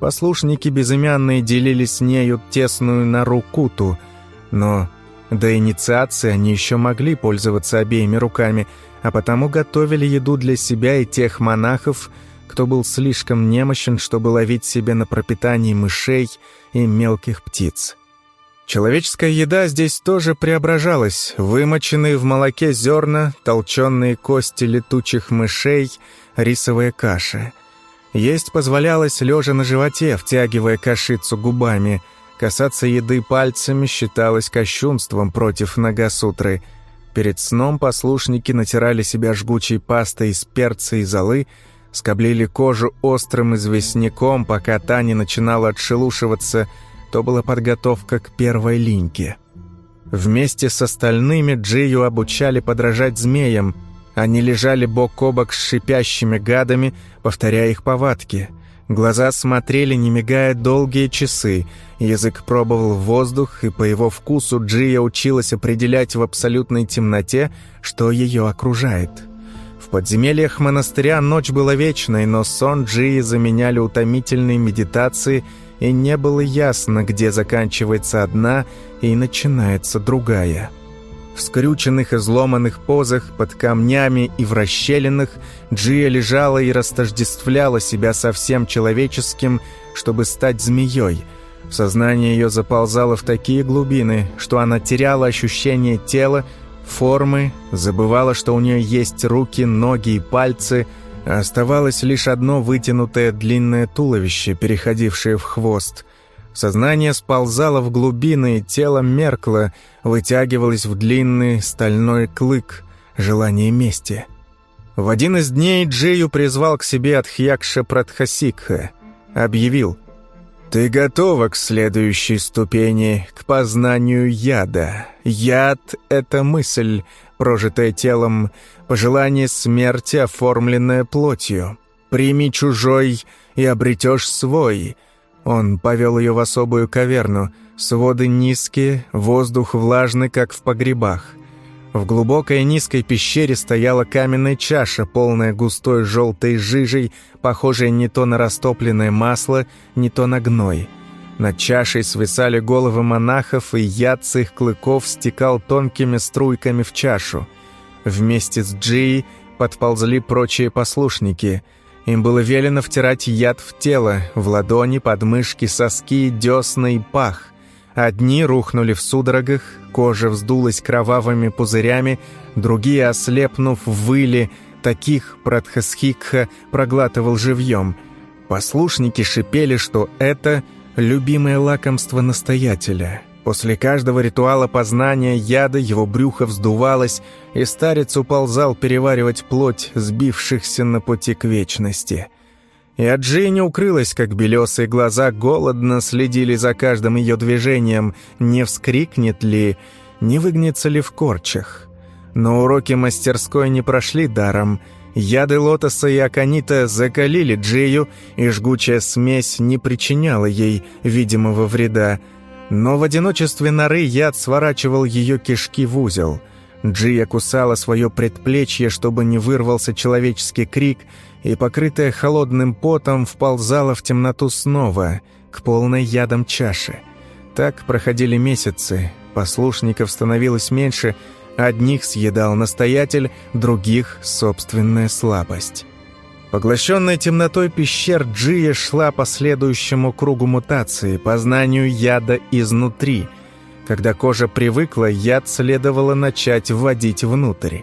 Послушники безымянные делили с нею тесную нору Куту, но до инициации они еще могли пользоваться обеими руками, а потому готовили еду для себя и тех монахов, кто был слишком немощен, чтобы ловить себе на пропитании мышей и мелких птиц. Человеческая еда здесь тоже преображалась. Вымоченные в молоке зерна, толченые кости летучих мышей, рисовая каша. Есть позволялось лежа на животе, втягивая кашицу губами. Касаться еды пальцами считалось кощунством против Нагасутры. Перед сном послушники натирали себя жгучей пастой из перца и золы, скоблили кожу острым известняком, пока та не начинала отшелушиваться, то была подготовка к первой линьке. Вместе с остальными Джию обучали подражать змеям. Они лежали бок о бок с шипящими гадами, повторяя их повадки. Глаза смотрели, не мигая, долгие часы. Язык пробовал воздух, и по его вкусу Джия училась определять в абсолютной темноте, что ее окружает. В подземельях монастыря ночь была вечной, но сон Джии заменяли утомительные медитации, и не было ясно, где заканчивается одна и начинается другая. В скрюченных и сломанных позах, под камнями и в расщелинах Джия лежала и растождествляла себя со всем человеческим, чтобы стать змеей. Сознание ее заползало в такие глубины, что она теряла ощущение тела, формы, забывала, что у нее есть руки, ноги и пальцы, а оставалось лишь одно вытянутое длинное туловище, переходившее в хвост. Сознание сползало в глубины, и тело меркло, вытягивалось в длинный стальной клык, желание мести. В один из дней Джею призвал к себе Адхьякша Пратхасикха, объявил — ты готова к следующей ступени, к познанию яда. Яд — это мысль, прожитая телом, пожелание смерти, оформленное плотью. Прими чужой и обретешь свой. Он повел ее в особую каверну. Своды низкие, воздух влажный, как в погребах. В глубокой низкой пещере стояла каменная чаша, полная густой желтой жижей, похожая не то на растопленное масло, не то на гной. Над чашей свисали головы монахов, и яд с их клыков стекал тонкими струйками в чашу. Вместе с Джией подползли прочие послушники. Им было велено втирать яд в тело, в ладони, подмышки, соски, десна и пах. Одни рухнули в судорогах, кожа вздулась кровавыми пузырями, другие, ослепнув, выли, таких Пратхасхикха проглатывал живьем. Послушники шипели, что это любимое лакомство настоятеля. После каждого ритуала познания яда его брюхо вздувалось, и старец уползал переваривать плоть сбившихся на пути к вечности. И от Джей не укрылась, как белесые глаза голодно следили за каждым ее движением, не вскрикнет ли, не выгнется ли в корчах. Но уроки мастерской не прошли даром. Яды лотоса и аконита закалили Джею, и жгучая смесь не причиняла ей видимого вреда. Но в одиночестве норы яд сворачивал ее кишки в узел. Джия кусала свое предплечье, чтобы не вырвался человеческий крик, и, покрытая холодным потом, вползала в темноту снова, к полной ядом чаше. Так проходили месяцы, послушников становилось меньше, одних съедал настоятель, других — собственная слабость. Поглощенная темнотой пещер Джия шла по следующему кругу мутации, по знанию яда изнутри. Когда кожа привыкла, яд следовало начать вводить внутрь.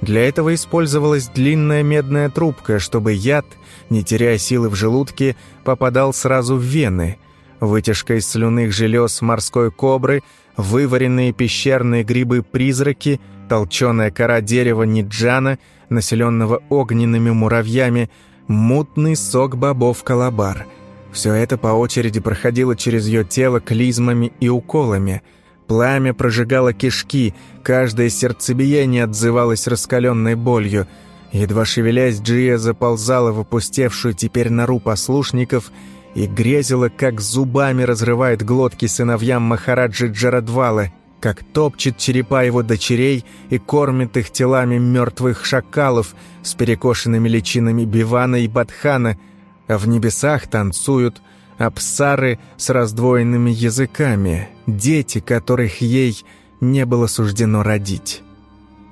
Для этого использовалась длинная медная трубка, чтобы яд, не теряя силы в желудке, попадал сразу в вены. Вытяжка из слюных желез морской кобры, вываренные пещерные грибы-призраки, толченая кора дерева ниджана — населенного огненными муравьями, мутный сок бобов-калабар. Все это по очереди проходило через ее тело клизмами и уколами. Пламя прожигало кишки, каждое сердцебиение отзывалось раскаленной болью. Едва шевелясь, Джия заползала в опустевшую теперь нору послушников и грезила, как зубами разрывает глотки сыновьям Махараджи Джарадвала — как топчет черепа его дочерей и кормит их телами мертвых шакалов с перекошенными личинами Бивана и Бадхана, а в небесах танцуют апсары с раздвоенными языками, дети, которых ей не было суждено родить.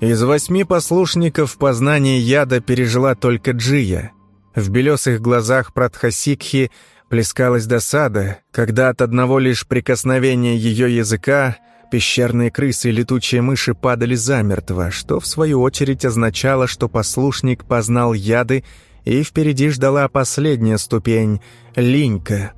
Из восьми послушников познание яда пережила только Джия. В белесых глазах Пратхасикхи плескалась досада, когда от одного лишь прикосновения ее языка – Пещерные крысы и летучие мыши падали замертво, что в свою очередь означало, что послушник познал яды, и впереди ждала последняя ступень — линька.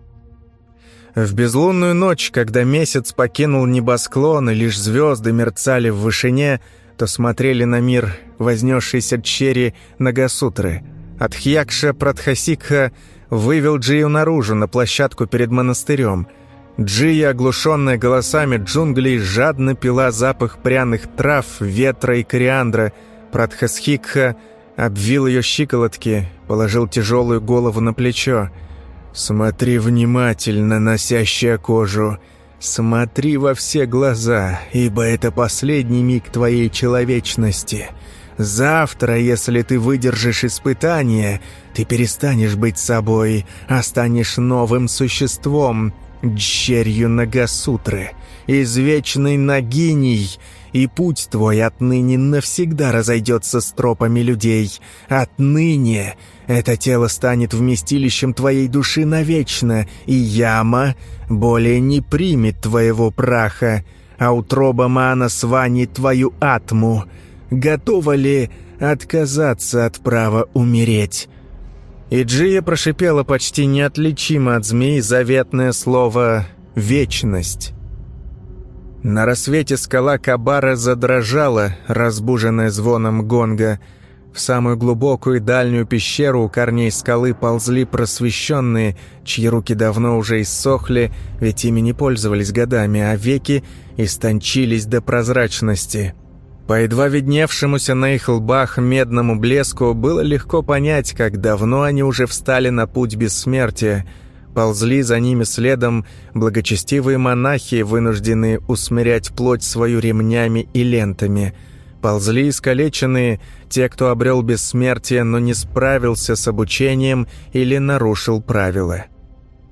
В безлунную ночь, когда месяц покинул небосклон и лишь звезды мерцали в вышине, то смотрели на мир вознесшийся Чери Нагасутры. Адхьякша Прадхасикха вывел Джию наружу, на площадку перед монастырем — Джия, оглушенная голосами джунглей, жадно пила запах пряных трав, ветра и кориандра. Пратхасхикха обвил ее щиколотки, положил тяжелую голову на плечо. «Смотри внимательно, носящая кожу. Смотри во все глаза, ибо это последний миг твоей человечности. Завтра, если ты выдержишь испытание, ты перестанешь быть собой, а станешь новым существом» дщерью Нагасутры, извечной Нагиней, и путь твой отныне навсегда разойдется с тропами людей. Отныне это тело станет вместилищем твоей души навечно, и яма более не примет твоего праха, а утроба Мана сванит твою атму. Готова ли отказаться от права умереть?» И Джия прошипела почти неотличимо от змей заветное слово «вечность». На рассвете скала Кабара задрожала, разбуженная звоном гонга. В самую глубокую и дальнюю пещеру у корней скалы ползли просвещенные, чьи руки давно уже иссохли, ведь ими не пользовались годами, а веки истончились до прозрачности. По едва видневшемуся на их лбах медному блеску было легко понять, как давно они уже встали на путь бессмертия. Ползли за ними следом благочестивые монахи, вынужденные усмирять плоть свою ремнями и лентами. Ползли искалеченные те, кто обрел бессмертие, но не справился с обучением или нарушил правила.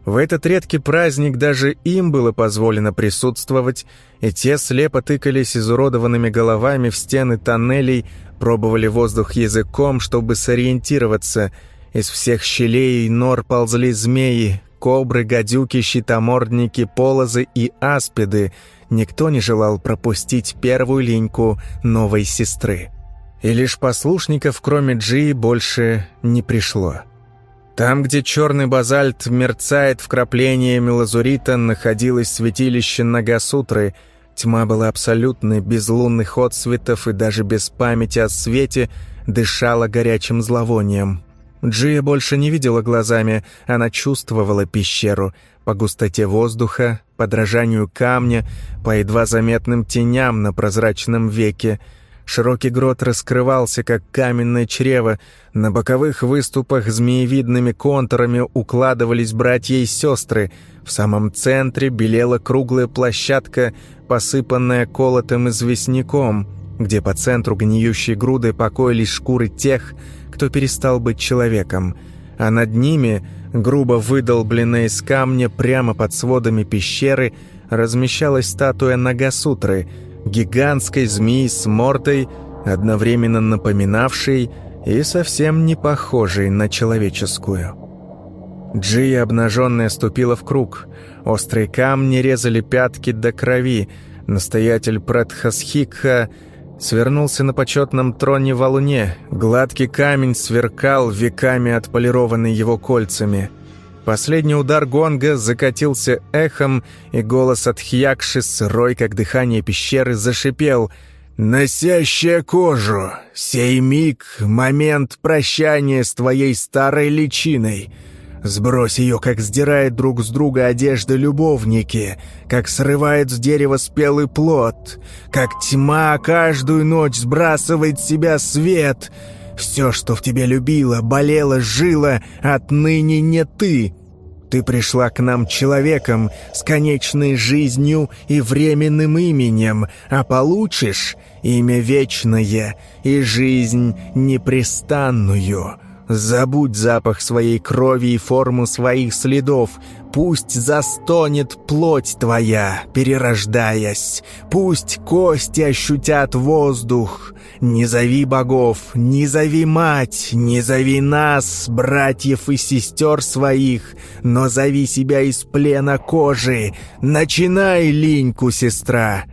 В этот редкий праздник даже им было позволено присутствовать, и те слепо тыкались изуродованными головами в стены тоннелей, пробовали воздух языком, чтобы сориентироваться. Из всех щелей и нор ползли змеи, кобры, гадюки, щитомордники, полозы и аспиды. Никто не желал пропустить первую линьку новой сестры. И лишь послушников, кроме Джи, больше не пришло. Там, где черный базальт мерцает вкраплениями лазурита, находилось святилище Нагасутры. Тьма была абсолютной, без лунных отсветов и даже без памяти о свете дышала горячим зловонием. Джия больше не видела глазами, она чувствовала пещеру по густоте воздуха, по дрожанию камня, по едва заметным теням на прозрачном веке — Широкий грот раскрывался, как каменное чрево. На боковых выступах змеевидными контурами укладывались братья и сестры. В самом центре белела круглая площадка, посыпанная колотым известняком. где по центру гниющей груды покоились шкуры тех, кто перестал быть человеком, а над ними, грубо выдолбленная из камня прямо под сводами пещеры, размещалась статуя Нагасутры, гигантской змеи с мордой, одновременно напоминавшей и совсем не похожей на человеческую. Джия, обнаженная, ступила в круг. Острые камни резали пятки до крови. Настоятель Пратхасхикха свернулся на почетном троне в луне. Гладкий камень сверкал, веками отполированный его кольцами. Последний удар гонга закатился эхом, и голос от Хьякши, сырой, как дыхание пещеры, зашипел «Носящая кожу! Сей миг — момент прощания с твоей старой личиной!» Сбрось ее, как сдирает друг с друга одежды любовники, как срывает с дерева спелый плод, как тьма каждую ночь сбрасывает с себя свет. Все, что в тебе любило, болело, жило, отныне не ты. Ты пришла к нам человеком с конечной жизнью и временным именем, а получишь имя вечное и жизнь непрестанную». Забудь запах своей крови и форму своих следов. Пусть застонет плоть твоя, перерождаясь. Пусть кости ощутят воздух. Не зови богов, не зови мать, не зови нас, братьев и сестер своих, но зови себя из плена кожи. Начинай линьку, сестра!»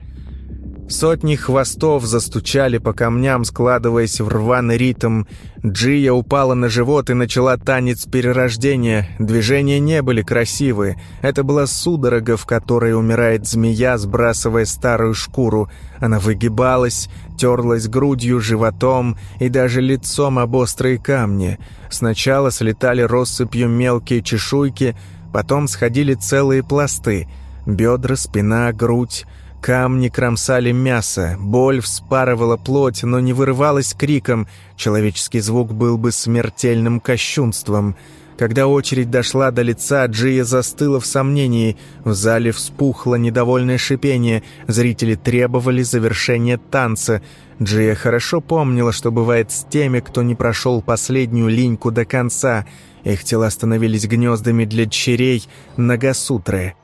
Сотни хвостов застучали по камням, складываясь в рваный ритм. Джия упала на живот и начала танец перерождения. Движения не были красивы. Это была судорога, в которой умирает змея, сбрасывая старую шкуру. Она выгибалась, терлась грудью, животом и даже лицом об острые камни. Сначала слетали россыпью мелкие чешуйки, потом сходили целые пласты. Бедра, спина, грудь. Камни кромсали мясо, боль вспарывала плоть, но не вырывалась криком. Человеческий звук был бы смертельным кощунством. Когда очередь дошла до лица, Джия застыла в сомнении. В зале вспухло недовольное шипение. Зрители требовали завершения танца. Джия хорошо помнила, что бывает с теми, кто не прошел последнюю линьку до конца. Их тела становились гнездами для черей Нагасутры.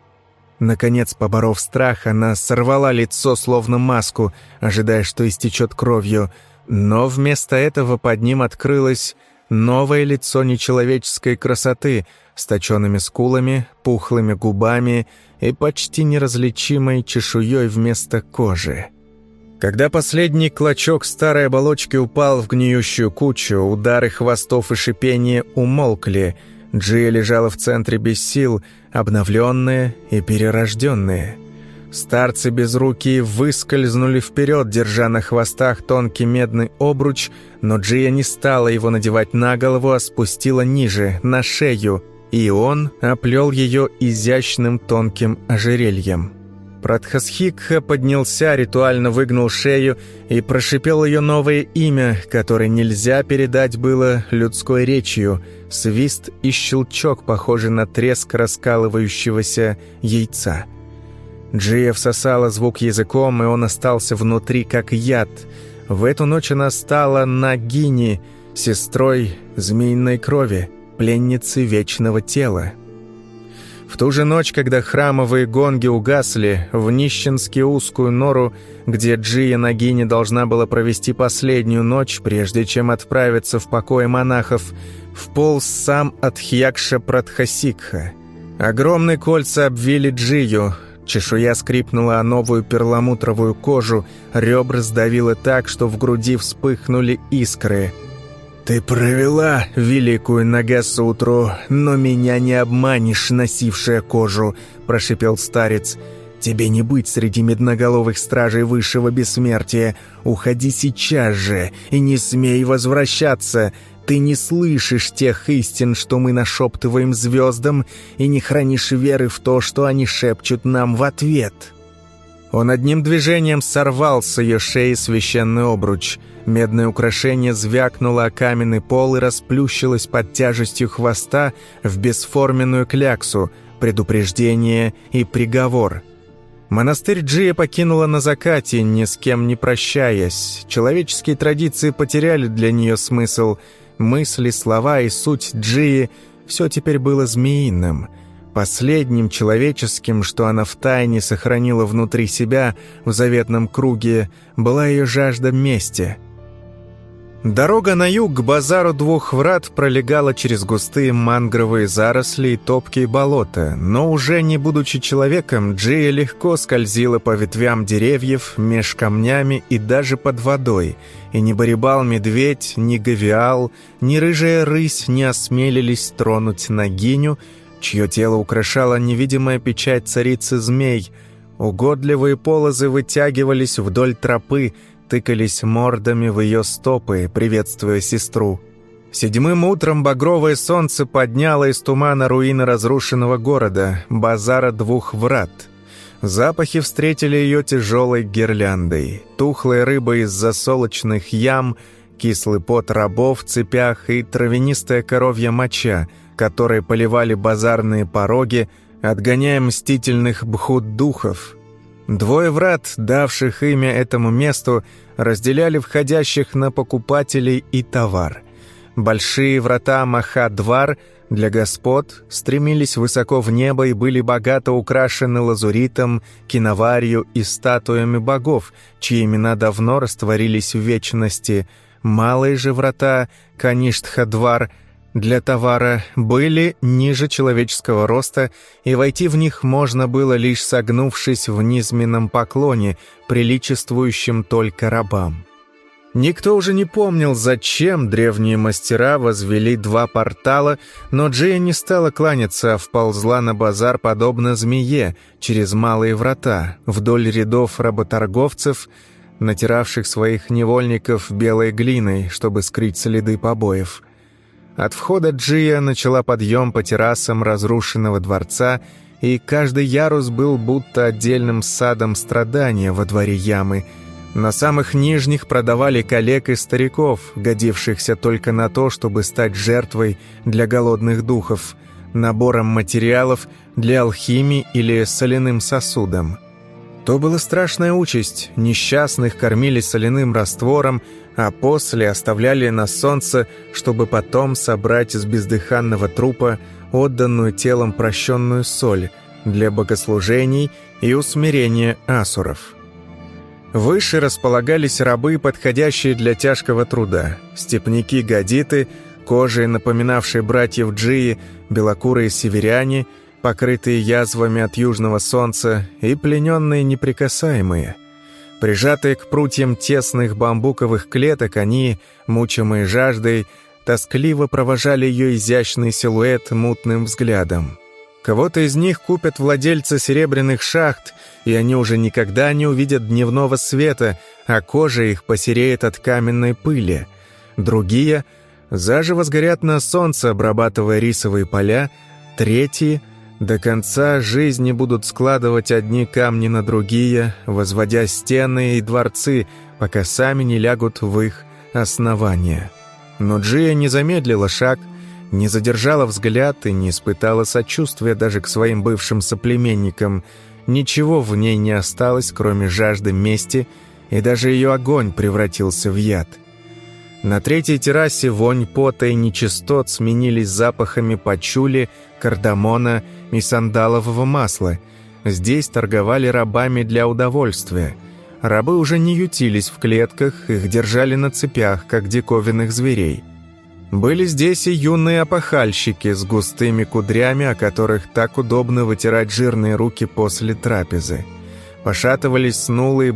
Наконец, поборов страх, она сорвала лицо, словно маску, ожидая, что истечет кровью. Но вместо этого под ним открылось новое лицо нечеловеческой красоты с точенными скулами, пухлыми губами и почти неразличимой чешуей вместо кожи. Когда последний клочок старой оболочки упал в гниющую кучу, удары хвостов и шипение умолкли. Джия лежала в центре без сил, обновленные и перерожденные. Старцы без руки выскользнули вперед, держа на хвостах тонкий медный обруч, но Джия не стала его надевать на голову, а спустила ниже, на шею, и он оплел ее изящным тонким ожерельем. Пратхасхикха поднялся, ритуально выгнул шею и прошипел ее новое имя, которое нельзя передать было людской речью – свист и щелчок, похожий на треск раскалывающегося яйца. Джия всосала звук языком, и он остался внутри, как яд. В эту ночь она стала Нагини, сестрой змеиной крови, пленницы вечного тела. В ту же ночь, когда храмовые гонги угасли, в нищенски узкую нору, где Джия Нагини должна была провести последнюю ночь, прежде чем отправиться в покое монахов, вполз сам Атхьякша Пратхасикха. Огромные кольца обвили Джию, чешуя скрипнула о новую перламутровую кожу, ребра сдавило так, что в груди вспыхнули искры. «Ты провела великую Нагасутру, но меня не обманешь, носившая кожу», – прошипел старец. «Тебе не быть среди медноголовых стражей высшего бессмертия. Уходи сейчас же и не смей возвращаться. Ты не слышишь тех истин, что мы нашептываем звездам, и не хранишь веры в то, что они шепчут нам в ответ». Он одним движением сорвал с ее шеи священный обруч. Медное украшение звякнуло о каменный пол и расплющилось под тяжестью хвоста в бесформенную кляксу, предупреждение и приговор. Монастырь Джия покинула на закате, ни с кем не прощаясь. Человеческие традиции потеряли для нее смысл. Мысли, слова и суть Джии – все теперь было змеиным. Последним человеческим, что она втайне сохранила внутри себя в заветном круге, была ее жажда мести – Дорога на юг к базару двух врат пролегала через густые мангровые заросли и топкие болота, но уже не будучи человеком, Джия легко скользила по ветвям деревьев, меж камнями и даже под водой, и ни Барибал-медведь, ни Гавиал, ни рыжая рысь не осмелились тронуть Нагиню, чье тело украшала невидимая печать царицы змей. Угодливые полозы вытягивались вдоль тропы, тыкались мордами в ее стопы, приветствуя сестру. Седьмым утром багровое солнце подняло из тумана руины разрушенного города, базара двух врат. Запахи встретили ее тяжелой гирляндой. Тухлая рыба из засолочных ям, кислый пот рабов в цепях и травянистая коровья моча, которые поливали базарные пороги, отгоняя мстительных бхут-духов, Двое врат, давших имя этому месту, разделяли входящих на покупателей и товар. Большие врата Маха-Двар для господ стремились высоко в небо и были богато украшены лазуритом, киноварью и статуями богов, чьи имена давно растворились в вечности. Малые же врата Каништха-Двар – для товара были ниже человеческого роста, и войти в них можно было лишь согнувшись в низменном поклоне, приличествующем только рабам. Никто уже не помнил, зачем древние мастера возвели два портала, но Джея не стала кланяться, а вползла на базар подобно змее через малые врата, вдоль рядов работорговцев, натиравших своих невольников белой глиной, чтобы скрыть следы побоев – от входа Джия начала подъем по террасам разрушенного дворца, и каждый ярус был будто отдельным садом страдания во дворе ямы. На самых нижних продавали коллег и стариков, годившихся только на то, чтобы стать жертвой для голодных духов, набором материалов для алхимии или соляным сосудом. То была страшная участь. Несчастных кормили соляным раствором, а после оставляли на солнце, чтобы потом собрать из бездыханного трупа отданную телом прощенную соль для богослужений и усмирения асуров. Выше располагались рабы, подходящие для тяжкого труда, степняки-гадиты, кожей напоминавшие братьев Джии, белокурые северяне, покрытые язвами от южного солнца и плененные неприкасаемые – Прижатые к прутьям тесных бамбуковых клеток, они, мучимые жаждой, тоскливо провожали ее изящный силуэт мутным взглядом. Кого-то из них купят владельцы серебряных шахт, и они уже никогда не увидят дневного света, а кожа их посереет от каменной пыли. Другие заживо сгорят на солнце, обрабатывая рисовые поля, третьи — до конца жизни будут складывать одни камни на другие, возводя стены и дворцы, пока сами не лягут в их основания. Но Джия не замедлила шаг, не задержала взгляд и не испытала сочувствия даже к своим бывшим соплеменникам. Ничего в ней не осталось, кроме жажды мести, и даже ее огонь превратился в яд. На третьей террасе вонь пота и нечистот сменились запахами пачули, кардамона и сандалового масла. Здесь торговали рабами для удовольствия. Рабы уже не ютились в клетках, их держали на цепях, как диковинных зверей. Были здесь и юные опахальщики с густыми кудрями, о которых так удобно вытирать жирные руки после трапезы. Пошатывались снулые